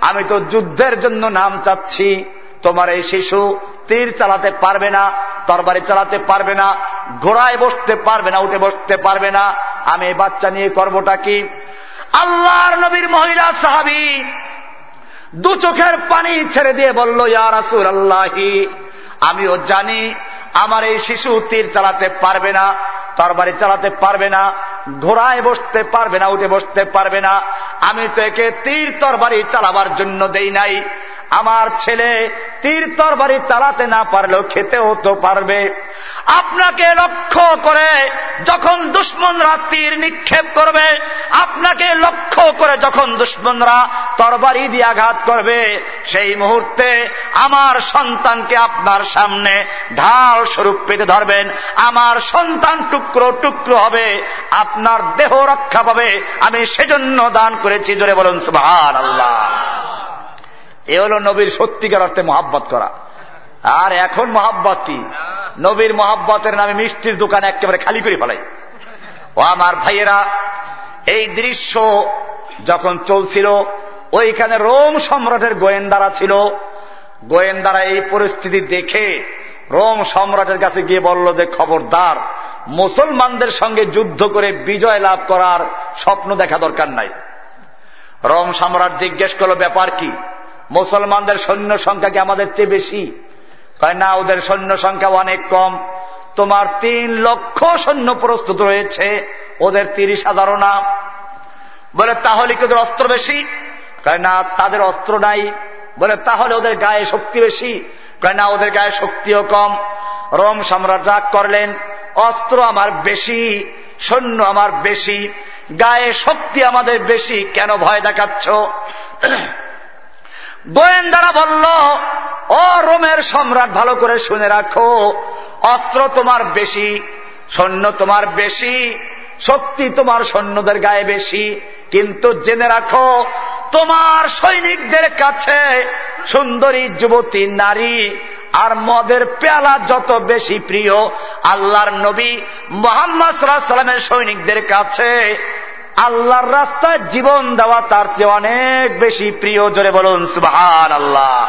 A: আমি তো যুদ্ধের জন্য নাম চাচ্ছি। তোমার এই শিশু তীর চালাতে পারবে না, তরবারি চালাতে পারবে না, ঘোড়ায় বসতে পারবে না, উঠে বসতে পারবে না। আমি এই বাচ্চা নিয়ে করবোটা কি? আল্লাহর নবীর মহিলা সাহাবি দু চোখের পানি ছেড়ে দিয়ে বলল ইয়ার আসুর আল্লাহি আমিও জানি আমার এই শিশু তীর চালাতে পারবে না, তরবারি চালাতে পারবে না, ঘোড়ায় বসতে পারবে না, উঠে বসতে পারবে না। আমি তো একে তীর তরবারি চালাবার জন্য দেই নাই। আমার ছেলে তীর তরবারি চালাতে না পারলেও খেতেও তো পারবে। আপনাকে লক্ষ্য করে যখন দুশ্মনরা তীর নিক্ষেপ করবে, আপনাকে লক্ষ্য করে যখন দুশ্মনরা তরবারি দিয়ে আঘাত করবে, সেই মুহূর্তে আমার সন্তানকে আপনার সামনে ঢাল স্বরূপ পেতে ধরবেন। আমার সন্তান টুকরো টুকরো হবে, আপনার দেহ রক্ষা পাবে। আমি সেজন্য দান করেছি, জোরে বলুন সুভার আল্লাহ এ হল নবীর সত্যিকার অর্থে মহাব্বত করা। আর এখন মহাব্বত কি? নবীর মহাব্বতের নামে মিষ্টির দোকান একেবারে খালি করে ফেলাই। ও আমার ভাইয়েরা, এই দৃশ্য যখন চলছিল, ওইখানে রোম সম্রাটের গোয়েন্দারা ছিল। গোয়েন্দারা এই পরিস্থিতি দেখে রোম সম্রাটের কাছে গিয়ে বলল যে, খবরদার, মুসলমানদের সঙ্গে যুদ্ধ করে বিজয় লাভ করার স্বপ্ন দেখা দরকার নাই। রোম সম্রাট জিজ্ঞেস করল, ব্যাপার কি? মুসলমানদের সৈন্য সংখ্যা কি আমাদের চেয়ে বেশি? কয়, না, ওদের সৈন্য সংখ্যা অনেক কম। তোমার তিন লক্ষ সৈন্য প্রস্তুত রয়েছে, ওদের তিরিশ হাজারও না। বলে, তাহলে কি ওদের অস্ত্র বেশি? কয়, না, তাদের অস্ত্র নাই। বলে, তাহলে ওদের গায়ে শক্তি বেশি। কয়, না, ওদের গায়ে শক্তিও কম। রোম সম্রাট রাগ করলেন, অস্ত্র আমার বেশি, সৈন্য আমার বেশি, গায়ে শক্তি আমাদের বেশি, কেন ভয় দেখাচ্ছ? গোয়েন্দারা বলল, ও রোমের সম্রাট, ভালো করে শুনে রাখো। অস্ত্র তোমার বেশি, সৈন্য তোমার বেশি, শক্তি তোমার সৈন্যদের গায়ে বেশি। কিন্তু জেনে রাখো, তোমার সৈনিকদের কাছে সুন্দরী যুবতী, নারী আর মদের পেয়ালা যত বেশি প্রিয়, আল্লাহর নবী মোহাম্মদ সাল্লামের সৈনিকদের কাছে আল্লাহর রাস্তায় জীবন দেওয়া তার চেয়ে অনেক বেশি প্রিয়। জোরে বলুন সুবাহান আল্লাহ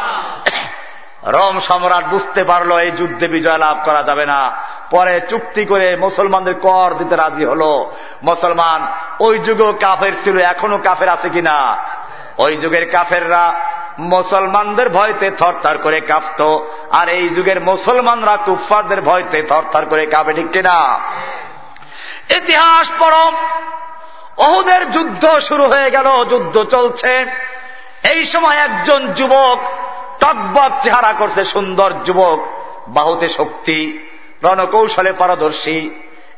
A: রম সম্রাট বুঝতে পারল এই যুদ্ধে বিজয় লাভ করা যাবে না। পরে চুক্তি করে মুসলমানদের কর দিতে রাজি হলো। মুসলমান, ওই যুগেও কাফের ছিল, এখনও কাফের আছে কিনা? ওই যুগের কাফেররা মুসলমানদের ভয়তে থরথর করে কাঁপত, আর এই যুগের মুসলমানরা কুফারদের ভয়তে থরথর করে কাঁপে, ঠিক কিনা? ইতিহাস পড়ো। অহুদের যুদ্ধ শুরু হয়ে গেল, যুদ্ধ চলছে। এই সময় একজন যুবক টকবক চেহারা করছে, সুন্দর যুবক, বাহুতে শক্তি, রণকৌশলে পারদর্শী।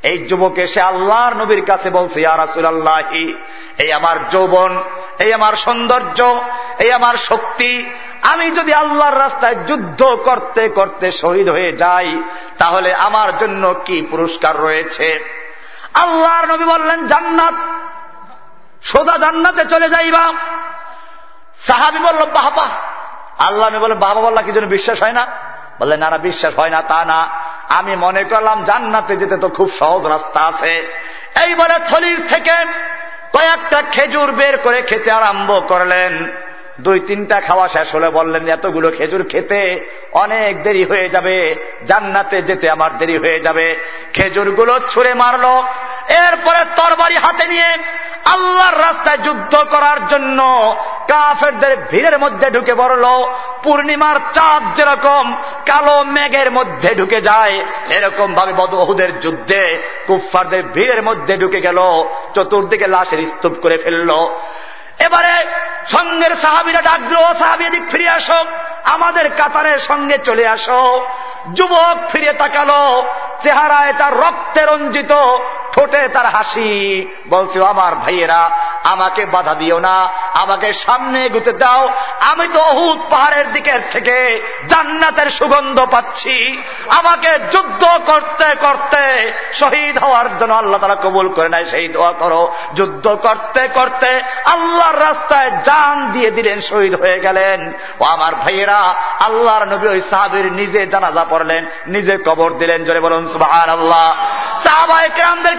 A: এই যুবক এসে আল্লাহর নবীর কাছে বলছে ইয়ারাসুল আল্লাহি এই আমার যৌবন, এই আমার সৌন্দর্য, এই আমার শক্তি, আমি যদি আল্লাহর রাস্তায় যুদ্ধ করতে করতে শহীদ হয়ে যাই, তাহলে আমার জন্য কি পুরস্কার রয়েছে? আল্লাহর নবী বললেন, জান্নাত, সোজা জান্নাতে চলে যাইবা। সাহাবি বলল বাহবা আল্লাহ আমি বলে বাবা বল্লা কি জন্য বিশ্বাস হয় না? বললে না না, বিশ্বাস হয় না, তা না। আমি মনে করলাম, জান্নাতে যেতে তো খুব সহজ রাস্তা আছে। এইবারে থলির থেকে কয়েকটা খেজুর বের করে খেতে আরম্ভ করলেন। দুই তিনটা খাওয়া শেষ হলে বললেন, এতগুলো খেজুর খেতে অনেক দেরি হয়ে যাবে, জান্নাতে যেতে আমার দেরি হয়ে যাবে। খেজুরগুলো ছুঁড়ে মারল, এরপরে তরবারি হাতে নিয়ে আল্লাহর রাস্তায় যুদ্ধ করার জন্য কাফেরদের ভিড়ের মধ্যে ঢুকে পড়ল। পূর্ণিমার চাঁদ যেরকম, কালো মেঘের মধ্যে ঢুকে যায় এরকম ভাবে বদহুদের যুদ্ধে কুফফারদের ভিড়ের মধ্যে ঢুকে গেল, চতুর্দিকে লাশের স্তূপ করে ফেলল। এবারে সঙ্গের সাহাবিরা ডাকল সাহাবি দিক ফিরে আসো। আমাদের কাতারের সঙ্গে চলে আসো। যুবক ফিরে তাকালো, চেহারায় তার রক্তে রঞ্জিত, ঠোঁটে তার হাসি। বলছে আমার ভাইয়েরা, আমাকে বাধা দিও না, আমাকে সামনে গুতে দাও। আমি তো অহুদ পাহাড়ের দিকের থেকে জান্নাতের সুগন্ধ পাচ্ছি। আমাকে যুদ্ধ করতে করতে শহীদ হওয়ার জন্য আল্লাহ তারা কবুল করে নাই সেই দোয়া করো। যুদ্ধ করতে করতে আল্লাহর রাস্তায় জান দিয়ে দিলেন, শহীদ হয়ে গেলেন। ও আমার ভাইয়েরা, আল্লাহর নবী ওই সাহাবির নিজে জানাজা পড়লেন, নিজে কবর দিলেন। জোরে বলুন সুবাহ আল্লাহ সাহাবা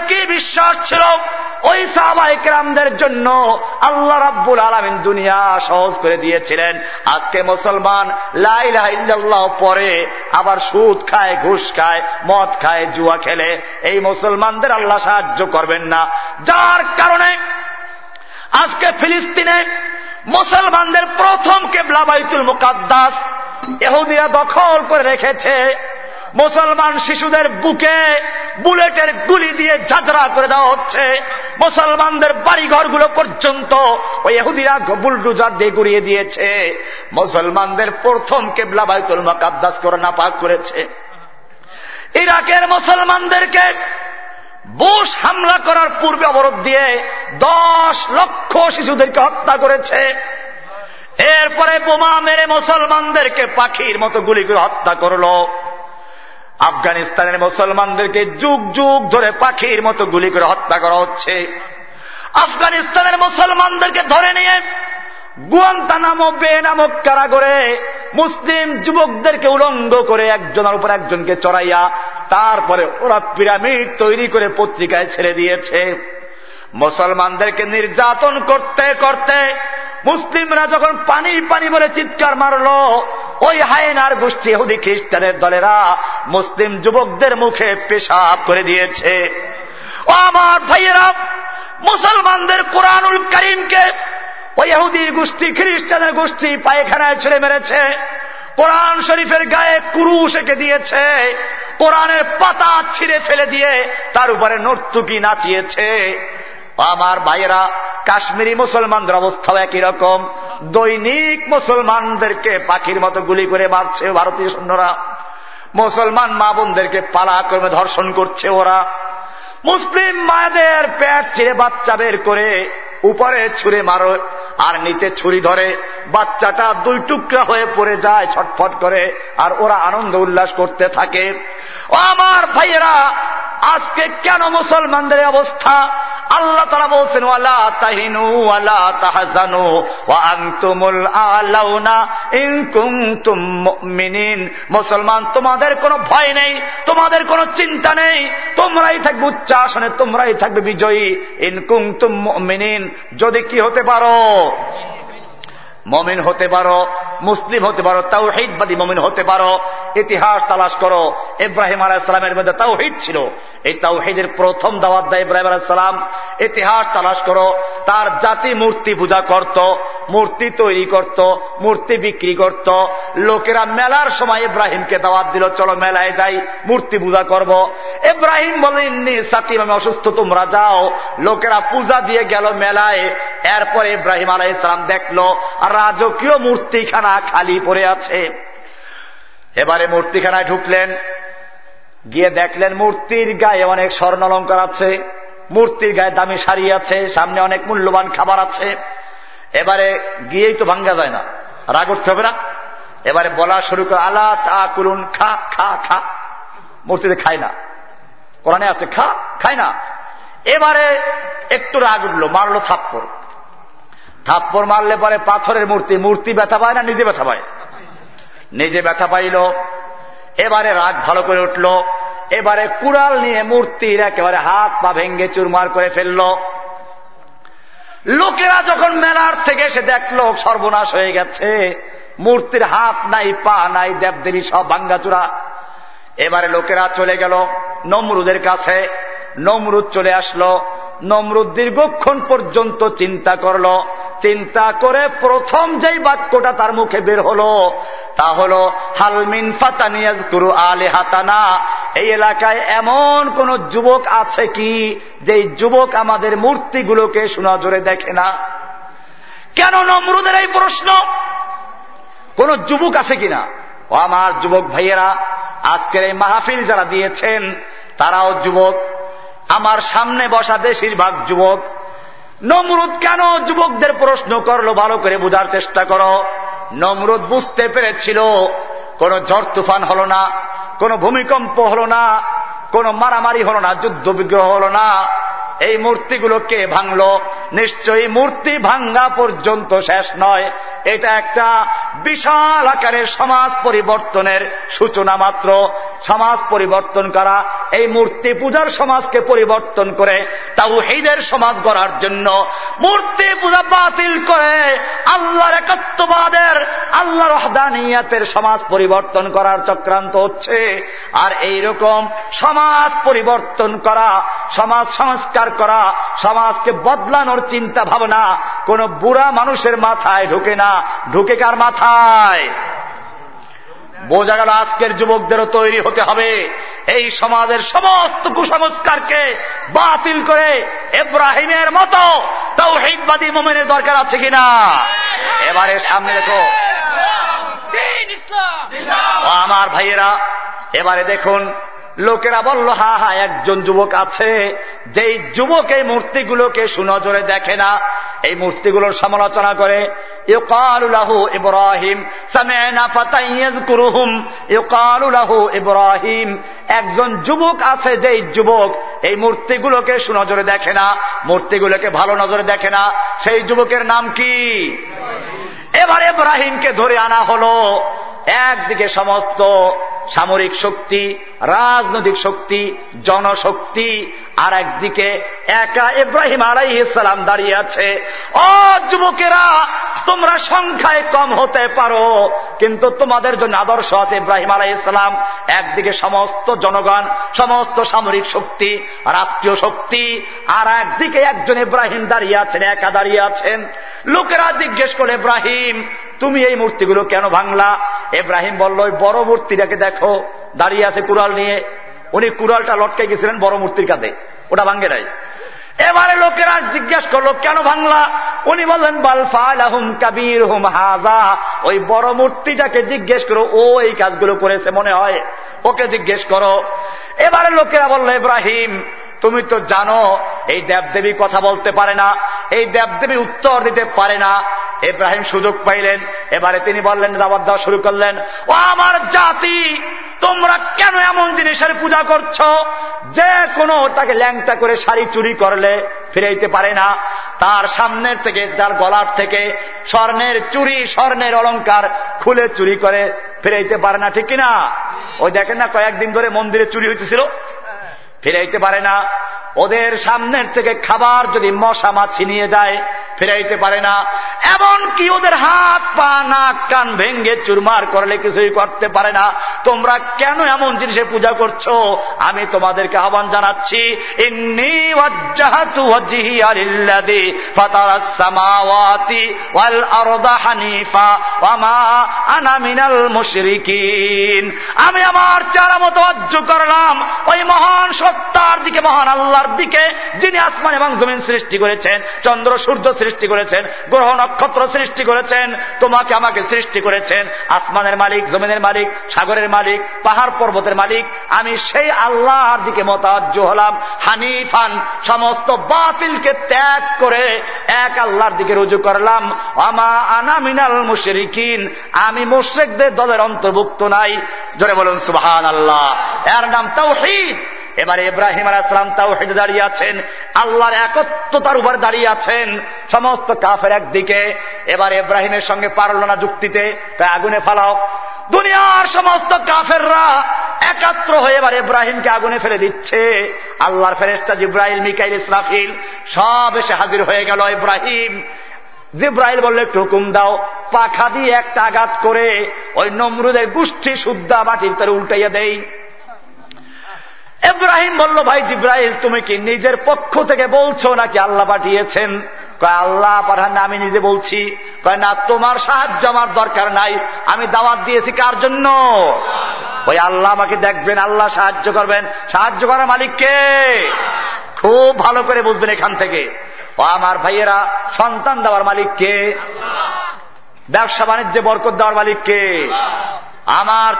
A: কি বিশ্বাস ছিল? ওই সাহাবা জন্য আল্লাহ রাব্বুল আলমিন দুনিয়া সহজ করে দিয়েছিলেন। আজকে মুসলমান লাই লাইল্লাহ পরে আবার সুদ খায়, ঘুষ খায়, মদ খায়, জুয়া খেলে। এই মুসলমানদের আল্লাহ সাহায্য করবেন না। যার কারণে ফিলিস্তিনে মুসলমানদের প্রথম কেবলা বাইতুল মুকাদ্দাস এহুদিয়া দখল করে রেখেছে। মুসলমান শিশুদের বুকে বুলেটের গুলি দিয়ে ঝাঁঝরা করে দেওয়া হচ্ছে। মুসলমানদের বাড়ি ঘরগুলো পর্যন্ত ওই এহুদিরা বুলডুজার দিয়ে গুড়িয়ে দিয়েছে। মুসলমানদের প্রথম কেবলা বাইতুল মকাদ্দাস করে নাপাক করেছে। ইরাকের মুসলমানদেরকে বুশ হামলা করার পূর্বে অবরোধ দিয়ে দশ লক্ষ শিশুদেরকে হত্যা করেছে। এরপরে বোমা মেরে মুসলমানদেরকে পাখির মতো গুলি করে হত্যা করল। আফগানিস্তানের মুসলমানদেরকে যুগ যুগ ধরে পাখির মতো গুলি করে হত্যা করা হচ্ছে। আফগানিস্তানের মুসলমানদেরকে ধরে নিয়ে গুয়ান্তা নামক, বে নামক কারাগরে মুসলিম যুবকদেরকে উলঙ্গ করে একজনের উপর একজনকে চড়াইয়া তারপরে ওরা পিরামিড তৈরি করে পত্রিকায় ছেড়ে দিয়েছে। মুসলমানদেরকে নির্যাতন করতে করতে মুসলিমরা যখন পানি পানি বলে চিৎকার মারল, ওই হায়নার গোষ্ঠী হুদি খ্রিস্টানের দলেরা মুসলিম যুবকদের মুখে পেশাব করে দিয়েছে। ও আমার ভাইয়েরা, মুসলমানদের কোরআনুল করিমকে ওই ইহুদির গোষ্ঠী, খ্রিস্টানের গোষ্ঠী পায়খানায় ছেড়ে মেরেছে। কোরআন শরীফের গায়ে কুরুশ এঁকে দিয়েছে। কোরআনের পাতা ছিঁড়ে ফেলে দিয়ে তার উপরে নর্তুকি নাচিয়েছে। আমার ভাইয়েরা, কাশ্মীরি মুসলমানদের অবস্থাও একই রকম। দৈনিক মুসলমানদেরকে পাখির মতো গুলি করে মারছে ভারতীয় সৈন্যরা। মুসলমান মা বোনদেরকে পালা করে ধর্ষণ করছে ওরা। মুসলিম মায়েদের পেট চিরে বাচ্চা বের করে উপরে ছুরে মারো, আর নিচে ছুরি ধরে বাচ্চাটা দুই টুকরা হয়ে পড়ে যায় ছটফট করে, আর ওরা আনন্দ উল্লাস করতে থাকে। আমার ভাইয়েরা, আজকে কেন মুসলমানদের অবস্থা? আল্লাহ তারা বলছেন, ওয়ালা তাহিনু ওয়ালা তাহাজানু ওয়া আনতুমুল আলাউনা ইন কুনতুম মুমিনিন। মুসলমান, তোমাদের কোনো ভয় নেই, তোমাদের কোনো চিন্তা নেই, তোমরাই থাকবে উচ্চ আসনে তোমরাই থাকবে বিজয়ী। ইন কুনতুম মুমিনিন, যদি কি হতে পারো? মমিন হতে পারো, মুসলিম হতে পারো তাও হিদবাদী মমিন হতে পারো, ইতিহাস তালাশ করো। ইব্রাহিম আলাহিসামের মধ্যে তাও হিদ ছিল। এই তাও হিদের প্রথম দাওয়াত দেয় ইব্রাহিম আলাহিসাম ইতিহাস তালাশ করো, তার জাতি মূর্তি পূজা করত মূর্তি তৈরি করত, মূর্তি বিক্রি করত। লোকেরা মেলার সময় ইব্রাহিমকে দাওয়াত দিল, চলো মেলায় যাই, মূর্তি পূজা করব। ইব্রাহিম বলেন সাতিম আমি অসুস্থ, তোমরা যাও। লোকেরা পূজা দিয়ে গেল মেলায়। এরপরে ইব্রাহিম আলাইসালাম দেখল, রাজকীয় মূর্তিখানা খালি পড়ে আছে। এবারে মূর্তিখানায় ঢুকলেন। গিয়ে দেখলেন মূর্তির গায়ে অনেক স্বর্ণ অলঙ্কার আছে, মূর্তির গায়ে দামি শাড়ি আছে, সামনে অনেক মূল্যবান খাবার আছে। এবারে গিয়েই তো ভাঙ্গা যায় না। রাগ উঠতে হবে না। এবারে বলা শুরু করে, আলা তা করুন খা খা খা। মূর্তিতে খায় না। কোরআনে আছে, খা, খায় না। এবারে একটু রাগ উঠল, মারলো থাপ্পড়। থাপ্পড় মারলে পরে পাথরের মূর্তি মূর্তি ব্যথা পায় না, নিজে ব্যথা পায়? নিজে ব্যথা পাইল। এবারে রাগ ভালো করে উঠল। এবারে কুড়াল নিয়ে মূর্তির একেবারে হাত পা ভেঙ্গে চুরমার করে ফেলল। লোকেরা যখন মেলার থেকে এসে দেখল, সর্বনাশ হয়ে গেছে। মূর্তির হাত নাই, পা নাই, দেবদেবী সব ভাঙ্গাচুরা। এবারে লোকেরা চলে গেল নমরুদের কাছে। নমরুদ চলে আসলো। নমরুদ দীর্ঘক্ষণ পর্যন্ত চিন্তা করল। চিন্তা করে প্রথম যেই বাক্যটা তার মুখে বের হলো, তা হল হালমিন ফাতানিয়াজ গুরু আলে হাতানা এই এলাকায় এমন কোন যুবক আছে কি যে যুবক আমাদের মূর্তিগুলোকে শোনা জোরে দেখে না? কেন নমরুদের এই প্রশ্ন? কোন যুবক আছে কিনা? ও আমার যুবক ভাইয়েরা, আজকের এই মাহফিল যারা দিয়েছেন, তারাও যুবক। আমার সামনে বসা বেশিরভাগ যুবক, নমরুদ কেন যুবকদের প্রশ্ন করল ভালো করে বোঝার চেষ্টা করো? নমরুদ বুঝতে পেরেছিল, কোন ঝড় তুফান হল না, কোন ভূমিকম্প হল না, কোন মারামারি হল না যুদ্ধ বিগ্রহ হল না। এই মূর্তিগুলোকে ভাঙল? নিশ্চয়ই মূর্তি ভাঙ্গা পর্যন্ত শেষ নয়। এটা একটা বিশাল আকারের সমাজ পরিবর্তনের সূচনা মাত্র। সমাজ পরিবর্তন করা, এই মূর্তি পূজার সমাজকে পরিবর্তন করে তাও হেদের সমাজ গড়ার জন্য মূর্তি পূজা বাতিল করে আল্লাহর একত্ববাদের আল্লাহ রহদানিয়াতের সমাজ পরিবর্তন করার চক্রান্ত হচ্ছে। আর এই রকম সমাজ পরিবর্তন করা, সমাজ সংস্কার করা, সমাজকে বদলানোর চিন্তা ভাবনা কোন বুড়া মানুষের মাথায় ঢুকে না। ঢুকে কার মাথায়? বোঝা গেল আজকের যুবকদেরও তৈরি হতে হবে। এই সমাজের সমস্ত কুসংস্কারকে বাতিল করে এব্রাহিমের মতো তাও হেদবাদী মোমেনের দরকার আছে কিনা? এবারে সামনে দেখো। আমার ভাইয়েরা এবারে দেখুন লোকেরা বলল, হা হা, একজন যুবক আছে, যেই যুবক এই মূর্তিগুলোকে সুনজরে দেখে না, এই মূর্তিগুলোর সমালোচনা করে ইব্রাহিম ইব্রাহিম, একজন যুবক আছে যেই যুবক এই মূর্তিগুলোকে সুনজরে দেখে না, মূর্তিগুলোকে ভালো নজরে দেখে না, সেই যুবকের নাম কি? এবার ইব্রাহিমকে ধরে আনা হলো, একদিকে সমস্ত সামরিক শক্তি, রাজনৈতিক শক্তি, জনশক্তি আর একদিকে একা ইব্রাহিম আলাই ইসলাম দাঁড়িয়ে আছে। ও যুবকেরা, তোমরা সংখ্যায় কম হতে পারো, কিন্তু তোমাদের জন্য আদর্শ আছে ইব্রাহিম আলাই ইসলাম একদিকে সমস্ত জনগণ, সমস্ত সামরিক শক্তি, রাষ্ট্রীয় শক্তি, আর একদিকে একজন ইব্রাহিম দাঁড়িয়ে আছেন, একা দাঁড়িয়ে আছেন। লোকেরা জিজ্ঞেস করে, ইব্রাহিম তুমি এই মূর্তিগুলো কেন ভাঙলা? এব্রাহিম বলল, ওই বড় মূর্তিটাকে দেখো, দাঁড়িয়ে আছে কুড়াল নিয়ে। উনি কুড়ালটা লটকে গেছিলেন বড় মূর্তির কাঁধে। ওটা ভাঙ্গে নাই। এবারে লোকেরা জিজ্ঞাসা করল, কেন ভাঙলা? উনি বললেন বালফাল আহম কাবির হুম হাজা ওই বড় মূর্তিটাকে জিজ্ঞেস করো, ও এই কাজগুলো করেছে মনে হয়? ওকে জিজ্ঞেস করো। এবারে লোকেরা বলল, ইব্রাহিম তুমি তো জানো, এই দেবদেবী কথা বলতে পারে না, এই দেবদেবী উত্তর দিতে পারে না। এব্রাহিম সুযোগ পাইলেন, এবারে তিনি বললেন দাবাদ দেওয়া শুরু করলেন, ও আমার জাতি, তোমরা কেন এমন জিনিসের পূজা করছ? যে কোনো তাকে ল্যাংটা করে শাড়ি চুরি করলে ফিরাইতে পারে না। তার সামনের থেকে, তার গলার থেকে স্বর্ণের চুরি, স্বর্ণের অলঙ্কার খুলে চুরি করে ফিরাইতে পারে না, ঠিক কিনা? ওই দেখেন না, কয়েকদিন ধরে মন্দিরে চুরি হইতেছিল। ফিরাইতে পারে না। ওদের সামনের থেকে খাবার যদি মশা মাছি নিয়ে যায়, ফেরাইতে পারে না। এমন কি ওদের হাত পা, নাক, কান ভেঙ্গে চুরমার করলে কিছুই করতে পারে না। তোমরা কেন এমন জিনিসে পূজা করছ? আমি তোমাদেরকে আহ্বান জানাচ্ছি আমি আমার চারা মতো অজ্জ করলাম। ওই মহান সত্তার দিকে মহান আল্লাহর দিকে যিনি আসমান এবং জমিন সৃষ্টি করেছেন, চন্দ্র, সূর্য সৃষ্টি করেছেন, গ্রহ, নক্ষত্র সৃষ্টি করেছেন, তোমাকে আমাকে সৃষ্টি করেছেন, আসমানের মালিক, জমিনের মালিক, সাগরের মালিক, পাহাড় পর্বতের মালিক, আমি সেই আল্লাহর দিকে মতাজ্য হলাম, হানিফান, সমস্ত বাতিলকে ত্যাগ করে এক আল্লাহর দিকে রুজু করলাম। আমা আনা মিনাল মুশরিকিন, আমি মুশ্রেকদের দলের অন্তর্ভুক্ত নাই। জোরে বলুন সুবহান আল্লাহ এর নাম তাওহীদ। এবার ইব্রাহিম আলাহাম তাও হেঁটে দাঁড়িয়ে আছেন, আল্লাহর একত্রতার উপর দাঁড়িয়ে আছেন, সমস্ত কাফের একদিকে। এবার ইব্রাহিমের সঙ্গে পারল না যুক্তিতে, তাই আগুনে ফালাও। দুনিয়ার সমস্ত কাফেররা একাত্র হয়ে এবার ইব্রাহিমকে আগুনে ফেলে দিচ্ছে। আল্লাহর ফেরেস্তা জিব্রাহিল মিকাইল, ইসরাফিল সব এসে হাজির হয়ে গেল ইব্রাহিম। জিব্রাইল বললে, একটু হুকুম দাও, পাখা দিয়ে একটা আঘাত করে ওই নমরুদের গোষ্ঠী শুদ্ধা মাটির তার উল্টাইয়া দেয় এব্রাহিম বলল, ভাই জিব্রাহিল তুমি কি নিজের পক্ষ থেকে বলছো নাকি আল্লাহ পাঠিয়েছেন? কয়, আল্লাহ পাঠান আমি নিজে বলছি। কয়, না, তোমার সাহায্য আমার দরকার নাই, আমি দাওয়াত দিয়েছি কার জন্য? ওই আল্লাহ আমাকে দেখবেন, আল্লাহ সাহায্য করবেন। সাহায্য করার মালিককে খুব ভালো করে বুঝবেন এখান থেকে। ও আমার ভাইয়েরা, সন্তান দেওয়ার মালিককে ব্যবসা বাণিজ্যে বরকত দেওয়ার মালিককে আমার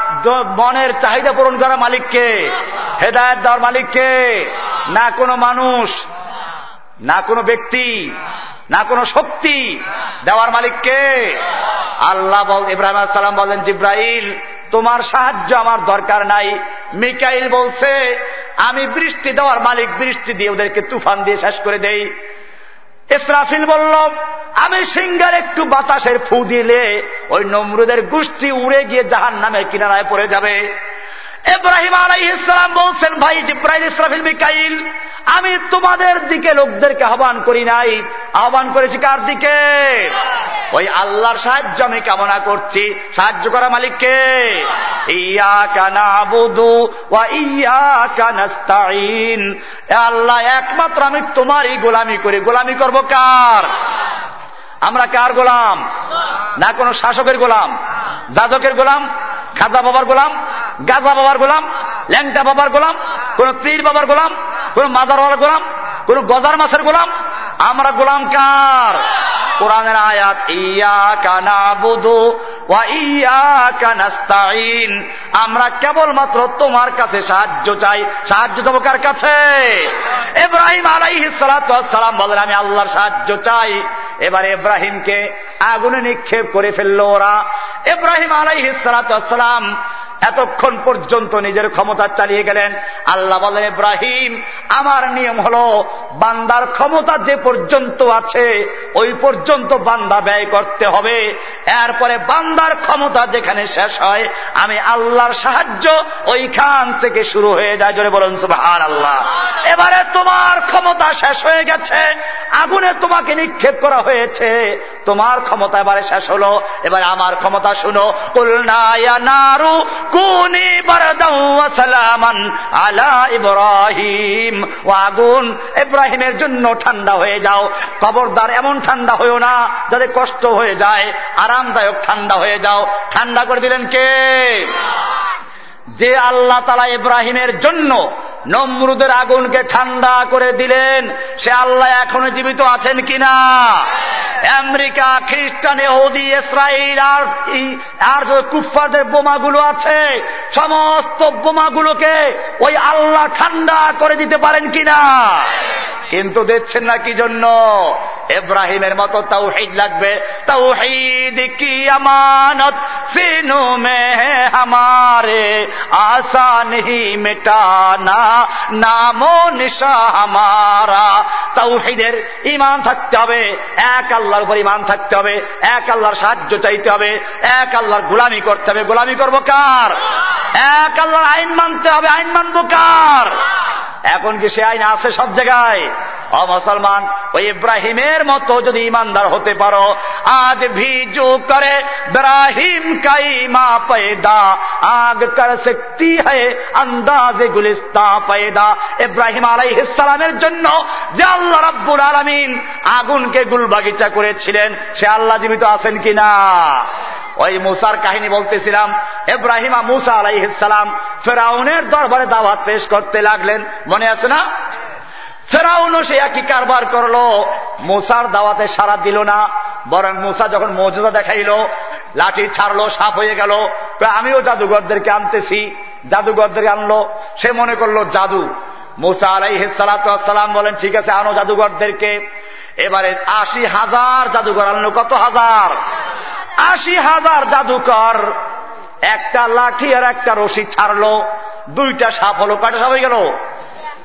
A: মনের চাহিদা পূরণ করা মালিককে, হেদায়ত দেওয়ার মালিককে, না কোনো মানুষ, না কোনো ব্যক্তি, না কোনো শক্তি দেওয়ার মালিককে। আল্লাহ বল ইব্রাহিম সালাম বলেন জিব্রাইল, তোমার সাহায্য আমার দরকার নাই। মিকাইল বলছে, আমি বৃষ্টি দেওয়ার মালিক, বৃষ্টি দিয়ে ওদেরকে তুফান দিয়ে শেষ করে দেই। ইসরাফিল বলল, আমি সিঙ্গার একটু বাতাসের ফু দিলে ওই নমরুদের গোষ্ঠী উড়ে গিয়ে জাহান নামের কিনারায় পড়ে যাবে। এব্রাহিম আলাই ইসলাম বলছেন, ভাই জিব্রাহিম ইসরাফিল মিকাইল, আমি তোমাদের দিকে লোকদেরকে আহ্বান করি নাই। আহ্বান করেছি কার দিকে? ওই আল্লাহর সাহায্য আমি কামনা করছি। সাহায্য করা মালিককে ইয়া কানা বুধু ইয়া কানাস্তাইন আল্লাহ একমাত্র আমি তোমারই গোলামি করি। গোলামি করব কার? আমরা কার গোলাম? না কোন শাসকের গোলাম? যাজকের গোলাম? খাজা বাবার গোলাম গাজা বাবার গোলাম, ল্যাংটা বাবার গোলাম, কোন পীর বাবার গোলাম, কোন মাদারওয়ালার গোলাম, কোন গজার মাছের গোলাম। আমরা গোলাম কার? কোরআনের আয়াত ইয়া কানা বুধু আমরা কেবলমাত্র তোমার কাছে সাহায্য চাই। সাহায্য দেবো কার কাছে? এব্রাহিম আলাই সালাম বলেন, আমি আল্লাহর সাহায্য চাই। এবার এব্রাহিমকে আগুনে নিক্ষেপ করে ফেলল ওরা। এব্রাহিম আলাই সালাম এতক্ষণ পর্যন্ত নিজের ক্ষমতা চালিয়ে গেলেন। আল্লাহ বলেন, ইব্রাহিম, আমার নিয়ম হল, বান্দার ক্ষমতা যে পর্যন্ত আছে, ওই পর্যন্ত বান্দা ব্যয় করতে হবে। এরপরে বান্দার ক্ষমতা যেখানে শেষ হয়, আমি আল্লাহর সাহায্য ওইখান থেকে শুরু হয়ে যায়। জোরে বলুন সুবাহার আল্লাহ এবারে তোমার ক্ষমতা শেষ হয়ে গেছে, আগুনে তোমাকে নিক্ষেপ করা হয়েছে। তোমার ক্ষমতা এবারে শেষ হলো। এবার আমার ক্ষমতা শুনো। কুলনায়া নারু কুনি সালামান আলা ইব্রাহিম। আগুন ইব্রাহিমের জন্য ঠান্ডা হয়ে যাও। খবরদার এমন ঠান্ডা হয়েও না যাতে কষ্ট হয়ে যায়, আরামদায়ক ঠান্ডা হয়ে যাও। ঠান্ডা করে দিলেন কে? যে আল্লাহ তালা ইব্রাহিমের জন্য নমরুদের আগুনকে ঠান্ডা করে দিলেন। সে আল্লাহ এখনও জীবিত আছেন কিনা? আমেরিকা, খ্রিস্টান এহুদি ইসরায়েল আর আর যে কুফারদের বোমাগুলো আছে, সমস্ত বোমাগুলোকে ওই আল্লাহ ঠান্ডা করে দিতে পারেন কিনা? কিন্তু দেখছেন না কি জন্য? এব্রাহিমের মতো তাও হেদ লাগবে। তাও হেদ কি আমানত? সিনু মে হামারে আশা নেই মেটানা, নামো নিশা হামারা। তাও হেদের ইমান থাকতে হবে, এক আল্লাহর উপর ইমান থাকতে হবে, এক আল্লাহর সাহায্য চাইতে হবে, এক আল্লাহর গোলামি করতে হবে। গোলামি করব কার? এক আল্লাহর আইন মানতে হবে, আইন মানবো কার? এখন কি সে আইন আছে সব জায়গায়? অ মুসলমান ওই ইব্রাহিমের মতো যদি ইমানদার হতে পারো, আজ ভিজু করে ব্রাহিম কাই মা পেদা আগ কর সকতি হয় আন্দাজে গুলিস্তা পেদা ইব্রাহিম আলাই ইসলামের জন্য যে আল্লাহ রাব্বুল আলমিন আগুনকে গুলবাগিচা করেছিলেন, সে আল্লাহ জীবিত আছেন কিনা? ওই মুসার কাহিনী বলতেছিলাম এব্রাহিমা মুসা আলাইহিসালাম ফেরাউনের দরবারে দাওয়াত পেশ করতে লাগলেন। মনে আছে না? ফেরাউনও সে একই কারবার করল। মুসার দাওয়াতে সারা দিল না, বরং মুসা যখন মৌজুদা দেখাইল, লাঠি ছাড়লো সাপ হয়ে গেল। আমিও জাদুঘরদেরকে আনতেছি জাদুঘরদের আনলো। সে মনে করল, জাদু। মুসা আলাই সালাম বলেন, ঠিক আছে, আনো জাদুঘরদেরকে। এবারে আশি হাজার জাদুঘর আনলো, কত হাজার? আশি হাজার জাদুকর একটা লাঠি আর একটা রশি ছাড়লো, দুইটা সাপ হলো, কয়টা সাপ হয়ে গেল?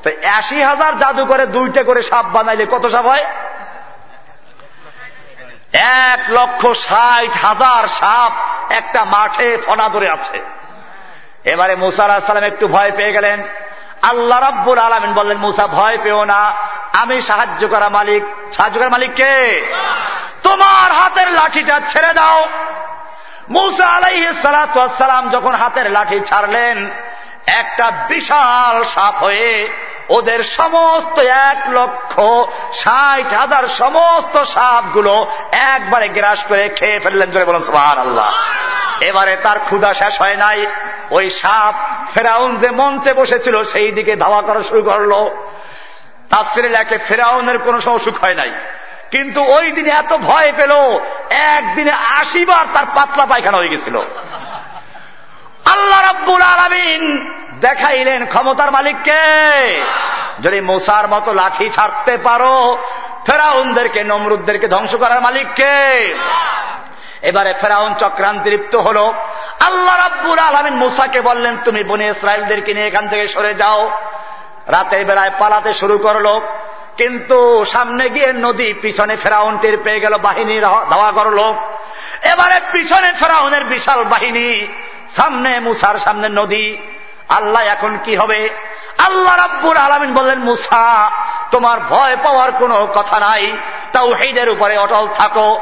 A: তো আশি হাজার জাদু করে দুইটা করে সাপ বানাইলে কত সাপ হয়? এক লক্ষ ষাট হাজার সাপ একটা মাঠে ফনা ধরে আছে। এবারে মুসার সালাম একটু ভয় পেয়ে গেলেন। আল্লাহ রাব্বুল আলমিন বললেন, মুসা, ভয় পেও না। আমি সাহায্য করা মালিক। সাহায্য করা মালিক কে? তোমার হাতের লাঠিটা ছেড়ে দাও। মুসা আলাইহ সালাম যখন হাতের লাঠি ছাড়লেন, একটা বিশাল সাপ হয়ে ওদের সমস্ত এক লক্ষ ষাট হাজার সমস্ত সাপগুলো একবারে গ্রাস করে খেয়ে ফেললেন, জোরে বলুন সুহার আল্লাহ এবারে তার ক্ষুদা শেষ হয় নাই। ওই সাপ ফেরাউন যে মঞ্চে বসেছিল, সেই দিকে ধাওয়া করা শুরু করল। তাফসিরে লেখে, ফেরাউনের কোন অসুখ হয় নাই। কিন্তু ওই দিনে এত ভয় পেল, একদিনে আশিবার তার পাতলা পায়খানা হয়ে গেছিল। আল্লাহ রাব্বুল আলমিন দেখাইলেন ক্ষমতার মালিককে। যদি মুসার মতো লাঠি ছাড়তে পারো, ফেরাউনদেরকে, নমরুদদেরকে ধ্বংস করার মালিককে। এবারে ফেরাউন চক্রান্তে হল। আল্লাহ রাব্বুল আলমিন মুসাকে বললেন, তুমি বনে ইসরায়েলদেরকে নিয়ে এখান থেকে সরে যাও। রাতের বেলায় পালাতে শুরু করল। কিন্তু সামনে গিয়ে নদী পিছনে ফেরাউন টের পেয়ে গেল, বাহিনী ধাওয়া করল। এবারে পিছনে ফেরাউনের বিশাল বাহিনী, সামনে মুসার সামনে নদী। আল্লাহ এখন কি হবে? আল্লাহ রাব্বুর আলমিন বললেন, মুসা, তোমার ভয় পাওয়ার কোনো কথা নাই। তাও হেইদের উপরে অটল থাকো।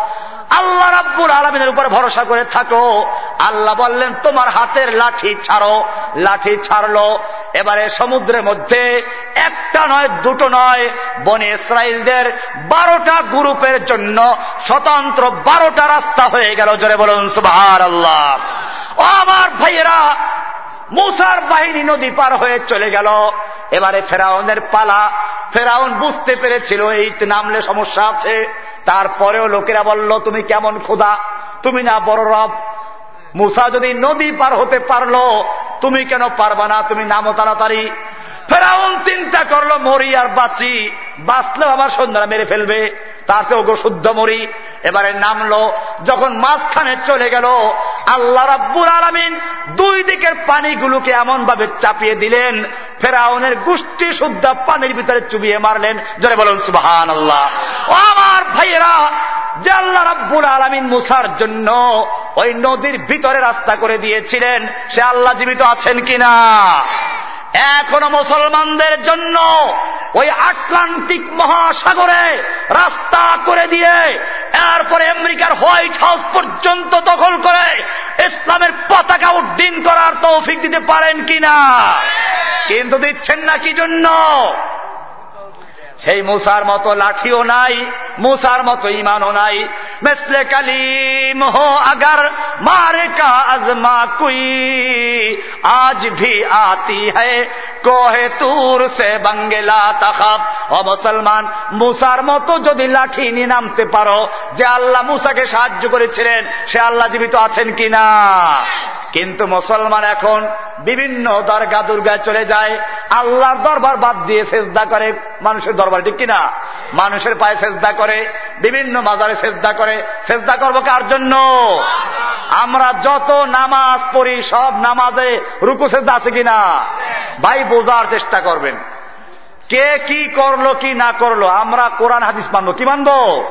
A: আল্লাহ রাব্বুর আলমিনের উপর ভরসা করে থাকো। আল্লাহ বললেন, তোমার হাতের লাঠি ছাড়ো। লাঠি ছাড়লো। এবারে সমুদ্রের মধ্যে একটা নয়, দুটো নয়, বনে ইসরায়েলদের বারোটা গ্রুপের জন্য স্বতন্ত্র বারোটা রাস্তা হয়ে গেল। জোরে বলুন সুবাহ আল্লাহ ও আমার ভাইয়েরা মুসার বাহিনী নদী পার হয়ে চলে গেল। এবারে ফেরাউনের পালা। ফেরাউন বুঝতে পেরেছিল এই নামলে সমস্যা আছে। তারপরেও লোকেরা বলল, তুমি কেমন খোদা? তুমি না বড় রব। মুসা যদি নদী পার হতে পারল, তুমি কেন পারবা না? তুমি নামো তাড়াতাড়ি। ফেরাউন চিন্তা করল, মরি আর বাঁচি। বাঁচলেও আমার সন্ধ্যারা মেরে ফেলবে। তাতে ওগো শুদ্ধ মরি। এবারে নামলো, যখন মাঝখানে চলে গেল, আল্লাহ রাব্বুর আলমিন দুই দিকের পানিগুলোকে এমন ভাবে চাপিয়ে দিলেন, ফেরাউনের গোষ্ঠী শুদ্ধ পানির ভিতরে চুবিয়ে মারলেন। জরে বলুন সুবাহান আল্লাহ আমার ভাইয়েরা, যে আল্লাহ রাব্বুল আলমিন মুসার জন্য ওই নদীর ভিতরে রাস্তা করে দিয়েছিলেন, সে আল্লাহ জীবিত আছেন কিনা? এখনও মুসলমানদের জন্য ওই আটলান্টিক মহাসাগরে রাস্তা করে দিয়ে এরপরে আমেরিকার হোয়াইট হাউস পর্যন্ত দখল করে ইসলামের পতাকা উড্ডীন করার তৌফিক দিতে পারেন কিনা? কিন্তু দিচ্ছেন না, কি জন্য? সেই মুসার মতো লাঠিও নাই, মুসার মতো ইমানও নাই। মেসলে কালিম হো আগার, মারে কা আজমা কুই, আজ ভি আতি কোহে তুর সে বাঙ্গেলা তাকাব ও মুসলমান, মুসার মতো যদি লাঠি নিয়ে নামতে পারো, যে আল্লাহ মুসাকে সাহায্য করেছিলেন, সে আল্লাহ জীবিত আছেন কিনা? কিন্তু মুসলমান এখন বিভিন্ন দরগা দুর্গায় চলে যায়, আল্লাহর দরবার বাদ দিয়ে সেজদা করে, মানুষের দরবার, ঠিক কিনা? মানুষের পায়ে সেজদা করে, বিভিন্ন মাজারে সেজদা করে। সেজদা করব কার জন্য? আমরা যত নামাজ পড়ি, সব নামাজে রুকু সেজদা আছে কিনা? ভাই, বোঝার চেষ্টা করবেন। কে কি করল, কি না করল, আমরা কোরআন, হাদিস মানবো। কি মানবো?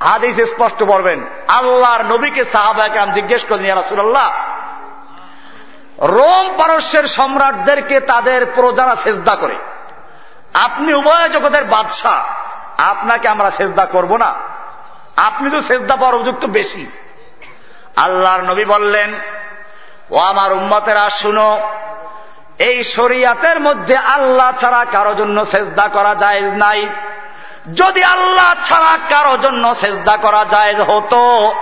A: হাদিস স্পষ্ট পড়বেন আল্লাহর নবীকে সাহাবাকে আমি জিজ্ঞেস করেন রাসুল্লাহ রোম পারস্যের সম্রাটদেরকে তাদের প্রজারা সেজদা করে। আপনি উভয় জগতের বাদশাহ, আপনাকে আমরা সেজদা করব না। আপনি তো সেজদা পাওয়ার উপযুক্ত বেশি। আল্লাহর নবী বললেন, ও আমার উম্মতেরা, শুনো, এই শরিয়াতের মধ্যে আল্লাহ ছাড়া কারও জন্য সেজদা করা যায় নাই। যদি আল্লাহ ছাড়া কারও জন্য সেজদা করা যায় হতো,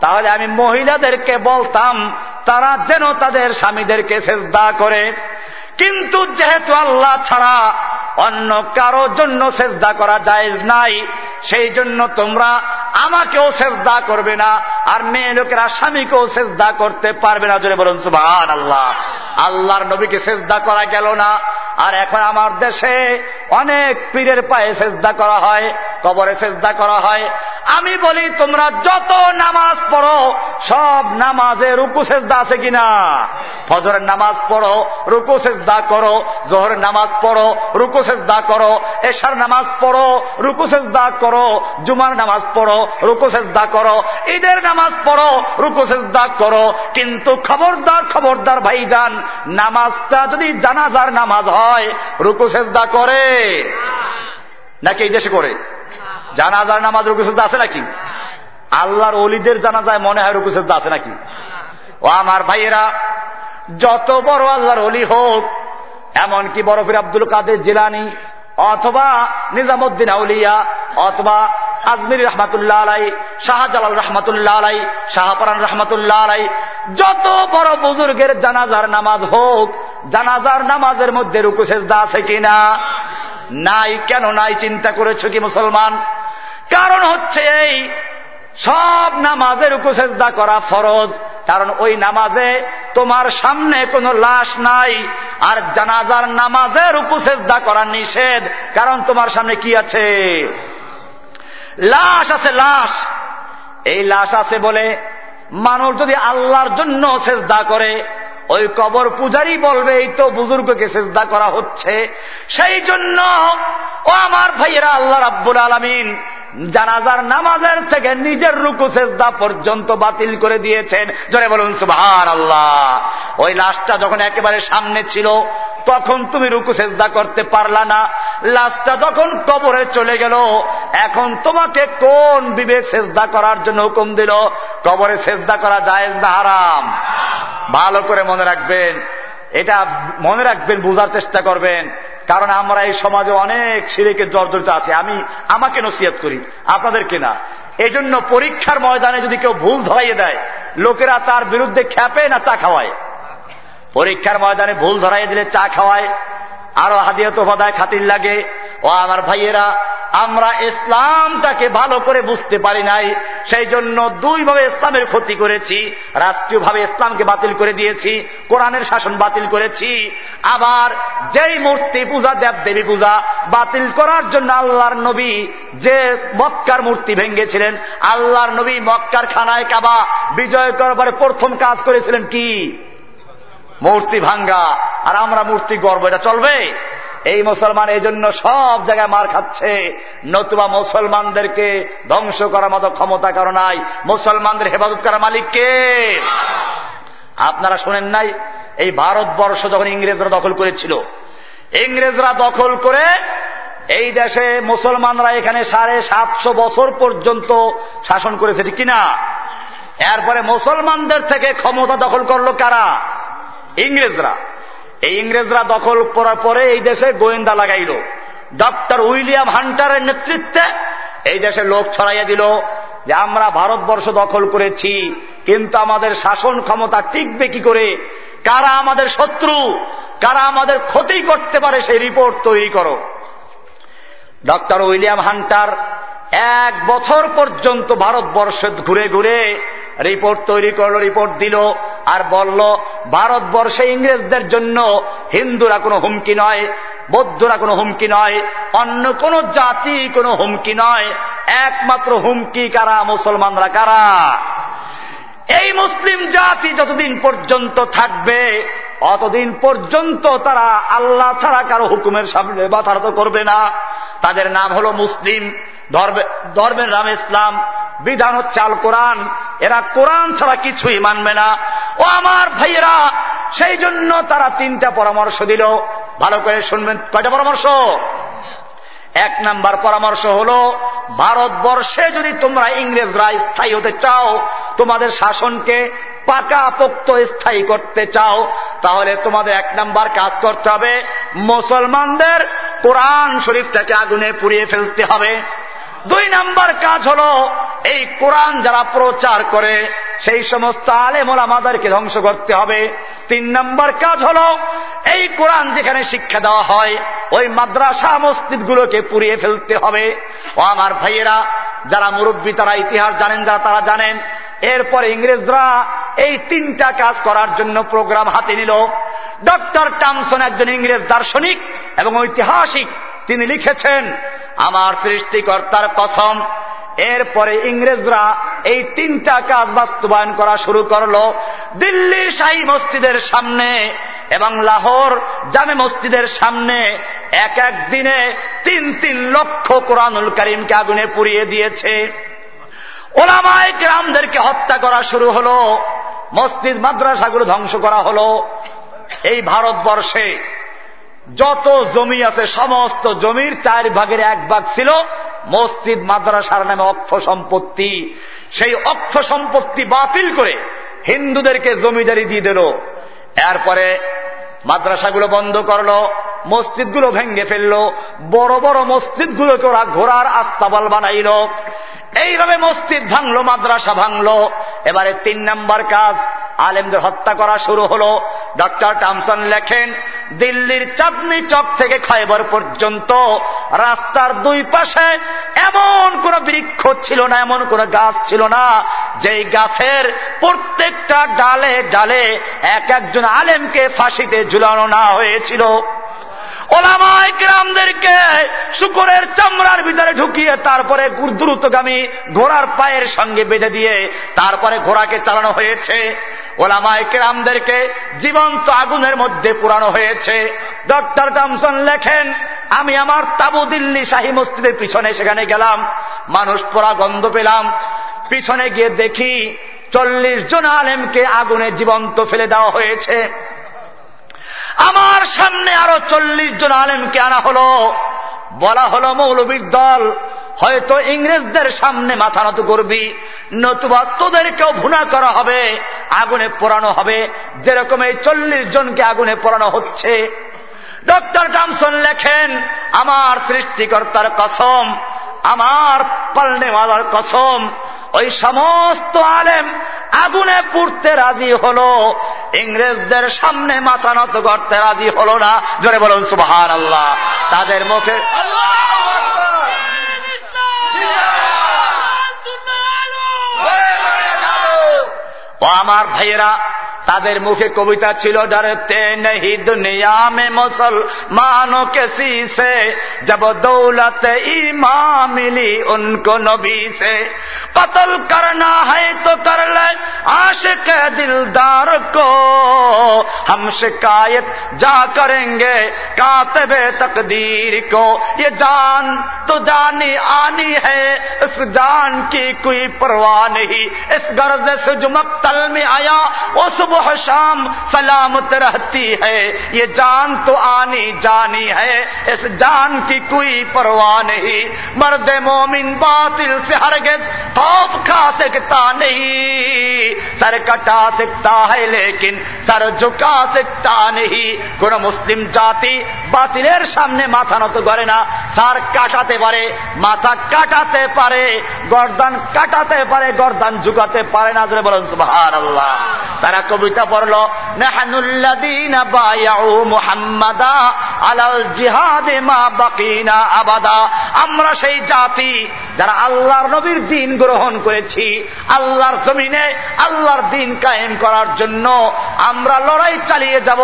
A: তাহলে আমি মহিলাদেরকে বলতাম তারা যেন তাদের স্বামীদেরকে সেজদা করে। কিন্তু যেহেতু আল্লাহ ছাড়া অন্য কারও জন্য সেজদা করা যায় নাই, সেই জন্য তোমরা আমাকেও সেজদা করবে না, আর মেয়ে লোকেরা স্বামীকেও সেজদা করতে পারবে না। জোরে বলুন সুবাহ আল্লাহ আল্লাহর নবীকে সেজদা করা গেল না, আর এখন আমার দেশে অনেক পীরের পায়ে সেজদা করা হয়, কবরে সেজদা করা হয়। আমি বলি, তোমরা যত নামাজ পড়ো, সব নামাজে রুকু সেজদা আছে কিনা? ফজরের নামাজ পড়ো, রুকু সেজদা করো জোহরের নামাজ পড়ো, রুকু সেজদা করো, এশার নামাজ পড়ো, রুকু সেজদা করো, জুমার নামাজ পড়ো, রুকু সেজদা করো, ঈদের নামাজ পড়ো, রুকু সেজদা করো। কিন্তু খবরদার খবরদার ভাইজান, নামাজটা যদি জানাজার নামাজ হয়, রুকু সেজদা করে? নাকি এই দেশে করে? জানাজার নামাজ রুকু সেজদা আছে নাকি? আল্লাহর অলিদের জানাজায় মনে হয় রুকু সেজদা আছে নাকি? ও আমার ভাইয়েরা, যত বড় আল্লাহর অলি হোক এমনকি বরফির আব্দুল কাদের জিলানি, অথবা নিজামুদ্দিন আউলিয়া, অথবা আজমির রহমাতুল্লাহ আলাই, শাহজালাল রহমাতুল্লাহ আলাই, শাহপরান রহমাতুল্লাহ আলাই, যত বড় বুজুর্গের জানাজার নামাজ হোক, জানাজার নামাজের মধ্যে রুকু সেজদা আছে কিনা? নাই, কেন নাই চিন্তা করেছ কি মুসলমান? কারণ হচ্ছে এই, সব নামাজের রুকু করা ফরজ। কারণ ওই নামাজে তোমার সামনে কোনো লাশ নাই, আর জানাজার নামাজের উপসেজদা করার নিষেধ। কারণ তোমার সামনে কি আছে? লাশ আছে, লাশ। এই লাশ আছে বলে মানুষ যদি আল্লাহর জন্য সেজদা করে, ওই কবর পূজারই বলবে, এই তো বুজুর্গকে সেজদা করা হচ্ছে। সেই জন্য, ও আমার ভাইয়েরা, আল্লাহ রাব্বুল আলমিন জানাজার নামাজের থেকে নিজের রুকু সেজদা পর্যন্ত বাতিল করে দিয়েছেন। জোরে বলুন সুভার আল্লাহ ওই লাশটা যখন একেবারে সামনে ছিল, তখন তুমি রুকু সেজদা করতে পারলা না। লাশটা যখন কবরে চলে গেল, এখন তোমাকে কোন বিবেক সেজদা করার জন্য হুকুম দিল? কবরে সেজদা করা যায় না হারাম? ভালো করে মনে রাখবেন। এটা মনে রাখবেন, বোঝার চেষ্টা করবেন। কারণ আমরা এই সমাজে অনেক সিরেকে জর্জরিত আছে। আমি, আমাকে নসিহত করি, আপনাদেরকে না। এজন্য জন্য পরীক্ষার ময়দানে যদি কেউ ভুল ধরাইয়ে দেয়, লোকেরা তার বিরুদ্ধে খ্যাপে না চা খাওয়ায়। পরীক্ষার ময়দানে ভুল ধরাইয়ে দিলে চা খাওয়ায়। আরও হাদিয়া তোফাদায় খাতির লাগে। ও আমার ভাইয়েরা আমরা ইসলামটাকে ভালো করে বুঝতে পারি নাই সেই জন্য দুইভাবে ইসলামের ক্ষতি করেছি, রাষ্ট্রীয়ভাবে ইসলামকে বাতিল করে দিয়েছি, কোরআনের শাসন বাতিল করেছি, আবার যেই মূর্তি পূজা দেব দেবী পূজা বাতিল করার জন্য আল্লাহর নবী যে মক্কার মূর্তি ভেঙ্গেছিলেন আল্লাহর নবী মক্কার খানায় কাবা বিজয় করবার প্রথম কাজ করেছিলেন কি? মূর্তি ভাঙ্গা, আর আমরা মূর্তি গর্ব এটা চলবে? এই মুসলমান এই জন্য সব জায়গায় মার খাচ্ছে। নতুবা মুসলমানদেরকে ধ্বংস করার মতো ক্ষমতা কারও নাই। মুসলমানদের হেফাজত করার মালিককে আপনারা শোনেন নাই, এই ভারতবর্ষ যখন ইংরেজরা দখল করেছিল। ইংরেজরা দখল করে এই দেশে মুসলমানরা এখানে সাড়ে সাতশো বছর পর্যন্ত শাসন করেছে, ঠিক কিনা? এরপরে মুসলমানদের থেকে ক্ষমতা দখল করল কারা? ইংরেজরা। এই ইংরেজরা দখল করার পরে এই দেশে গোয়েন্দা লাগাইল। ডক্টর উইলিয়াম হান্টারের নেতৃত্বে এই দেশে লোক ছড়াইয়া দিল যে আমরা ভারতবর্ষ দখল করেছি, কিন্তু আমাদের শাসন ক্ষমতা টিকবে কি করে? কারা আমাদের শত্রু? কারা আমাদের ক্ষতি করতে পারে সেই রিপোর্ট তৈরি করো। ডক্টর উইলিয়াম হান্টার এক বছর পর্যন্ত ভারতবর্ষে ঘুরে ঘুরে রিপোর্ট তৈরি করল রিপোর্ট দিল, আর বলল, ভারতবর্ষে ইংরেজদের জন্য হিন্দুরা কোনো হুমকি নয়, বৌদ্ধরা কোনো হুমকি নয়, অন্য কোন জাতি কোনো হুমকি নয়, একমাত্র হুমকি কারা, মুসলমানরা কারা? এই মুসলিম জাতি যতদিন পর্যন্ত থাকবে অতদিন পর্যন্ত তারা আল্লাহ ছাড়া কারও হুকুমের সামনে বাধারত করবে না। তাদের নাম হলো মুসলিম ধর্মের নাম ইসলাম, বিধান হচ্ছে আল কোরআন। এরা কোরআন ছাড়া কিছুই মানবে না। ও আমার ভাইয়েরা, সেই জন্য তারা তিনটা পরামর্শ দিল। ভালো করে শুনবেন, কয়টা পরামর্শ? এক নাম্বার পরামর্শ হল, ভারতবর্ষে যদি তোমরা ইংরেজরা স্থায়ী হতে চাও, তোমাদের শাসনকে পাকা পোক্ত স্থায়ী করতে চাও, তাহলে তোমাদের এক নাম্বার কাজ করতে হবে, মুসলমানদের কোরআন শরীফটাকে আগুনে পুড়িয়ে ফেলতে হবে। দুই নাম্বার কাজ হল, এই কোরআন যারা প্রচার করে, সেই সমস্ত আলেমল আমাদেরকে ধ্বংস করতে হবে। তিন নম্বর কাজ হল, এই কোরআন যেখানে শিক্ষা দেওয়া হয়, ওই মাদ্রাসা মসজিদ গুলোকে পুড়িয়ে ফেলতে হবে। ও আমার ভাইয়েরা, যারা মুরব্বী, তারা ইতিহাস জানেন, যারা তারা জানেন এরপর ইংরেজরা এই তিনটা কাজ করার জন্য প্রোগ্রাম হাতে নিল। ডক্টর টামসন একজন ইংরেজ দার্শনিক এবং ঐতিহাসিক। তিনি লিখেছেন, আমার সৃষ্টিকর্তার কসম, এরপরে ইংরেজরা এই তিনটা কাজ বাস্তবায়ন করা শুরু করল। দিল্লির শাহী মসজিদের সামনে এবং লাহোর জামে মসজিদের সামনে এক এক দিনে তিন তিন লক্ষ কোরআনুল করিমকে আগুনে পুড়িয়ে দিয়েছে। ওলামায় গ্রামদেরকে হত্যা করা শুরু হল, মসজিদ, মাদ্রাসাগুলো ধ্বংস করা হল। এই ভারতবর্ষে যত জমি আছে, সমস্ত জমির চার ভাগের এক ভাগ ছিল মসজিদ, মাদ্রাসার নামে অক্ষ সম্পত্তি। সেই অক্ষ সম্পত্তি বাতিল করে হিন্দুদেরকে জমিদারি দিয়ে দিল। এরপরে মাদ্রাসাগুলো বন্ধ করল, মসজিদগুলো ভেঙ্গে ফেলল, বড় বড় মসজিদগুলোকে ওরা ঘোরার আস্তাবল বানাইল। এইভাবে মসজিদ ভাঙলো, মাদ্রাসা ভাঙলো। এবারে তিন নম্বর কাজ, আলেমদের হত্যা করা শুরু হল। ডক্টর টামসন লেখেন, দিল্লির চাঁদনি চক থেকে খাইবার পর্যন্ত রাস্তার দুই পাশে এমন কোন বৃক্ষ ছিল না, এমন কোন গাছ ছিল না, যেই গাছের প্রত্যেকটা ডালে ডালে এক একজন আলেমকে ফাঁসিতে ঝুলানো না হয়েছিল। ওলামায় গ্রামদেরকে শুকুরের চামড়ার ভিতরে ঢুকিয়ে তারপরে দ্রুতগামী ঘোড়ার পায়ের সঙ্গে বেঁধে দিয়ে তারপরে ঘোড়াকে চালানো হয়েছে। ওলামায় কেরামদেরকে জীবন্ত আগুনের মধ্যে পুরানো হয়েছে। ডক্টর টমসন লেখেন, আমি আমার তাবু দিল্লি শাহী মসজিদের পিছনে সেখানে গেলাম, মানুষ পোড়া গন্ধ পেলাম। পিছনে গিয়ে দেখি চল্লিশ জন আলেমকে আগুনে জীবন্ত ফেলে দেওয়া হয়েছে। আমার সামনে আরও চল্লিশ জন আলেমকে আনা হলো। বলা হলো, মৌলবীর দল, হয়তো ইংরেজদের সামনে মাথা নত করবি, নতুবা তোদেরকেও ভুনা করা হবে, আগুনে পোড়ানো হবে, যেরকম এই চল্লিশ জনকে আগুনে পোড়ানো হচ্ছে। ডক্টর টমসন লেখেন, আমার সৃষ্টিকর্তার কসম, আমার পালনেওয়ালার কসম, ওই সমস্ত আলেম আগুনে পুড়তে রাজি হল। ইংরেজদের সামনে মাথা নত করতে রাজি হল না। জোরে বলুন সুবাহান আল্লাহ তাদের মুখে ও আমার ভাইয়েরা তাদের মুখে কবিতা ছিল ডরতে নেহি দুনিয়া মে মুসলমানো কে সে জব দৌলত ইমা মিলি উনকো নবী সে কতল করনা है तो कर ले आशिक दिलदार को हम शिकायत जा करेंगे कातबे तकदीर को ये जान तो जानी आनी है इस जान की कोई परवाह नहीं इस गर्ज से जो मक्तल में आया वो सुबह शाम सलामत रहती है ये जान तो आनी जानी है इस जान की कोई परवाह नहीं मर्द मोमिन बातिल से हरगिज खौफ खा सकता नहीं सर कटा सकता है लेकिन सर झुका सकता नहीं কোন মুসলিম জাতি বাতিলের সামনে মাথা নত করে না সার কাটাতে পারে মাথা কাটাতে পারে গর্দান কাটাতে পারে গর্দান ঝুকাতে পারে না ধরে বলেন সুবহান আল্লাহ তারা কবিতা পড়ল আমরা সেই জাতি যারা আল্লাহর নবীর দিন গ্রহণ করেছি, আল্লাহর জমিনে আল্লাহর দিন কায়েম করার জন্য আমরা লড়াই চালিয়ে যাব।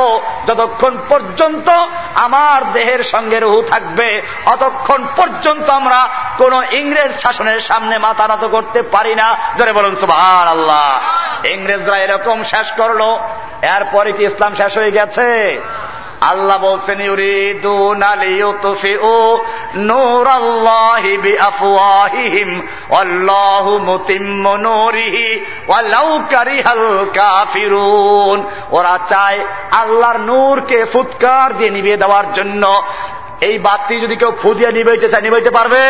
A: যতক্ষণ পর্যন্ত আমার দেহের সঙ্গে রহু থাকবে, অতক্ষণ পর্যন্ত আমরা কোন ইংরেজ শাসনের সামনে মাথা নত করতে পারি না। ধরে বলুন সুবাহ আল্লাহ ইংরেজরা এরকম শেষ করল। এরপরে কি ইসলাম শেষ হয়ে গেছে? আল্লাহ বলছেন, ইউরিদুন আলিয়ুতফিউ নূরাল্লাহি বিআফওয়াহিহিম আল্লাহু মুতিম্মু নূরিহি, ওয়ালাউ কারিহাল কাফিরুন। ওরা চায় আল্লাহর নূরকে ফুৎকার দিয়ে নিভিয়ে দেওয়ার জন্য। এই বাতি যদি কেউ ফুদিয়ে নিবাইতে চায়, নিবাইতে পারবে?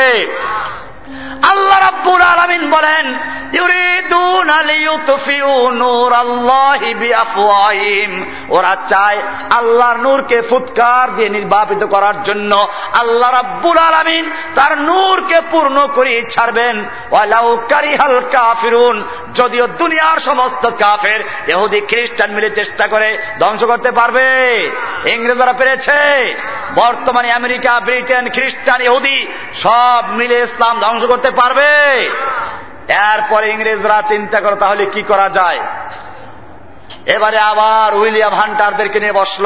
A: আল্লাহ রাব্বুল আলামিন বলেন ওরা চায় আল্লাহর নূরকে ফুৎকার দিয়ে নির্বাপিত করার জন্য। আল্লাহ রাব্বুল আলামিন তার নূরকে পূর্ণ করে ছাড়বেন। ওয়ালাউ কারিহাল কাফিরুন, যদিও দুনিয়ার সমস্ত কাফের ইহুদি, খ্রিস্টান মিলে চেষ্টা করে ধ্বংস করতে পারবে। ইংরেজরা পেরেছে। বর্তমানে আমেরিকা, ব্রিটেন, খ্রিস্টান, ইহুদি সব মিলে ইসলাম ধ্বংস করতে পারবে। এরপরে ইংরেজরা চিন্তা করে, তাহলে কি করা যায়? এবারে আবার উইলিয়াম হান্টারদেরকে নিয়ে বসল।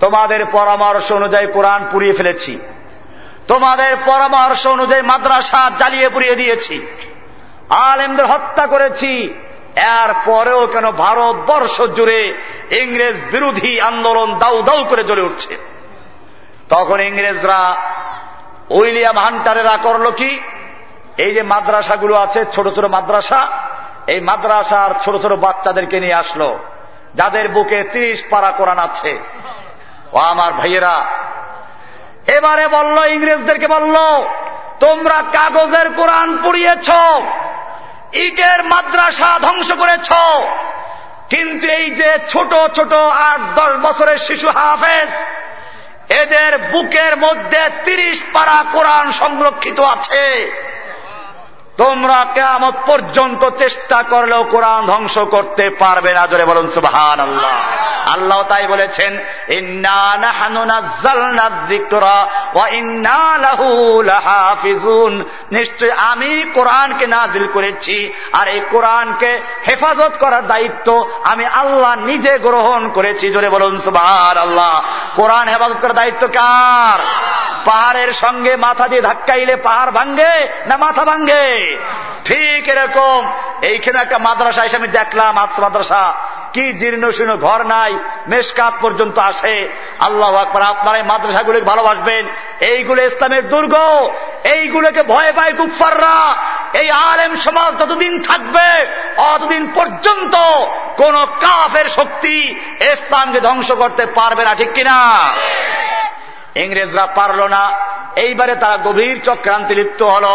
A: তোমাদের পরামর্শ অনুযায়ী কোরআন পুড়িয়ে ফেলেছি। তোমাদের পরামর্শ অনুযায়ী মাদ্রাসা জ্বালিয়ে পুড়িয়ে দিয়েছি। আলেমদের হত্যা করেছি। এর পরেও কেন ভারতবর্ষ জুড়ে ইংরেজ বিরোধী আন্দোলন দাউ দাউ করে জ্বলে উঠছে? তখন ইংরেজরা উইলিয়াম হান্টারেরা করল কি? এই যে মাদ্রাসাগুলো আছে, ছোট ছোট মাদ্রাসা, এই মাদ্রাসার ছোট ছোট বাচ্চাদেরকে নিয়ে আসলো। যাদের বুকে তিরিশ পারা কোরআন আছে। ও আমার ভাইয়েরা, এবারে বলল, ইংরেজদেরকে বলল, তোমরা কাগজের কোরআন পুড়িয়েছ, ইটের মাদ্রাসা ধ্বংস করেছ, কিন্তু এই যে ছোট ছোট আট, দশ বছরের শিশু হাফেজ এদের বুকের মধ্যে তিরিশ পারা কোরআন সংরক্ষিত আছে। তোমরা কেমত পর্যন্ত চেষ্টা করলেও কোরআন ধ্বংস করতে পারবে না। জোরে বলুন সুবাহান আল্লাহ আল্লাহ তাই বলেছেন নিশ্চয় আমি কোরআনকে নাজিল করেছি, আর এই কোরআনকে হেফাজত করার দায়িত্ব আমি আল্লাহ নিজে গ্রহণ করেছি। জোরে বলুন সুবাহ আল্লাহ কোরআন হেফাজত করার দায়িত্ব কার? পাহাড়ের সঙ্গে মাথা দিয়ে ধাক্কাইলে পাহাড় ভাঙ্গে না মাথা ভাঙ্গে ঠিক এরকম। এইখানে একটা মাদ্রাসা এসে আমি দেখলাম আত্ম মাদ্রাসা, কি জীর্ণ শীর্ণ ঘর নাই, মেশকাত পর্যন্ত আসে আল্লাহ আকবর, আপনারা এই মাদ্রাসাগুলোকে ভালোবাসবেন। এইগুলো ইসলামের দুর্গ। এইগুলোকে ভয় পায় কুফাররা এই আলেম সমাজ যতদিন থাকবে, অতদিন পর্যন্ত কোন কাফের শক্তি ইসলামকে ধ্বংস করতে পারবে না, ঠিক কিনা? ইংরেজরা পারল না। এইবারে তারা গভীর চক্রান্তি লিপ্ত হল।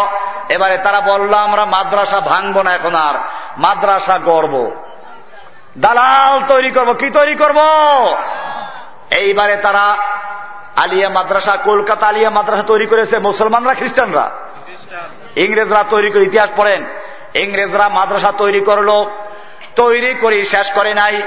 A: এবারে তারা বলল, আমরা মাদ্রাসা ভাঙবো না এখন আর। মাদ্রাসা গর্ব দালাল তৈরি করব। কি তৈরি করব? এইবারে তারা আলিয়া মাদ্রাসা, কলকাতা আলিয়া মাদ্রাসা তৈরি করেছে। মুসলমানরা, খ্রিস্টানরা? ইংরেজরা তৈরি করে, ইতিহাস পড়েন। ইংরেজরা মাদ্রাসা তৈরি করল। তৈরি করি, শেষ করে নাই।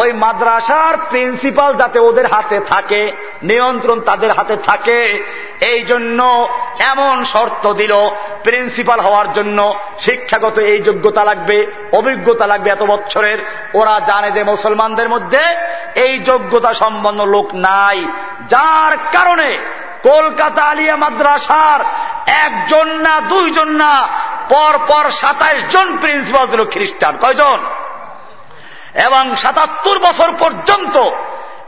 A: ওই মাদ্রাসার প্রিন্সিপাল যাতে ওদের হাতে থাকে, নিয়ন্ত্রণ তাদের হাতে থাকে, এই জন্য এমন শর্ত দিল প্রিন্সিপাল হওয়ার জন্য। শিক্ষাগত এই যোগ্যতা লাগবে, অভিজ্ঞতা লাগবে এত বছরের। ওরা জানে যে মুসলমানদের মধ্যে এই যোগ্যতা সম্পন্ন লোক নাই। যার কারণে কলকাতা আলিয়া মাদ্রাসার একজন না দুইজন না পর পর সাতাইশ জন প্রিন্সিপাল ছিল খ্রিস্টান। কয়জন? এবং সাতাত্তর বছর পর্যন্ত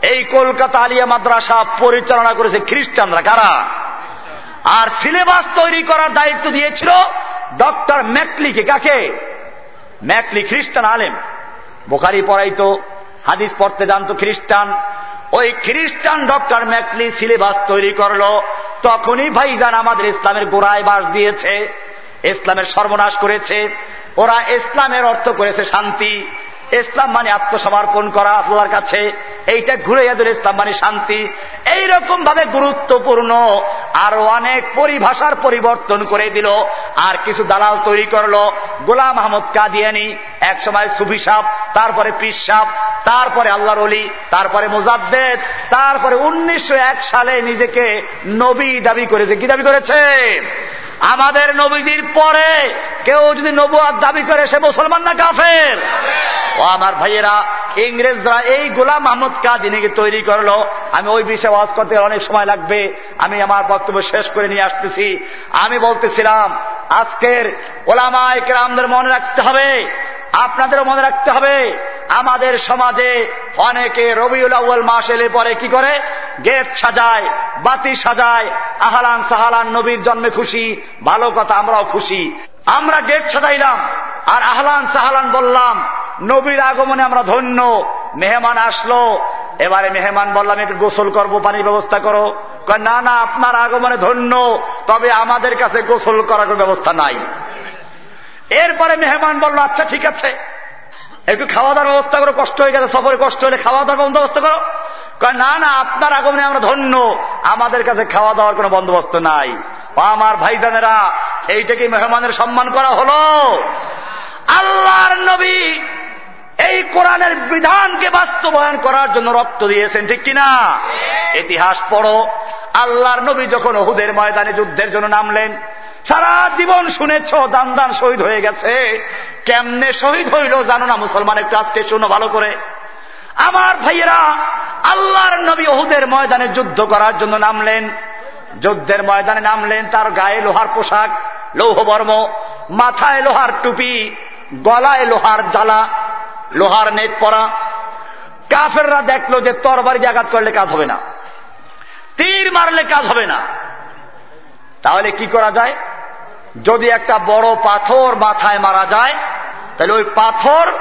A: এই কলকাতা আলিয়া মাদ্রাসা পরিচালনা করেছে খ্রিস্টানরা, কারা? আর সিলেবাস তৈরি করার দায়িত্ব দিয়েছিল ডক্টর ম্যাকলিকে, কাকে? ম্যাকলি খ্রিস্টান আলেম। বোখারি পড়াইতো, হাদিস পড়তে জানতো খ্রিস্টান। ওই খ্রিস্টান ডক্টর ম্যাকলি সিলেবাস তৈরি করল, তখনই ভাইজান আমাদের ইসলামের গোড়ায় বাস দিয়েছে, ইসলামের সর্বনাশ করেছে, ওরা ইসলামের অর্থ করেছে শান্তি। ইসলাম মানে আত্মসমর্পণ করা আল্লাহর কাছে। এইটা ঘুরে যাদের ইসলাম মানে শান্তি। এইরকম ভাবে গুরুত্বপূর্ণ আরও অনেক পরিভাষার পরিবর্তন করে দিল। আর কিছু দালাল তৈরি করল। গোলাম আহমদ কাদিয়ানি এক সময় সুফি সাপ, তারপরে পিস সাপ, তারপরে আল্লাহর অলি তারপরে মোজাদ্দেদ, তারপরে উনিশশো এক সালে নিজেকে নবী দাবি করেছে। কি দাবি করেছে? আমাদের নবীজির পরে কেউ যদি নবুয়াদ দাবি করে সে মুসলমান না কাফের? ও আমার ভাইয়েরা, ইংরেজরা এই গোলাম আহমদ কাদিনীকে তৈরি করল। আমি ওই বিষয়ে ওয়াজ করতে অনেক সময় লাগবে। আমি আমার বক্তব্য শেষ করে নিয়ে আসতেছি। আমি বলতেছিলাম, আজকের ওলামায়কে আমাদের মনে রাখতে হবে আপনাদেরও মনে রাখতে হবে, আমাদের সমাজে অনেকে রবিউল আউ্ল মাস এলে পরে কি করে? গেট সাজায়, বাতি সাজায়, আহালান সাহালান, নবীর জন্মে খুশি, ভালো কথা আমরাও খুশি। আমরা গেট সাজাইলাম, আর আহলান সাহালান বললাম, নবীর আগমনে আমরা ধন্য, মেহমান আসলো, এবারে মেহমান বললাম, একটু গোসল করব, পানির ব্যবস্থা করো। না না, আপনার আগমনে ধন্য, তবে আমাদের কাছে গোসল করার ব্যবস্থা নাই। এরপরে মেহমান বলল আচ্ছা ঠিক আছে। একটু খাওয়া দাওয়ার ব্যবস্থা করো কষ্ট হয়ে গেছে সফরে কষ্ট হলে খাওয়া দাওয়ার বন্দোবস্ত করো। না না আপনার আগমনে আমরা ধন্য। আমাদের কাছে খাওয়া দাওয়ার কোনো বন্দোবস্ত নাই। আমার ভাইজানেরা এইটাকে মেহমানের সম্মান করা হলো। আল্লাহর নবী এই কোরআনের বিধানকে বাস্তবায়ন করার জন্য রক্ত দিয়েছেন ঠিক কিনা? ইতিহাস পড়ো। আল্লাহর নবী যখন ওহুদের ময়দানে যুদ্ধের জন্য নামলেন সারা জীবন শুনেছ দান দান শহীদ হয়ে গেছে। কেমনে শহীদ হইল জানো না মুসলমান একটু আজকে শুনো ভালো করে। আমার ভাইয়েরা, আল্লাহর নবী ওহুদের ময়দানে যুদ্ধ করার জন্য নামলেন। যুদ্ধের ময়দানে নামলেন, তার গায়ে লোহার পোশাক লৌহবর্ম মাথায় লোহার টুপি, গলায় লোহার জ্বালা, লোহার নেট পরা। কাফেররা দেখল যে তরবারি আঘাত করলে কাজ হবে না। তীর মারলে কাজ হবে না। তাহলে কি করা যায়? যদি একটা বড় পাথর মাথায় মারা যায়, তাহলে ওই পাথর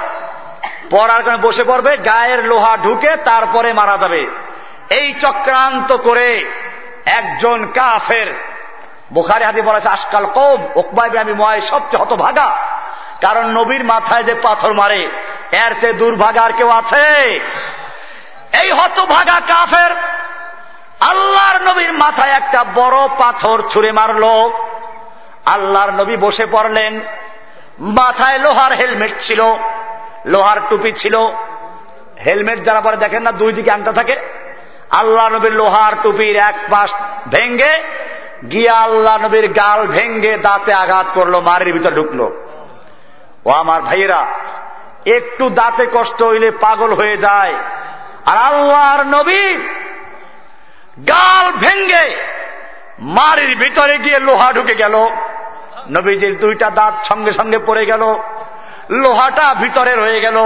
A: পড়ার কারণে বসে পড়বে, গায়ের লোহা ঢুকে তারপরে মারা যাবে। এই চক্রান্ত করে একজন কাফের, বোখারি হাতি বলেছে আজকাল কম ওকবাই আমি ময় সবচেয়ে হতভাগা। কারণ নবীর মাথায় যে পাথর মারে, এর চেয়ে দুর্ভাগা আর কেউ আছে? এই হতভাগা কাফের, আল্লাহর নবীর মাথায় একটা বড় পাথর ছুঁড়ে মারল। আল্লাহর নবী বসে পড়লেন। মাথায় লোহার হেলমেট ছিল, লোহার টুপি ছিল। হেলমেট যারা পরে দেখেন না, দুই দিকে আনতে থাকে। আল্লাহ নবীর লোহার টুপির এক পাশ ভেঙ্গে, গিয়া আল্লাহ নবীর গাল ভেঙ্গে দাঁতে আঘাত করল, মারের ভিতরে ঢুকলো। ও আমার ভাইয়েরা, একটু দাঁতে কষ্ট হইলে পাগল হয়ে যায়। আর আল্লাহর নবী গাল ভেঙ্গে মারির ভিতরে গিয়ে লোহা ঢুকে গেল। নবীজির দুইটা দাঁত সঙ্গে সঙ্গে পড়ে গেল, লোহাটা ভিতরে রয়ে গেল।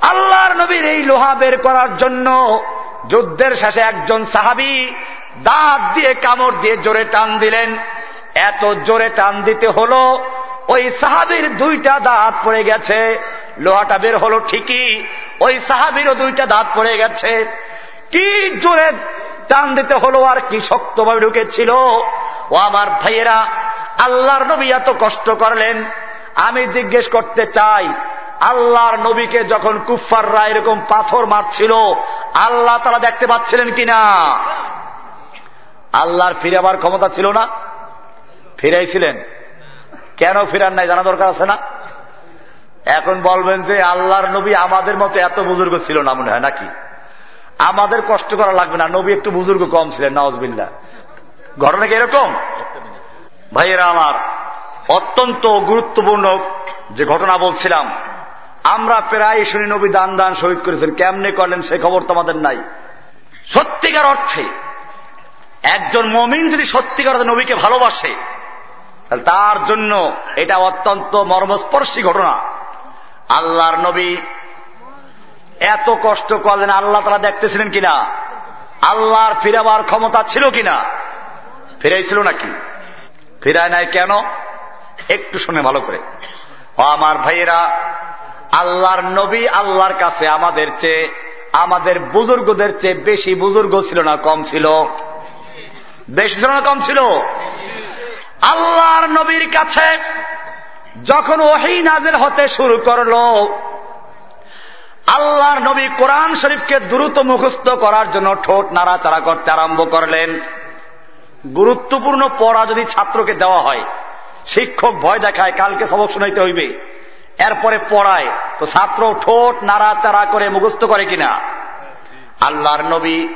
A: আল্লাহর নবীর এই লোহা বের করার জন্য যুদ্ধের শেষে একজন সাহাবি দাঁত দিয়ে কামড় দিয়ে জোরে টান দিলেন। এত জোরে টান দিতে হলো, ওই সাহাবির দুইটা দাঁত পড়ে গেছে। লোহাটা বের হলো ঠিকই, ওই সাহাবিরও দুইটা দাঁত পড়ে গেছে। কি জোরে টান দিতে হলো আর কি শক্তভাবে ঢুকেছিল? ও আমার ভাইয়েরা আল্লাহর নবী এত কষ্ট করলেন, আমি জিজ্ঞেস করতে চাই, আল্লাহর নবীকে যখন কুফাররা এরকম পাথর মারছিল, আল্লাহ তারা দেখতে পাচ্ছিলেন কিনা? আল্লাহর ফিরাবার ক্ষমতা ছিল না। ফিরাইছিলেন। কেন ফিরান নাই জানা দরকার আছে না? এখন বলবেন যে আল্লাহর নবী আমাদের মতো এত বুজুর্গ ছিল না মনে হয় নাকি? আমাদের কষ্ট করা লাগবে না, নবী একটু বুজুর্গ কম ছিলেন নওয়াজবিল্লা ঘটনা কি এরকম? ভাইয়েরা আমার, অত্যন্ত গুরুত্বপূর্ণ যে ঘটনা বলছিলাম, আমরা প্রায় শুনি নবী দান দান শহীদ করেছেন। কেমনে করলেন সে খবর তো আমাদের নাই। সত্যিকার অর্থে, একজন মমিন যদি সত্যিকার নবীকে ভালোবাসে, তাহলে তার জন্য এটা অত্যন্ত মর্মস্পর্শী ঘটনা। আল্লাহর নবী এত কষ্ট করলেন, আল্লাহ তারা দেখতেছিলেন কিনা? আল্লাহর ফিরাবার ক্ষমতা ছিল কিনা? ফিরাইছিল নাকি? ফিরায় নাই কেন? একটু শুনে ভালো করে। ও আমার ভাইয়েরা, আল্লাহর নবী আল্লাহর কাছে আমাদের চেয়ে, আমাদের বুজুর্গদের চেয়ে বেশি বুজুর্গ ছিল না, কম ছিল? বেশি ছিল না, কম ছিল? আল্লাহর নবীর কাছে যখন ওহি নাজের হতে শুরু করল, আল্লাহর নবী কোরআন শরীফকে দ্রুত মুখস্থ করার জন্য ঠোঁট নাড়াচাড়া করতে আরম্ভ করলেন। গুরুত্বপূর্ণ পড়া যদি ছাত্রকে দেওয়া হয়, শিক্ষক ভয় দেখায়, কালকে সবক শোনাইতে হইবে। এরপরে পড়ায়, তো ছাত্র ঠোঁট নাড়াচাড়া করে মুখস্থ করে কিনা? আল্লাহর নবী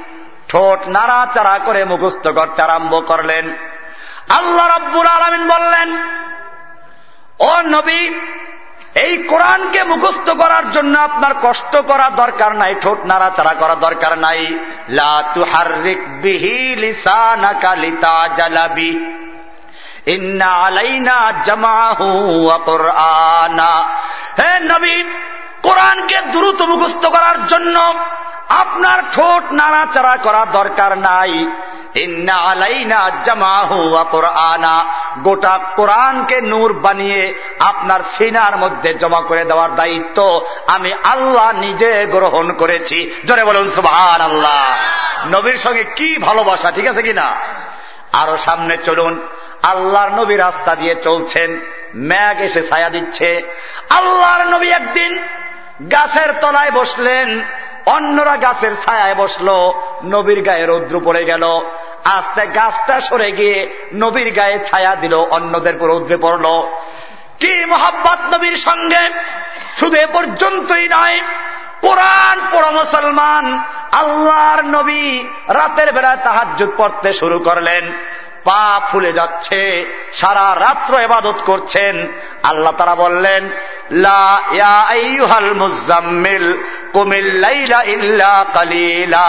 A: ঠোঁট নাড়াচাড়া করে মুখস্থ করতে আরম্ভ করলেন। আল্লাহ রব্বুল আলমিন বললেন, ও নবী এই কোরআনকে মুখস্থ করার জন্য আপনার কষ্ট করা দরকার নাই, ঠোঁট নাড়াচাড়া করা দরকার নাই। জালাবি লিতাজালাবি ইন্না আলাইনা জামাহু হে নবী কোরআনকে দ্রুত মুখস্থ করার জন্য আপনার ঠোঁট নাড়াচাড়া করা দরকার নাই। গোটা কোরআনকে নূর বানিয়ে আপনার সিনার মধ্যে জমা করে দেওয়ার দায়িত্ব আমি আল্লাহ নিজে গ্রহণ করেছি। জোরে বলুন সুবহান আল্লাহ নবীর সঙ্গে কি ভালোবাসা, ঠিক আছে কিনা? আরও সামনে চলুন। আল্লাহর নবী রাস্তা দিয়ে চলছেন। ম্যাগ এসে ছায়া দিচ্ছে। আল্লাহর নবী একদিন গাছের তলায় বসলেন, অন্যরা গাছের ছায়ায় বসল, নবীর গায়ে রৌদ্র পড়ে গেল। আস্তে গাছটা সরে গিয়ে নবীর গায়ে ছায়া দিল, অন্যদের রৌদ্রে পড়ল। কি মোহাম্মত নবীর সঙ্গে? শুধু এ পর্যন্তই নয়, কোরআন পড়া মুসলমান, আল্লাহর নবী রাতের বেলায় তাহাজুদ পড়তে শুরু করলেন। পা ফুলে যাচ্ছে, সারা রাত্র এবাদত করছেন। আল্লাহ তারা বললেন মুজাম্মিল কুমিল্লাইলা ইল্লা কালিলা।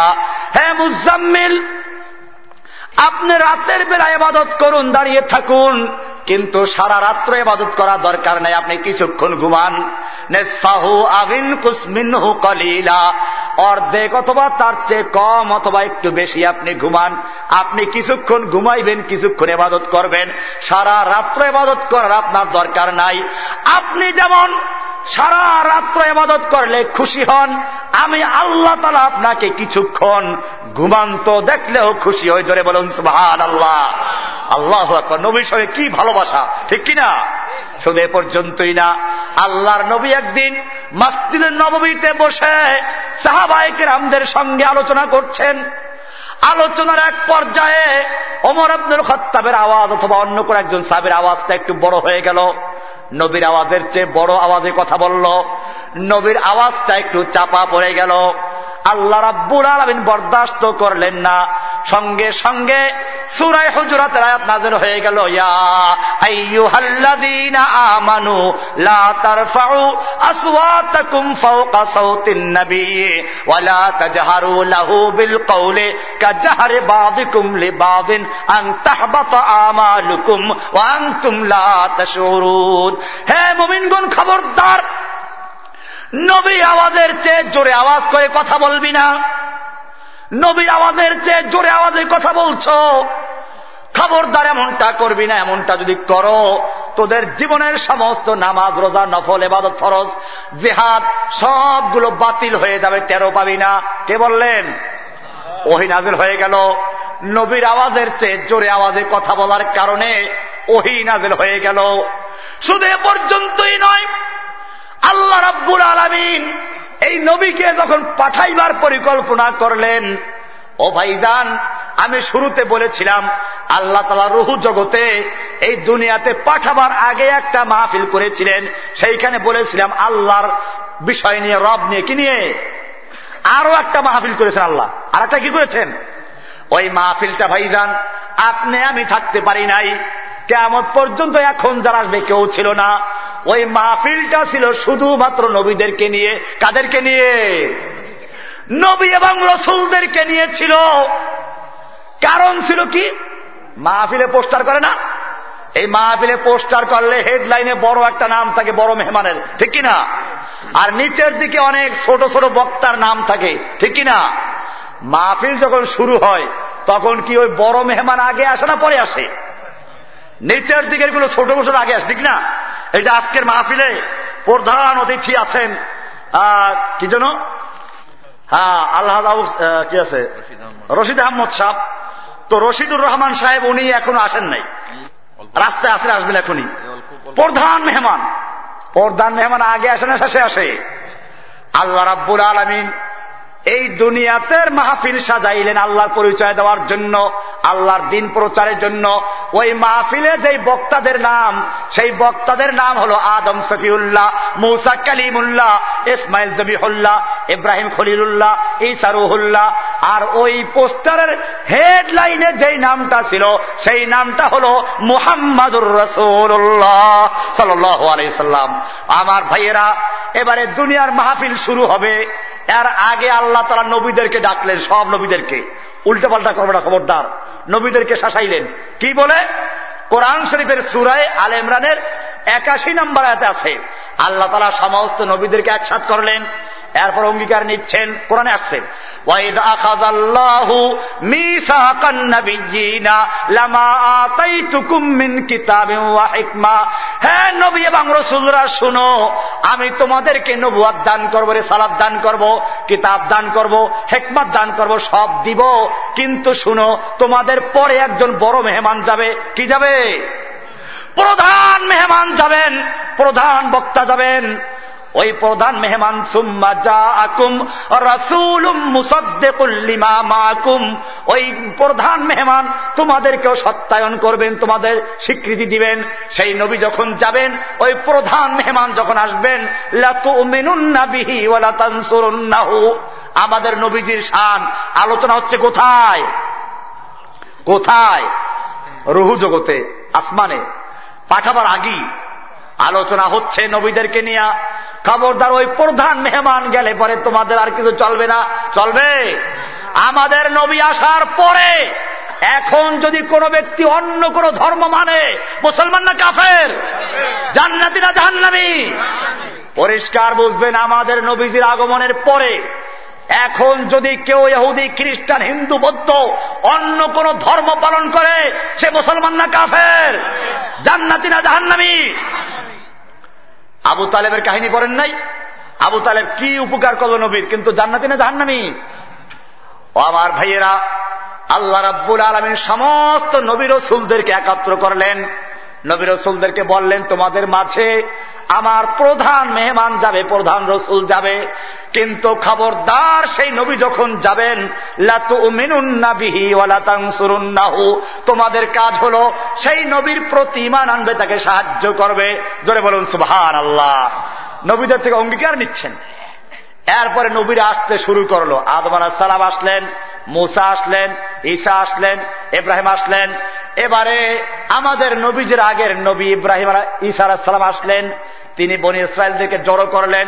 A: হে মুজাম্মিল আপনি রাতের বেলা এবাদত করুন, দাঁড়িয়ে থাকুন। কিন্তু সারা রাত্র এবাদত করা দরকার নাই, আপনি কিছুক্ষণ ঘুমান। আবিন কলিলা। অর্ধেক অথবা তার চেয়ে কম অথবা একটু বেশি আপনি ঘুমান। আপনি কিছুক্ষণ ঘুমাইবেন, কিছুক্ষণ এবাদত করবেন। সারা রাত্র এবাদত করার আপনার দরকার নাই। আপনি যেমন সারা রাত্র এবাদত করলে খুশি হন, আমি আল্লাহ তালা আপনাকে কিছুক্ষণ ঘুমান্ত দেখলেও খুশি হয়ে জোরে বলুন সুহান আল্লাহ আল্লাহ নবীর সঙ্গে কি ভালোবাসা? ঠিক কিনা? শুধু এ পর্যন্তই না। আল্লাহর নবী একদিন মাস্তিদের নবমীতে বসে সাহাবাহিক রামদের সঙ্গে আলোচনা করছেন। আলোচনার এক পর্যায়ে অমর আব্দুল খত্তাবের আওয়াজ অথবা অন্য কোন একজন সাহেবের আওয়াজটা একটু বড় হয়ে গেল। নবীর আওয়াজের চেয়ে বড় আওয়াজে কথা বলল। নবীর আওয়াজটা একটু চাপা পড়ে গেল। আল্লাহ রাব্বুল আলমিন বরদাস্ত করলেন না। সঙ্গে সঙ্গে সুরাই হুজুরাতের আয়াত নাজের হয়ে গেল আমানু লা তারফাউ আসওয়াতাকুম ফাওকা সাওতিন নবী ওয়া তাজহারু লাহু বিল কওলি কাজহারি বাযিকুম লিবাযিন আন তাহবাতা আমালুকুম ওয়া আনতুম লা হে মুমিনগণ, খবরদার নবী আওয়াজের চেয়ে জোরে আওয়াজ করে কথা বলবি না। নবী আওয়াজের চেয়ে জোরে আওয়াজে কথা বলছ। খবরদার এমনটা করবি না, এমনটা যদি করো, তোদের জীবনের সমস্ত নামাজ, রোজা, নফল, এবাদত, ফরজ, জেহাদ, সবগুলো বাতিল হয়ে যাবে টেরো পাবি না। কে বললেন? ওহি নাজিল হয়ে গেল। নবীর আওয়াজের চেয়ে জোরে আওয়াজে কথা বলার কারণে ওহি নাজিল হয়ে গেল। শুধু এ পর্যন্তই নয় আল্লাহ রাব্বুল আলমিন এই নবীকে যখন পাঠাইবার পরিকল্পনা করলেন, ও ভাইজান, আমি শুরুতে বলেছিলাম, আল্লাহ তালা রুহু জগতে এই দুনিয়াতে পাঠাবার আগে একটা মাহফিল করেছিলেন। সেইখানে বলেছিলাম, আল্লাহর বিষয় নিয়ে, রব নিয়ে, কি নিয়ে? আরও একটা মাহফিল করেছেন আল্লাহ। আর একটা কি করেছেন? ওই মাহফিলটা, ভাইজান, আপনি, আমি থাকতে পারি নাই। কেমন পর্যন্ত এখন যারা আসবে কেউ ছিল না। ওই মাহফিলটা ছিল শুধুমাত্র নবীদেরকে নিয়ে। কাদেরকে নিয়ে? নবী এবং রসুলদেরকে নিয়েছিল কারণ ছিল কি? মাহফিলে পোস্টার করে না? এই মাহফিলে পোস্টার করলে হেডলাইনে বড় একটা নাম থাকে, বড় মেহমানের। ঠিক কিনা? আর নিচের দিকে অনেক ছোট ছোট বক্তার নাম থাকে। ঠিক কিনা? মাহফিল যখন শুরু হয়, তখন কি ওই বড় মেহমান আগে আসে না পরে আসে? নিচের দিকেরগুলো ছোট ছোট আগে আসে, ঠিক না? এটা আজকের মাহফিলে প্রধান অতিথি আছেন কি যেন? হ্যাঁ আল্লাহ কি আছে? রশিদ আহমদ। সাহ। তো রশিদুর রহমান সাহেব উনি এখনও আসেন নাই। রাস্তায় আসলে আসবেন এখনই। প্রধান মেহমান। প্রধান মেহমান আগে আসে না শেষে আসে। আল্লাহ রাব্বুল আলমিন এই দুনিয়াতের মাহফিল সাজাইলেন আল্লাহর পরিচয় দেওয়ার জন্য, আল্লাহর দিন প্রচারের জন্য। ওই মাহফিলে যেই বক্তাদের নাম, সেই বক্তাদের নাম হল আদম সফিউল্লাহ মৌসা কালিমুল্লাহ, ইসমাইল জবিহুল্লাহ, ইব্রাহিম খলিলুল্লাহ ইসারুহুল্লাহ আর ওই পোস্টারের হেডলাইনে যেই নামটা ছিল, সেই নামটা হল মুহাম্মাদুর রসুল্লাহ সাল্লাম। আমার ভাইয়েরা, এবারে দুনিয়ার মাহফিল শুরু হবে। এর আগে আল্লাহ তারা নবীদেরকে ডাকলেন, সব নবীদেরকে। উল্টো পাল্টা করব না, খবরদার। নবীদেরকে শাসাইলেন। কি বলে? কোরআন শরীফের সুরায় আল ইমরানের একাশি নম্বর আছে। আল্লাহ তালা সমস্ত নবীদেরকে একসাথ করলেন। এরপর অঙ্গীকার নিচ্ছেন, কোরআনে আসছেন শুনো, আমি তোমাদেরকে নবুয়াদ দান করব রে সালাদ দান করব, কিতাব দান করব, হেকমাত দান করব, সব দিব। কিন্তু শুনো, তোমাদের পরে একজন বড় মেহমান যাবে। কি যাবে? প্রধান মেহমান যাবেন, প্রধান বক্তা যাবেন। ওই প্রধান মেহমান, সুম্মা যা আকুম রাসুলুম মুসদ্দেকুল্লিমা মাকুম ওই প্রধান মেহমান তোমাদেরকেও সত্যায়ন করবেন, তোমাদের স্বীকৃতি দিবেন। সেই নবী যখন যাবেন, ওই প্রধান মেহমান যখন আসবেন লাতুমিনুন্নাবিহি ওয়ালা তানসুরুন্নাহু আমাদের নবীজির শান। আলোচনা হচ্ছে কোথায়? কোথায়? রুহু জগতে, আসমানে। পাঠাবার আগেই। আলোচনা হচ্ছে নবীদেরকে নিয়ে। খবরদার ওই প্রধান মেহমান গেলে পরে তোমাদের আর কিছু চলবে না। চলবে? আমাদের নবী আসার পরে এখন যদি কোনো ব্যক্তি অন্য কোন ধর্ম মানে মুসলমান না কাফের? জান্নাতি না জাহান্নামি? পরিষ্কার বুঝবেন, আমাদের নবীজির আগমনের পরে এখন যদি কেউ ইহুদি, খ্রিস্টান, হিন্দু, বৌদ্ধ অন্য কোন ধর্ম পালন করে, সে মুসলমান না কাফের? জান্নাতি না জাহান্নামি? আবু তালেবের কাহিনী পড়েন নাই? আবু তালেব কি উপকার করল নবীর? কিন্তু জান্নাতি না জাহান্নামি? ও আমার ভাইয়েরা, আল্লাহ রাব্বুল আলমীর সমস্ত নবীর রসুলদেরকে একাত্র করলেন। নবীর রসুলদেরকে বললেন, তোমাদের মাঝে আমার প্রধান মেহমান যাবে, প্রধান রসুল যাবে। কিন্তু খবরদার সেই নবী যখন যাবেন লাতু তোমাদের কাজ হলো সেই নবীর প্রতি ইমান আনবে, তাকে সাহায্য করবে। জোরে বলুন সুবহান আল্লাহ
B: নবীদের থেকে অঙ্গীকার নিচ্ছেন। এরপরে নবীরা আসতে শুরু করল। আদম সালাম আসলেন মুসা আসলেন, ঈসা আসলেন এব্রাহিম আসলেন। এবারে আমাদের নবীজের আগের নবী ইব্রাহিম ঈসা সালাম আসলেন। তিনি বনি ইসরায়েলদেরকে জড়ো করলেন।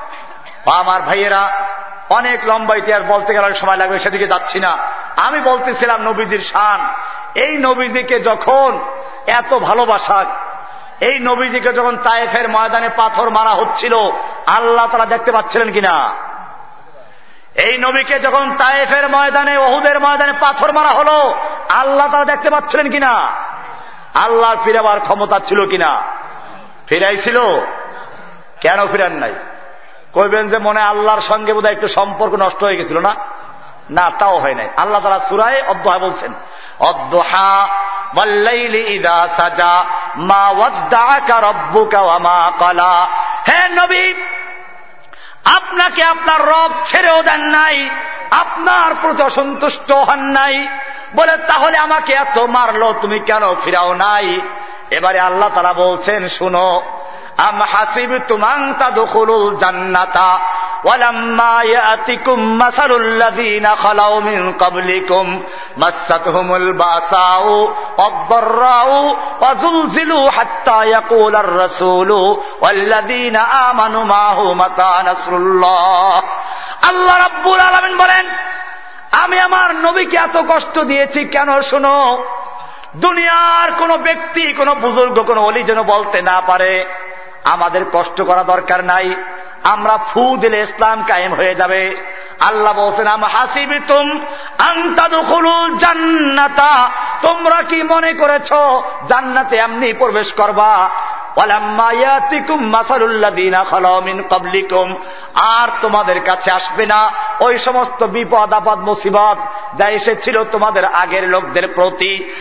B: আমার ভাইয়েরা, অনেক লম্বা ইতিহাস বলতে গেলে সময় লাগবে, সেদিকে যাচ্ছি না। আমি বলতেছিলাম নবীজির শান। এই নবীজিকে যখন এত ভালোবাসা, এই নবীজিকে যখন তায়েফের ময়দানে পাথর মারা হচ্ছিল, আল্লাহ তারা দেখতে পাচ্ছিলেন কিনা? এই নবীকে যখন তায়েফের ময়দানে, ওহুদের ময়দানে পাথর মারা হলো, আল্লাহ তারা দেখতে পাচ্ছিলেন কিনা? আল্লাহর ফিরাবার ক্ষমতা ছিল কিনা? ফিরাইছিল? কেন ফিরান নাই? কইবেন যে মনে আল্লাহর সঙ্গে বোধহয় একটু সম্পর্ক নষ্ট হয়ে গেছিল, না? না, তাও হয় নাই। আল্লাহ তারা সুরায় অধ্যহা বলছেন অধ্যহা সাজা, মা মা কলা হে নবী, আপনাকে আপনার রব ছেড়েও দেন নাই, আপনার প্রতি অসন্তুষ্ট হন নাই। বলে, তাহলে আমাকে এত মারলো, তুমি কেন ফিরাও নাই? এবারে আল্লাহ তারা বলছেন, শুনো আম হাসিব তুমাং তাদখুলুল জান্নাতা ولما يأتكم مثل الذين خلوا من قبلكم مستهم البأساء والضراء وزلزلوا حتى يقول الرسول والذين آمنوا معه متى نصر الله আল্লাহ রাব্বুল আলামিন বলেন আমি আমার নবীকে এত কষ্ট দিয়েছি কেন শোনো দুনিয়ার কোন ব্যক্তি কোন বুজুর্গ কোন অলি যেন বলতে না পারে আমাদের কষ্ট করা দরকার নাই। আমরা ফু দিলে ইসলাম কায়েম হয়ে যাবে। আল্লাহ বলছেন হাসিবি তুম জান্নাতা। তোমরা কি মনে করেছ, জান্নাতে এমনি প্রবেশ করবা? আর তোমাদের কাছে আসবে না ওই সমস্ত বিপদ, আপদ, মুসিবত যা এসেছিল তোমাদের আগের লোকদের প্রতি।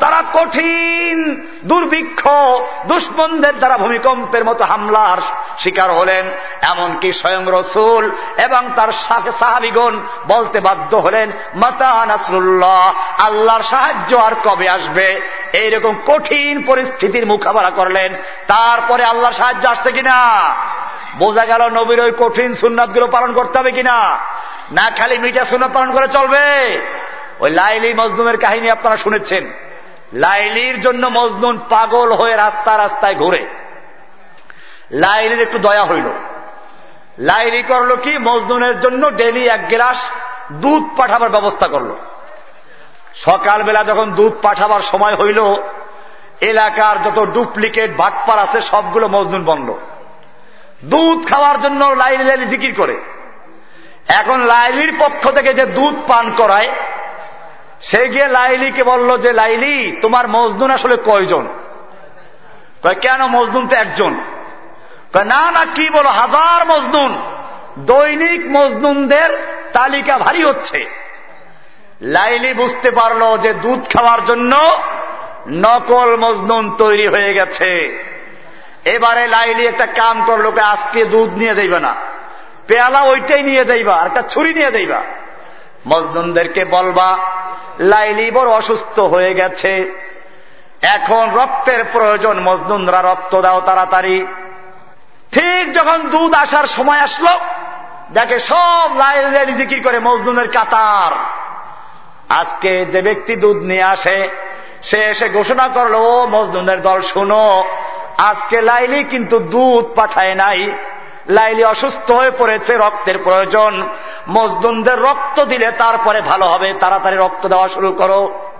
B: তারা কঠিন দুর্ভিক্ষ, দুশ্মনদের দ্বারা ভূমিকম্পের মতো হামলার শিকার হলেন, এমনকি স্বয়ং রসুল এবং তার সাহাবিগণ বলতে বাধ্য হলেন, মাতা নাসরুল্লাহ, আল্লাহর সাহায্য আর কবে আসবে? এইরকম কঠিন পরিস্থিতির মোকাবেলা করলেন, তারপরে আল্লাহর সাহায্য আসছে কিনা? বোঝা গেল নবীর ওই কঠিন সুন্নাতগুলো পালন করতে হবে কিনা? না, খালি মিটা সুন্নাত পালন করে চলবে? ওই লাইলি মজদুমের কাহিনী আপনারা শুনেছেন। লাইলির জন্য মজনুন পাগল হয়ে রাস্তা রাস্তায় ঘুরে। লাইলির একটু দয়া হইল। লাইলি করল কি? মজনুনের জন্য ডেলি এক গ্লাস দুধ পাঠাবার ব্যবস্থা করল। সকালবেলা যখন দুধ পাঠাবার সময় হইল, এলাকার যত ডুপ্লিকেট ভাটপার আছে সবগুলো মজনুন বন্ধ। দুধ খাওয়ার জন্য লাইলি লাইলি জিকির করে। এখন লাইলির পক্ষ থেকে যে দুধ পান করায় সে গিয়ে লাইলিকে বলল যে, লাইলি, তোমার মজদুন আসলে কয়জন? কেন মজদুন তো একজন? না না, কি বলো, হাজার মজদুন দৈনিক মজদুনদের তালিকা ভারী হচ্ছে। লাইলি বুঝতে পারল যে, দুধ খাওয়ার জন্য নকল মজনুন তৈরি হয়ে গেছে। এবারে লাইলি একটা কাম করল আজকে দুধ নিয়ে যাইবে না। পেয়ালা ওইটাই নিয়ে যাইবা, আর একটা ছুরি নিয়ে যাইবা। মজনুনদেরকে বলবা, লাইলি বড় অসুস্থ হয়ে গেছে। এখন রক্তের প্রয়োজন মজনুনরা রক্ত দাও তাড়াতাড়ি। ঠিক যখন দুধ আসার সময় আসলো, দেখে সব লাইল লাইলি জিকির করে মজনুনের কাতার। আজকে যে ব্যক্তি দুধ নিয়ে আসে, সে এসে ঘোষণা করল, ও মজনুনের দল, শুনো, আজকে লাইলি কিন্তু দুধ পাঠায় নাই। লাইলি অসুস্থ হয়ে পড়েছে, রক্তের প্রয়োজন। মজদুমদের রক্ত দিলে তারপরে ভালো হবে, তাড়াতাড়ি রক্ত দেওয়া শুরু করো।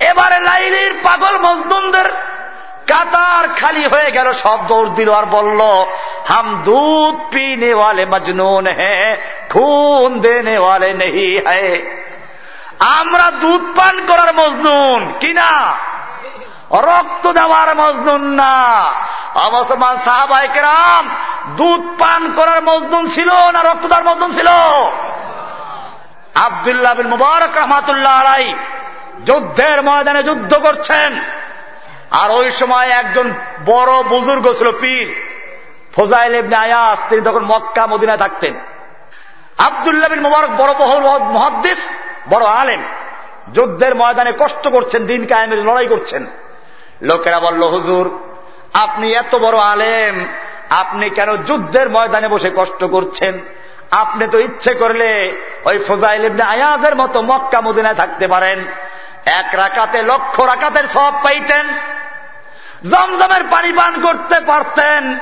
B: এবারে লাইলির পাগল মজদুমদের কাতার খালি হয়ে গেল, সব দৌড় দিল আর বলল, হাম দুধ পিনে ওয়ালে মজনুন হ্যাঁ খুন দেনে ওয়ালে নেই হ্যাঁ। আমরা দুধ পান করার মজনুন কিনা রক্ত দেওয়ার মজনুন না। অমুসলমান সাহাবাইকেরাম দুধ পান করার মজনুন ছিল না রক্ত দেওয়ার মজনুন ছিল? আবদুল্লাহ বিন মুবারক রহমাতুল্লাহ আলাই যুদ্ধের ময়দানে যুদ্ধ করছেন। আর ওই সময় একজন বড় বুজুর্গ ছিল পীর, ফোজাইল ইবনে আয়াস, তিনি তখন মক্কা, মদিনায় থাকতেন। আবদুল্লাহ বিন মুবারক বড় বহুল মহাদ্দিস, বড় আলেম। যুদ্ধের ময়দানে কষ্ট করছেন, দিন কায়েমের লড়াই করছেন। লোকেরা বলল, হুজুর, আপনি এত বড় আলেম, আপনি কেন যুদ্ধের ময়দানে বসে কষ্ট করছেন? আপনি তো ইচ্ছে করলে ওই ফোজাইল আয়াজের মতো মক্কা মদিনায় থাকতে পারেন। এক রাকাতে, লক্ষ রাকাতের সব পাইতেন। জমজমের পানি পান করতে পারতেন।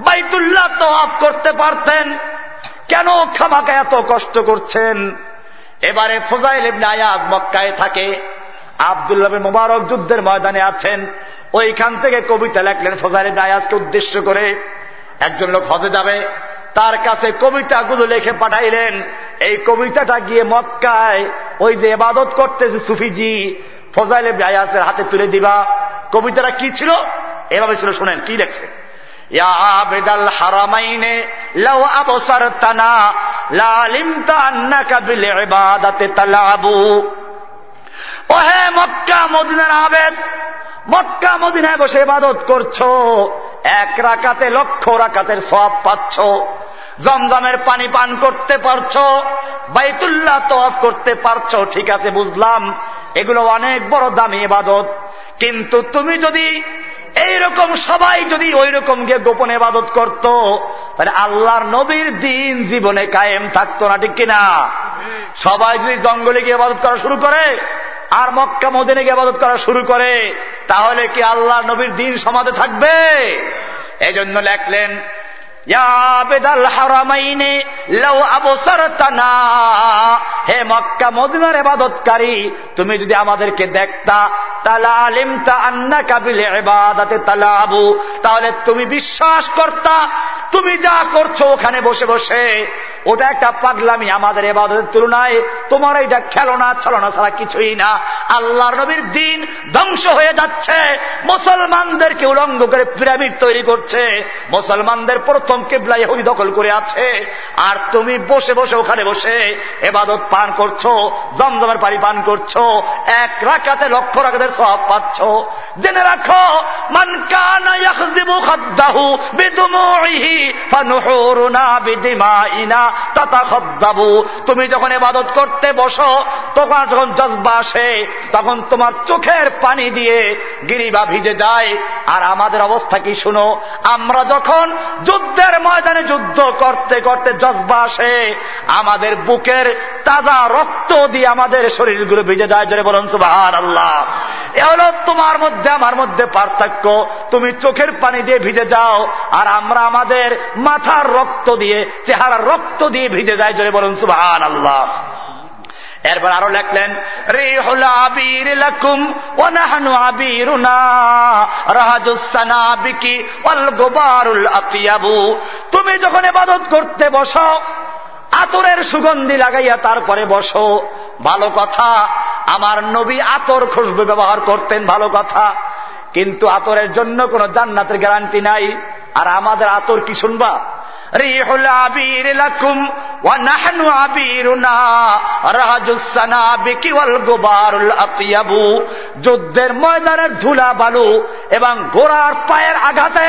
B: বাইতুল্লাহ তো অফ করতে পারতেন। কেন খামাকা এত কষ্ট করছেন? এবারে ফোজাইল আয়াজ মক্কায় থাকে। আবদুল্লাহ মুবারক যুদ্ধের ময়দানে আছেন। ওইখান থেকে কবিতা লেখলেন ফোজাইল ইবনে উদ্দেশ্য করে। একজন লোক হজে যাবে। তার কাছে কবিতাগুলো লিখে পাঠাইলেন। এই কবিতাটা গিয়ে মক্কায় ওই যে এবাদত করতেছে সুফিজি ফজাইল আয়াসের হাতে তুলে দিবা। কবিতাটা কি ছিল? এভাবে ছিল, শোনেন, কি লেখছে? আবসার তানা লালিম তান্নাকা বিল ইবাদাতে তালাবু। ওহে মক্কা মদিনার আবেদ, মক্কা মদিনায় বসে ইবাদত করছ, এক রাকাতে লক্ষ রাকাতের সব পাচ্ছ, জমজমের পানি পান করতে পারছ, বাইতুল্লাহ তফ করতে পারছ, ঠিক আছে, বুঝলাম, এগুলো অনেক বড় দামি ইবাদত, কিন্তু তুমি যদি এইরকম সবাই যদি ওই রকম গিয়ে গোপনে ইবাদত করত, তাহলে আল্লাহর নবীর দিন জীবনে কায়েম থাকতো না, ঠিক কিনা? সবাই যদি জঙ্গলে গিয়ে ইবাদত করা শুরু করে আর মক্কা মদিনে গিয়ে ইবাদত করা শুরু করে, তাহলে কি আল্লাহ নবীর দিন সমাজে থাকবে? এই জন্য লেখলেন হে মক্কা মদিনার এবাদতকারী তুমি যদি আমাদেরকে দেখতা তাহলে আলিমতা আন্না কাবিলে এবাদাতে তালাবু। তাহলে তুমি বিশ্বাস করতা, তুমি যা করছ ওখানে বসে বসে। ওটা একটা পাগলামি আমাদের এবাদতের তুলনায়। তোমার এটা খেলনা ছলনা ছাড়া কিছুই না। আল্লাহর নবীর দিন ধ্বংস হয়ে যাচ্ছে। মুসলমানদেরকে উলঙ্গ করে পিরামিড তৈরি করছে। মুসলমানদের প্রথম কেবলা ইহুদি দখল করে আছে। আর তুমি বসে বসে ওখানে বসে এবাদত পান করছ, জমজমের পানি পান করছ, এক রাখাতে লক্ষ রাখাতের সব পাচ্ছ। জেনে রাখো, মান কানা ইয়াখযিবু খাদ্দাহু বিদুমুইহি ফানুহুরুনা বিদিমাইনা। তাতাখাদ্দাবু তুমি যখন ইবাদত করতে বসো, তখন যখন জজবা আসে, তখন তোমার চোখের পানি দিয়ে গিরিবা ভিজে যায়। আর আমাদের অবস্থা কি শুনো? আমরা যখন যুদ্ধের ময়দানে যুদ্ধ করতে করতে জজবা আসে, আমাদের বুকের তাজা রক্ত দিয়ে আমাদের শরীরগুলো ভিজে যায়। জোরে বলুন সুবাহান আল্লাহ এ হলো তোমার মধ্যে, আমার মধ্যে পার্থক্য। তুমি চোখের পানি দিয়ে ভিজে যাও, আর আমরা আমাদের মাথার রক্ত দিয়ে, চেহারার রক্ত দিয়ে ভিজে যায় জোরে বলুন সুবাহান আল্লাহ এরপর আরও লেখলেন তুমি যখন এবাদত করতে বসো, আতরের সুগন্ধি লাগাইয়া তারপরে বসো। ভালো কথা, আমার নবী আতর খুশবু ব্যবহার করতেন, ভালো কথা। কিন্তু আতরের জন্য কোন জান্নাতের গ্যারান্টি নাই। আর আমাদের আতর কি শুনবা? রিহুল আবির লাকুম ওয়া আবিরুনা রাহাজুসানা বিকি ওয়াল গুবারুল আতিয়াবু। যুদ্ধের ময়দানের ধুলা বালু এবং ঘোড়ার পায়ের আঘাতে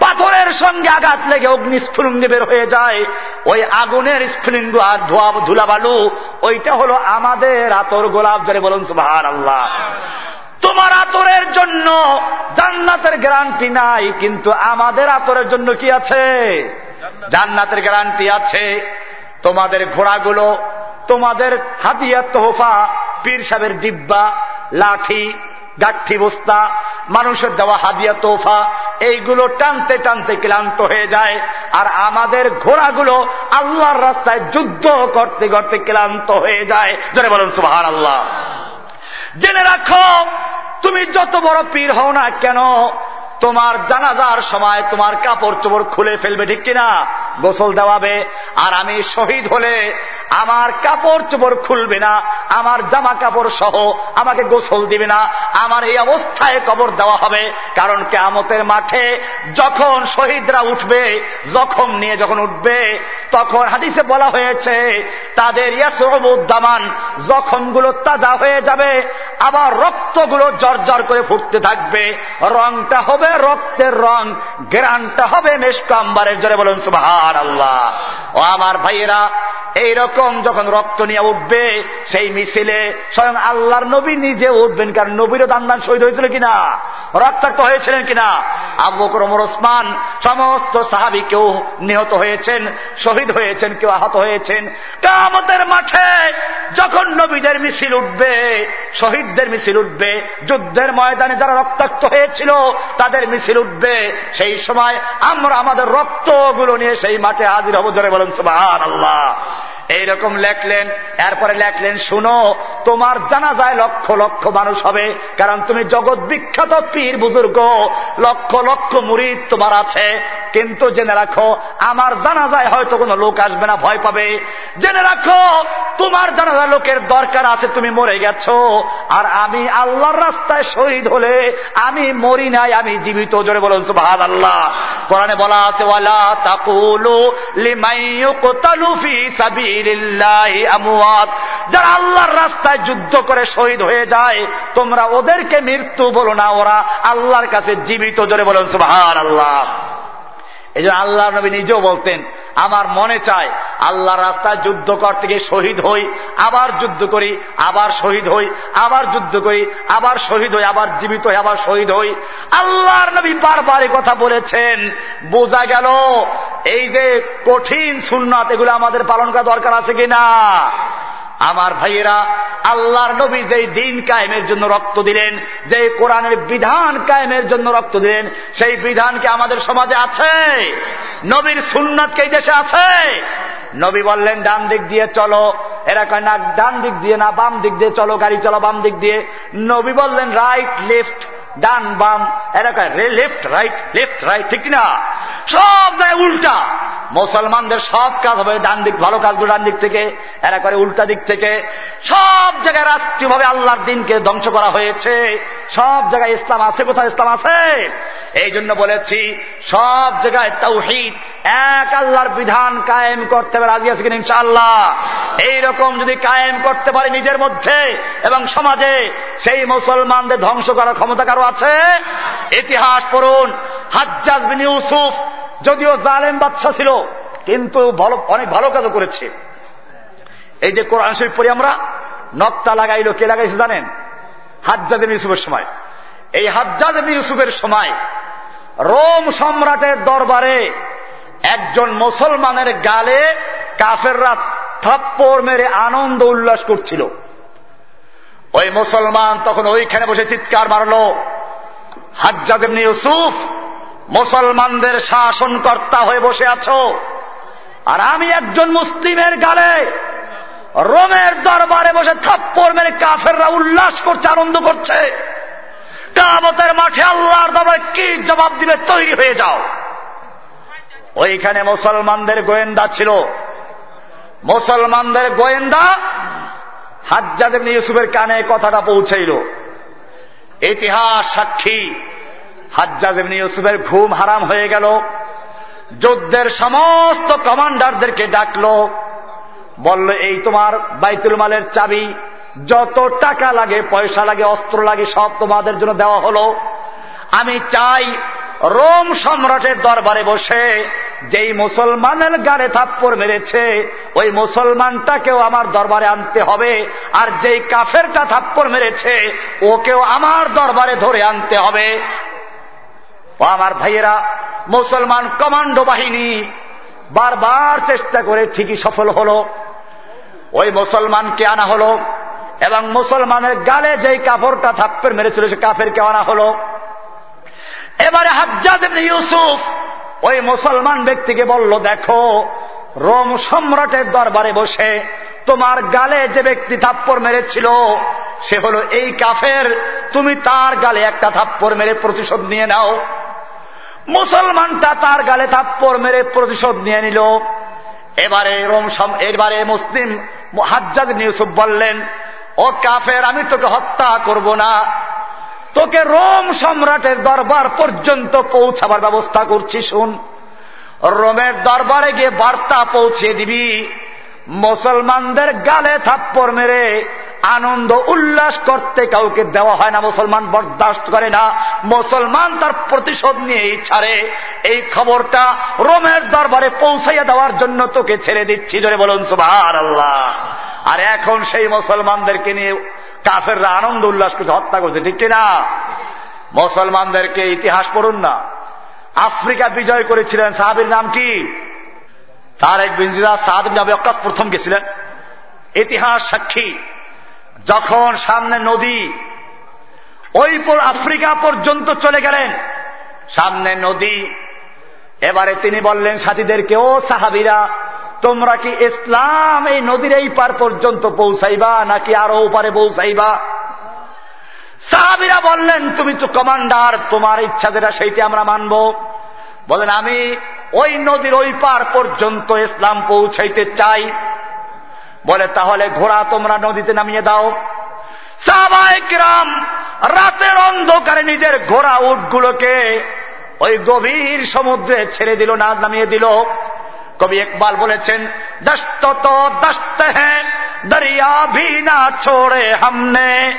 B: পাথরের সঙ্গে আঘাত লেগে অগ্নিস্ফুলিঙ্গ বের হয়ে যায়। ওই আগুনের স্ফুলিঙ্গ আর ধোয়া ধুলা বালু, ওইটা হলো আমাদের আতর গোলাপ জলে বলুন সুভার আল্লাহ তোমার আতরের জন্য জান্নাতের গ্যারান্টি নাই, কিন্তু আমাদের আতরের জন্য কি আছে? জান্নাতের গ্যারান্টি আছে। তোমাদের ঘোড়াগুলো, তোমাদের হাতিয়ার তোহফা, পীর সাহেবের ডিব্বা, লাঠি, গাঠি বস্তা, মানুষের দেওয়া হাদিয়া তোফা এইগুলো টানতে টানতে ক্লান্ত হয়ে যায়। আর আমাদের ঘোড়াগুলো আল্লাহর রাস্তায় যুদ্ধ করতে করতে ক্লান্ত হয়ে যায়। জনে বলুন সুহার আল্লাহ জেনে রাখো, তুমি যত বড় পীর হও না কেন তোমার জানাজার সময় তোমার কাপড় চোপড় খুলে ফেলবে ঠিক কিনা? গোসল দেওয়াবে। আর আমি শহীদ হলে আমার কাপড় চোপড় খুলবে না, আমার জামা কাপড় সহ আমাকে গোসল দিবে না, আমার এই অবস্থায় কবর দেওয়া হবে, কারণ কেমতের মাঠে যখন শহীদরা উঠবে, জখম নিয়ে যখন উঠবে, তখন হাদিসে বলা হয়েছে, তাদের ইয়াসুদ্দামান জখমগুলো তাজা হয়ে যাবে, আবার রক্তগুলো জর্জর করে ফুটতে থাকবে, রংটা হবে রক্তের রং গ্রানটা হবে মেশকাম্বারের জোরে বলুন সুবাহ আল্লাহ ও আমার ভাইয়েরা, এইরকম যখন রক্ত নিয়ে উঠবে, সেই মিছিলে স্বয়ং আল্লাহর নবী নিজে উঠবেন, কারণ নবীরও দান দান শহীদ হয়েছিল কিনা? রক্তাক্ত হয়েছিলেন কিনা? আবু করমর ওসমান, সমস্ত সাহাবি কেউ নিহত হয়েছেন, শহীদ হয়েছেন, কেউ আহত হয়েছেন। কামতের মাঠে যখন নবীদের মিছিল উঠবে, শহীদদের মিছিল উঠবে, যুদ্ধের ময়দানে যারা রক্তাক্ত হয়েছিল, তাদের মিছিল উঠবে। সেই সময় আমরা আমাদের রক্তগুলো নিয়ে সেই মাঠে হাজির হব, জোরে বলেন সুবাহ আল্লাহ এইরকম লেখলেন, এরপরে লেখলেন, শুনো, তোমার জানা যায় লক্ষ লক্ষ মানুষ হবে, কারণ তুমি জগৎ বিখ্যাত পীর বুজুর্গ। লক্ষ লক্ষ মুরিদ তোমার আছে। কিন্তু জেনে রাখো, আমার জানা যায় হয়তো কোনো লোক আসবে না, ভয় পাবে। জেনে রাখো, তোমার জানা যায় লোকের দরকার আছে, তুমি মরে গেছো। আর আমি আল্লাহর রাস্তায় শহীদ হলে আমি মরি নাই, আমি জীবিত। জোরে বলুন সুবাহাদ আল্লাহ কোরআনে বলা আছে, ওয়ালা তাকুলু লিমাইয়ুকতালু ফি সাবিল যারা আল্লাহর রাস্তায় যুদ্ধ করে শহীদ হয়ে যায়, তোমরা ওদেরকে মৃত্যু বলো না, ওরা আল্লাহর কাছে জীবিত। জোরে বলেন সুহার আল্লাহ এই জন্য আল্লাহ নবী নিজেও বলতেন, আমার মনে চায়, আল্লাহর রাস্তায় যুদ্ধ করতে গিয়ে শহীদ হই, আবার যুদ্ধ করি, আবার শহীদ হই, আবার যুদ্ধ করি, আবার শহীদ হই, আবার জীবিত হই, আবার শহীদ হই। আল্লাহর নবী বারবার কথা বলেছেন। বোঝা গেল এই যে কঠিন সুন্নাত, এগুলো আমাদের পালন করা দরকার আছে কিনা? আমার ভাইয়েরা, আল্লাহর নবী যেই দিন কায়েমের জন্য রক্ত দিলেন যে কোরআনের বিধান কায়েমের জন্য রক্ত দিলেন, সেই বিধান কি আমাদের সমাজে আছে? নবীর সুন্নাত কে দেশে আছে? নবী বললেন, ডান দিক দিয়ে চলো। এরা কয়, না, ডান দিক দিয়ে না, বাম দিক দিয়ে চলো, গাড়ি চলো, বাম দিক দিয়ে। নবী বললেন রাইট লেফট ডান বাম এলাকায় কয় লেফট রাইট লেফট রাইট ঠিক না সব জায়গায় উল্টা। মুসলমানদের সব কাজ হবে ডান দিক, ভালো কাজগুলো ডান দিক থেকে, এরা করে উল্টা দিক থেকে। সব জায়গায় রাষ্ট্রীয়ভাবে আল্লাহর দিনকে ধ্বংস করা হয়েছে। সব জায়গায় ইসলাম আছে, কোথায় ইসলাম আছে? এই জন্য বলেছি, সব জায়গায় তৌহিদ এক আল্লাহর বিধান কায়েম করতে পারে রাজি আছে কিনা ইনশাআল্লাহ? এইরকম যদি কায়েম করতে পারে নিজের মধ্যে এবং সমাজে, সেই মুসলমানদের ধ্বংস করার ক্ষমতা কারও আছে? ইতিহাস পড়ুন। হাজ্জাজ বিন ইউসুফ যদিও জালেম বাদশা ছিল, কিন্তু অনেক ভালো কাজও করেছে। এই যে কোরআন শরীফ পড়ি আমরা, নকটা লাগাইলো, কে লাগাইছে জানেন? হাজ্জাদ ইউসুফের সময়। এই হাজ্জাদ ইউসুফের সময়, রোম সম্রাটের দরবারে একজন মুসলমানের গালে কাফেররা থাপ্পড় মেরে আনন্দ উল্লাস করছিল। ওই মুসলমান তখন ওইখানে বসে চিৎকার মারল হাজ্জাদ ইউসুফ মুসলমানদের শাসনকর্তা হয়ে বসে আছো। আর আমি একজন মুসলিমের গালে রোমের দরবারে বসে থাপ্পড় মেরে কাফেররা উল্লাস করছে, আনন্দ করছে। কামতের মাঠে আল্লাহর দরবারে কি জবাব দিবে তৈরি হয়ে যাও। ওইখানে মুসলমানদের গোয়েন্দা ছিল। মুসলমানদের গোয়েন্দা হাজ্জাদ ইউসুফের কানে কথাটা পৌঁছাইল। ইতিহাস সাক্ষী। হাজ্জাজ এমনি ইউসুফের ঘুম হারাম হয়ে গেল। যুদ্ধের সমস্ত কমান্ডারদেরকে ডাকল। বলল, এই তোমার বাইতুল মালের চাবি, যত টাকা লাগে, পয়সা লাগে, অস্ত্র লাগে, সব তোমাদের জন্য দেওয়া হলো। আমি চাই রোম সম্রাটের দরবারে বসে যেই মুসলমানের গাড়ে থাপ্পড় মেরেছে, ওই মুসলমানটাকেও আমার দরবারে আনতে হবে, আর যেই কাফেরটা থাপ্পড় মেরেছে, ওকেও আমার দরবারে ধরে আনতে হবে। ও আমার ভাইয়েরা, মুসলমান কমান্ডো বাহিনী বারবার চেষ্টা করে ঠিকই সফল হল। ওই মুসলমানকে আনা হলো এবং মুসলমানের গালে যেই কাপড়টা থাপ্পের মেরেছিল সে কাফেরকে আনা হল। এবারে হাজ্জাদ ইউসুফ ওই মুসলমান ব্যক্তিকে বলল, দেখো, রোম সম্রাটের দরবারে বসে তোমার গালে যে ব্যক্তি থাপ্পড় মেরেছিল, সে হলো এই কাফের। তুমি তার গালে একটা থাপ্পড় মেরে প্রতিশোধ নিয়ে নাও। মুসলমানটা তার গালে থাপ্পড় মেরে প্রতিশোধ নিয়ে নিল। এবারে এবারে মুসলিম হাজ্জাদ ইউসুফ বললেন, ও কাফের, আমি তোকে হত্যা করব না। তোকে রোম সম্রাটের দরবার পর্যন্ত পৌঁছাবার ব্যবস্থা করছি, শুন। রোমের দরবারে গিয়ে বার্তা পৌঁছে দিবি, মুসলমানদের গালে থাপ্পর মেরে আনন্দ উল্লাস করতে কাউকে দেওয়া হয় না, মুসলমান বরদাস্ত করে না। মুসলমান তার প্রতিশোধ নিয়েই ছাড়ে। এই খবরটা রোমের দরবারে পৌঁছাইয়া দেওয়ার জন্য তোকে ছেড়ে দিচ্ছি ধরে বলুন সুভার আল্লাহ আর এখন সেই মুসলমানদেরকে নিয়ে কাফেররা আনন্দ উল্লাস করছে, হত্যা করছে, ঠিক কিনা? মুসলমানদেরকে ইতিহাস পড়ুন না। আফ্রিকা বিজয় করেছিলেন, সাহাবির নাম কি? তার এক সাহাদ অক্কাস প্রথম গেছিলেন। ইতিহাস সাক্ষী। যখন সামনে নদী, ওই পর আফ্রিকা পর্যন্ত চলে গেলেন। সামনে নদী, এবারে তিনি বললেন, সাথীদেরকে, ও সাহাবিরা, তোমরা কি ইসলাম এই নদীর এই পার পর্যন্ত পৌঁছাইবা, নাকি আরও পারে পৌঁছাইবা? সাহাবিরা বললেন, তুমি তো কমান্ডার, তোমার ইচ্ছা যেটা, সেইটি আমরা মানব। বলেন, আমি ওই নদীর ওই পার পর্যন্ত ইসলাম পৌঁছাইতে চাই। বলে, তাহলে ঘোড়া তোমরা নদীতে নামিয়ে দাও। সাবাইকরাম রাতের অন্ধকারে নিজের ঘোড়া উটগুলোকে ওই গভীর সমুদ্রে ছেড়ে দিল, না নামিয়ে দিল। কবি একবাল বলেছেন, দস্ত তো দস্ত হ্যাঁ দরিয়া ভি না ছোড়ে হামনে,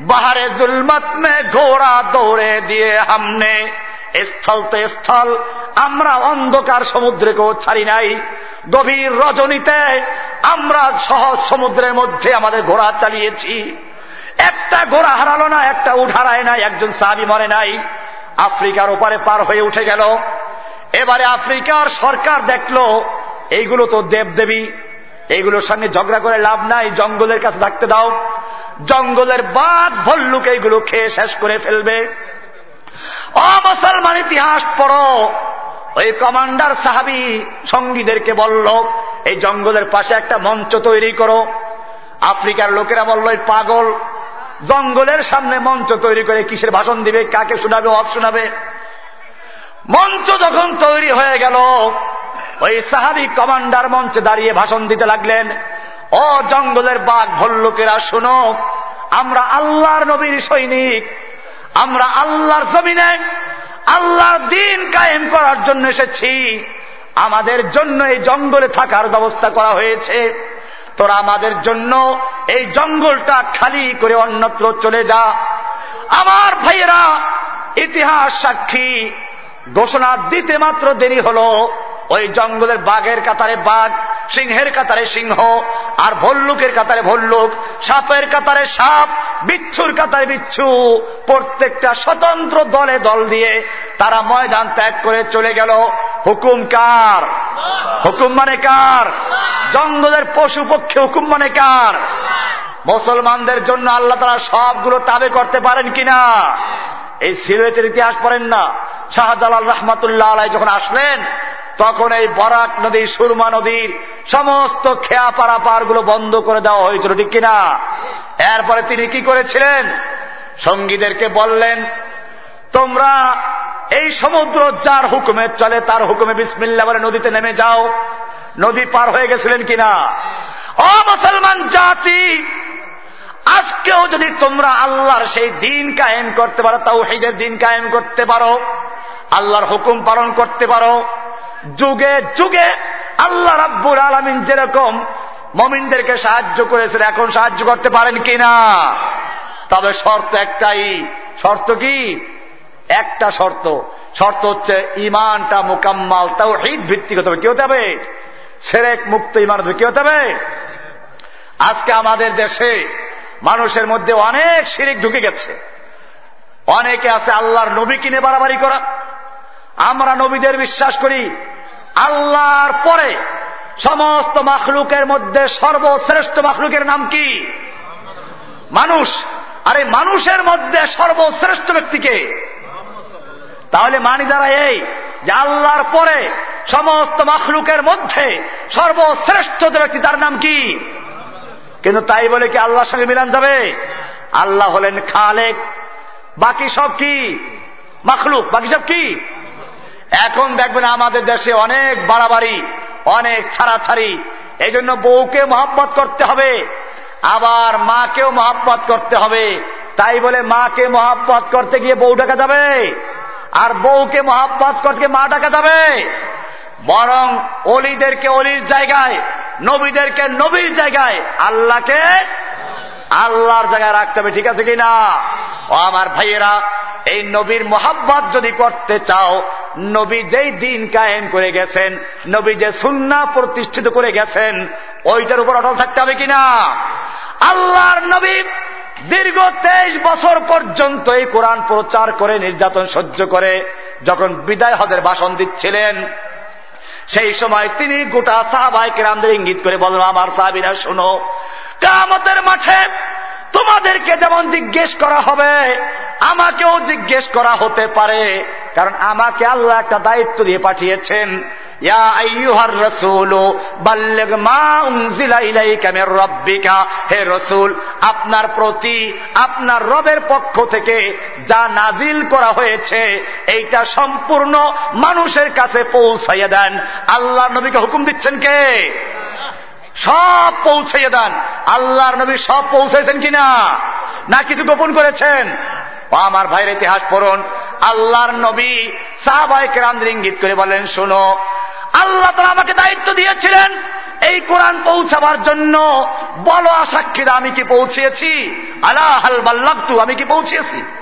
B: বাহারে জুলমত মে ঘোড়া দৌড়ে দিয়ে হামনে। স্থল তো স্থল, আমরা অন্ধকার সমুদ্রকেও ছাড়ি নাই। গভীর রজনীতে আমরা সহজ সমুদ্রের মধ্যে আমাদের ঘোড়া চালিয়েছি। একটা ঘোড়া হারালো না, একটা উঠ হারায় নাই, একজন সাবি মরে নাই। আফ্রিকার ওপারে পার হয়ে উঠে গেল। এবারে আফ্রিকার সরকার দেখল, এইগুলো তো দেবদেবী, এইগুলোর সঙ্গে ঝগড়া করে লাভ নাই, জঙ্গলের কাছে থাকতে দাও। জঙ্গলের বাঘ ভল্লুক এইগুলো খেয়ে শেষ করে ফেলবে। অমুসলমান ইতিহাস পড়ো। ওই কমান্ডার সাহাবি সঙ্গীদেরকে বলল, এই জঙ্গলের পাশে একটা মঞ্চ তৈরি করো। আফ্রিকার লোকেরা বলল, এই পাগল, জঙ্গলের সামনে মঞ্চ তৈরি করে কিসের ভাষণ দিবে, কাকে শোনাবে অজ শোনাবে? মঞ্চ যখন তৈরি হয়ে গেল, ওই সাহাবি কমান্ডার মঞ্চে দাঁড়িয়ে ভাষণ দিতে লাগলেন, ও জঙ্গলের বাঘ ভল্লুকেরা, শুনো, আমরা আল্লাহর নবীর সৈনিক, আমরা আল্লাহর জমিনে আল্লাহর দিন কায়েম করার জন্য এসেছি। আমাদের জন্য এই জঙ্গলে থাকার ব্যবস্থা করা হয়েছে। তোরা আমাদের জন্য এই জঙ্গলটা খালি করে অন্যত্র চলে যা। আমার ভাইয়েরা, ইতিহাস সাক্ষী, ঘোষণা দিতে মাত্র দেরি হল। ওই জঙ্গলের বাঘের কাতারে বাঘ, সিংহের কাতারে সিংহ, আর ভল্লুকের কাতারে ভল্লুক, সাপের কাতারে সাপ, বিচ্ছুর কাতারে বিচ্ছু। প্রত্যেকটা স্বতন্ত্র দলে দল দিয়ে তারা ময়দান ত্যাগ করে চলে গেল। হুকুম কার? হুকুম মানে কার? জঙ্গলের পশু পক্ষে হুকুম মানে কার? মুসলমানদের জন্য আল্লাহ তারা সবগুলো তাবে করতে পারেন কিনা? এই সিলেটের ইতিহাস পড়েন না। শাহজালাল রহমাতুল্লাহ আলাই যখন আসলেন তখন এই বরাক নদী, সুরমা নদীর সমস্ত খেয়া পারগুলো বন্ধ করে দেওয়া হয়েছিল, ঠিক কিনা? এরপরে তিনি কি করেছিলেন? সঙ্গীদেরকে বললেন, তোমরা এই সমুদ্র যার হুকুমে চলে, তার হুকুমে বিসমিল্লা বলে নদীতে নেমে যাও। নদী পার হয়ে গেছিলেন কিনা? অ মুসলমান জাতি, আজকেও যদি তোমরা আল্লাহর সেই দিন কায়েম করতে পারো তাও হেদের দিন কায়েম করতে পারো, আল্লাহর হুকুম পালন করতে পারো যুগে যুগে আল্লাহ রাব্বুল আলমিন যেরকম মমিনদেরকে সাহায্য করেছেন, এখন সাহায্য করতে পারেন কিনা? তবে শর্ত একটাই। শর্ত কি? একটা শর্ত। শর্ত হচ্ছে ইমানটা মোকাম্মাল তাও হিদ ভিত্তিক হতে হবে। কি হতে হবে? সেরেক মুক্ত ইমান হতে কি হতে হবে? আজকে আমাদের দেশে মানুষের মধ্যে অনেক শিরিক ঢুকে গেছে। অনেকে আছে আল্লাহর নবী কিনে বাড়াবাড়ি করা। আমরা নবীদের বিশ্বাস করি আল্লাহর পরে সমস্ত মাখলুকের মধ্যে সর্বশ্রেষ্ঠ মাখলুকের নাম কি? মানুষ। আরে মানুষের মধ্যে সর্বশ্রেষ্ঠ ব্যক্তিকে তাহলে মানি দ্বারা এই যে আল্লাহর পরে সমস্ত মাখলুকের মধ্যে সর্বশ্রেষ্ঠ যে ব্যক্তি, তার নাম কি? কিন্তু তাই বলে কি আল্লাহর সঙ্গে মিলান যাবে? আল্লাহ হলেন খালেক। বাকি সব কি? মাখলুক। বাকি সব কি? এখন দেখবেন আমাদের দেশে অনেক বাড়াবাড়ি, অনেক ছাড়াছাড়ি। এই জন্য বউকে মহাব্বত করতে হবে, আবার মাকেও মহাব্বত করতে হবে। তাই বলে মাকে মহাব্বত করতে গিয়ে বউ ডাকা যাবে, আর বউকে মহাব্বত করতে মা ডাকা যাবে। বরং অলিদেরকে অলির জায়গায়, নবীদেরকে নবীর জায়গায় আল্লাহকে আল্লাহর জায়গায় রাখতে হবে, ঠিক আছে কিনা? ও আমার ভাইয়েরা, এই নবীর মোহাব্বত যদি করতে চাও, নবী যেই দিন কায়েম করে গেছেন, নবী যে সুন্না প্রতিষ্ঠিত করে গেছেন, ওইটার উপর অটল থাকতে হবে কিনা? আল্লাহর নবী দীর্ঘ তেইশ বছর পর্যন্ত এই কোরআন প্রচার করে, নির্যাতন সহ্য করে, যখন বিদায় হদের ভাষণ দিচ্ছিলেন সেই সময় তিনি গোটা সাহাবাহিক রামদের ইঙ্গিত করে বলল আমার সাহাবিরা, শোনো কামতের মাঠে তোমাদেরকে যেমন জিজ্ঞেস করা হবে, আমাকেও জিজ্ঞেস করা হতে পারে। কারণ আমাকে আল্লাহ একটা দায়িত্ব দিয়ে পাঠিয়েছেন হে রসুল, আপনার প্রতি, আপনার রবের পক্ষ থেকে যা নাজিল করা হয়েছে, এইটা সম্পূর্ণ মানুষের কাছে পৌঁছাইয়া দেন। আল্লাহ নবীকে হুকুম দিচ্ছেন কে? সব পৌঁছাইয়া দেন। আল্লাহর নবী সব পৌঁছাইছেন কিনা? না কিছু গোপন করেছেন? আমার ভাইয়ের ইতিহাস পড়ুন। আল্লাহর নবী সাহাবাহিক রামদের ইঙ্গিত করে বলেন, শোনো আল্লাহ তারা আমাকে দায়িত্ব দিয়েছিলেন, এই কোরআন পৌঁছাবার জন্য। বলো আসাক্ষীরা, আমি কি পৌঁছেছি আল্লাহ হাল বাল্লাক্তু আমি কি পৌঁছিয়েছি?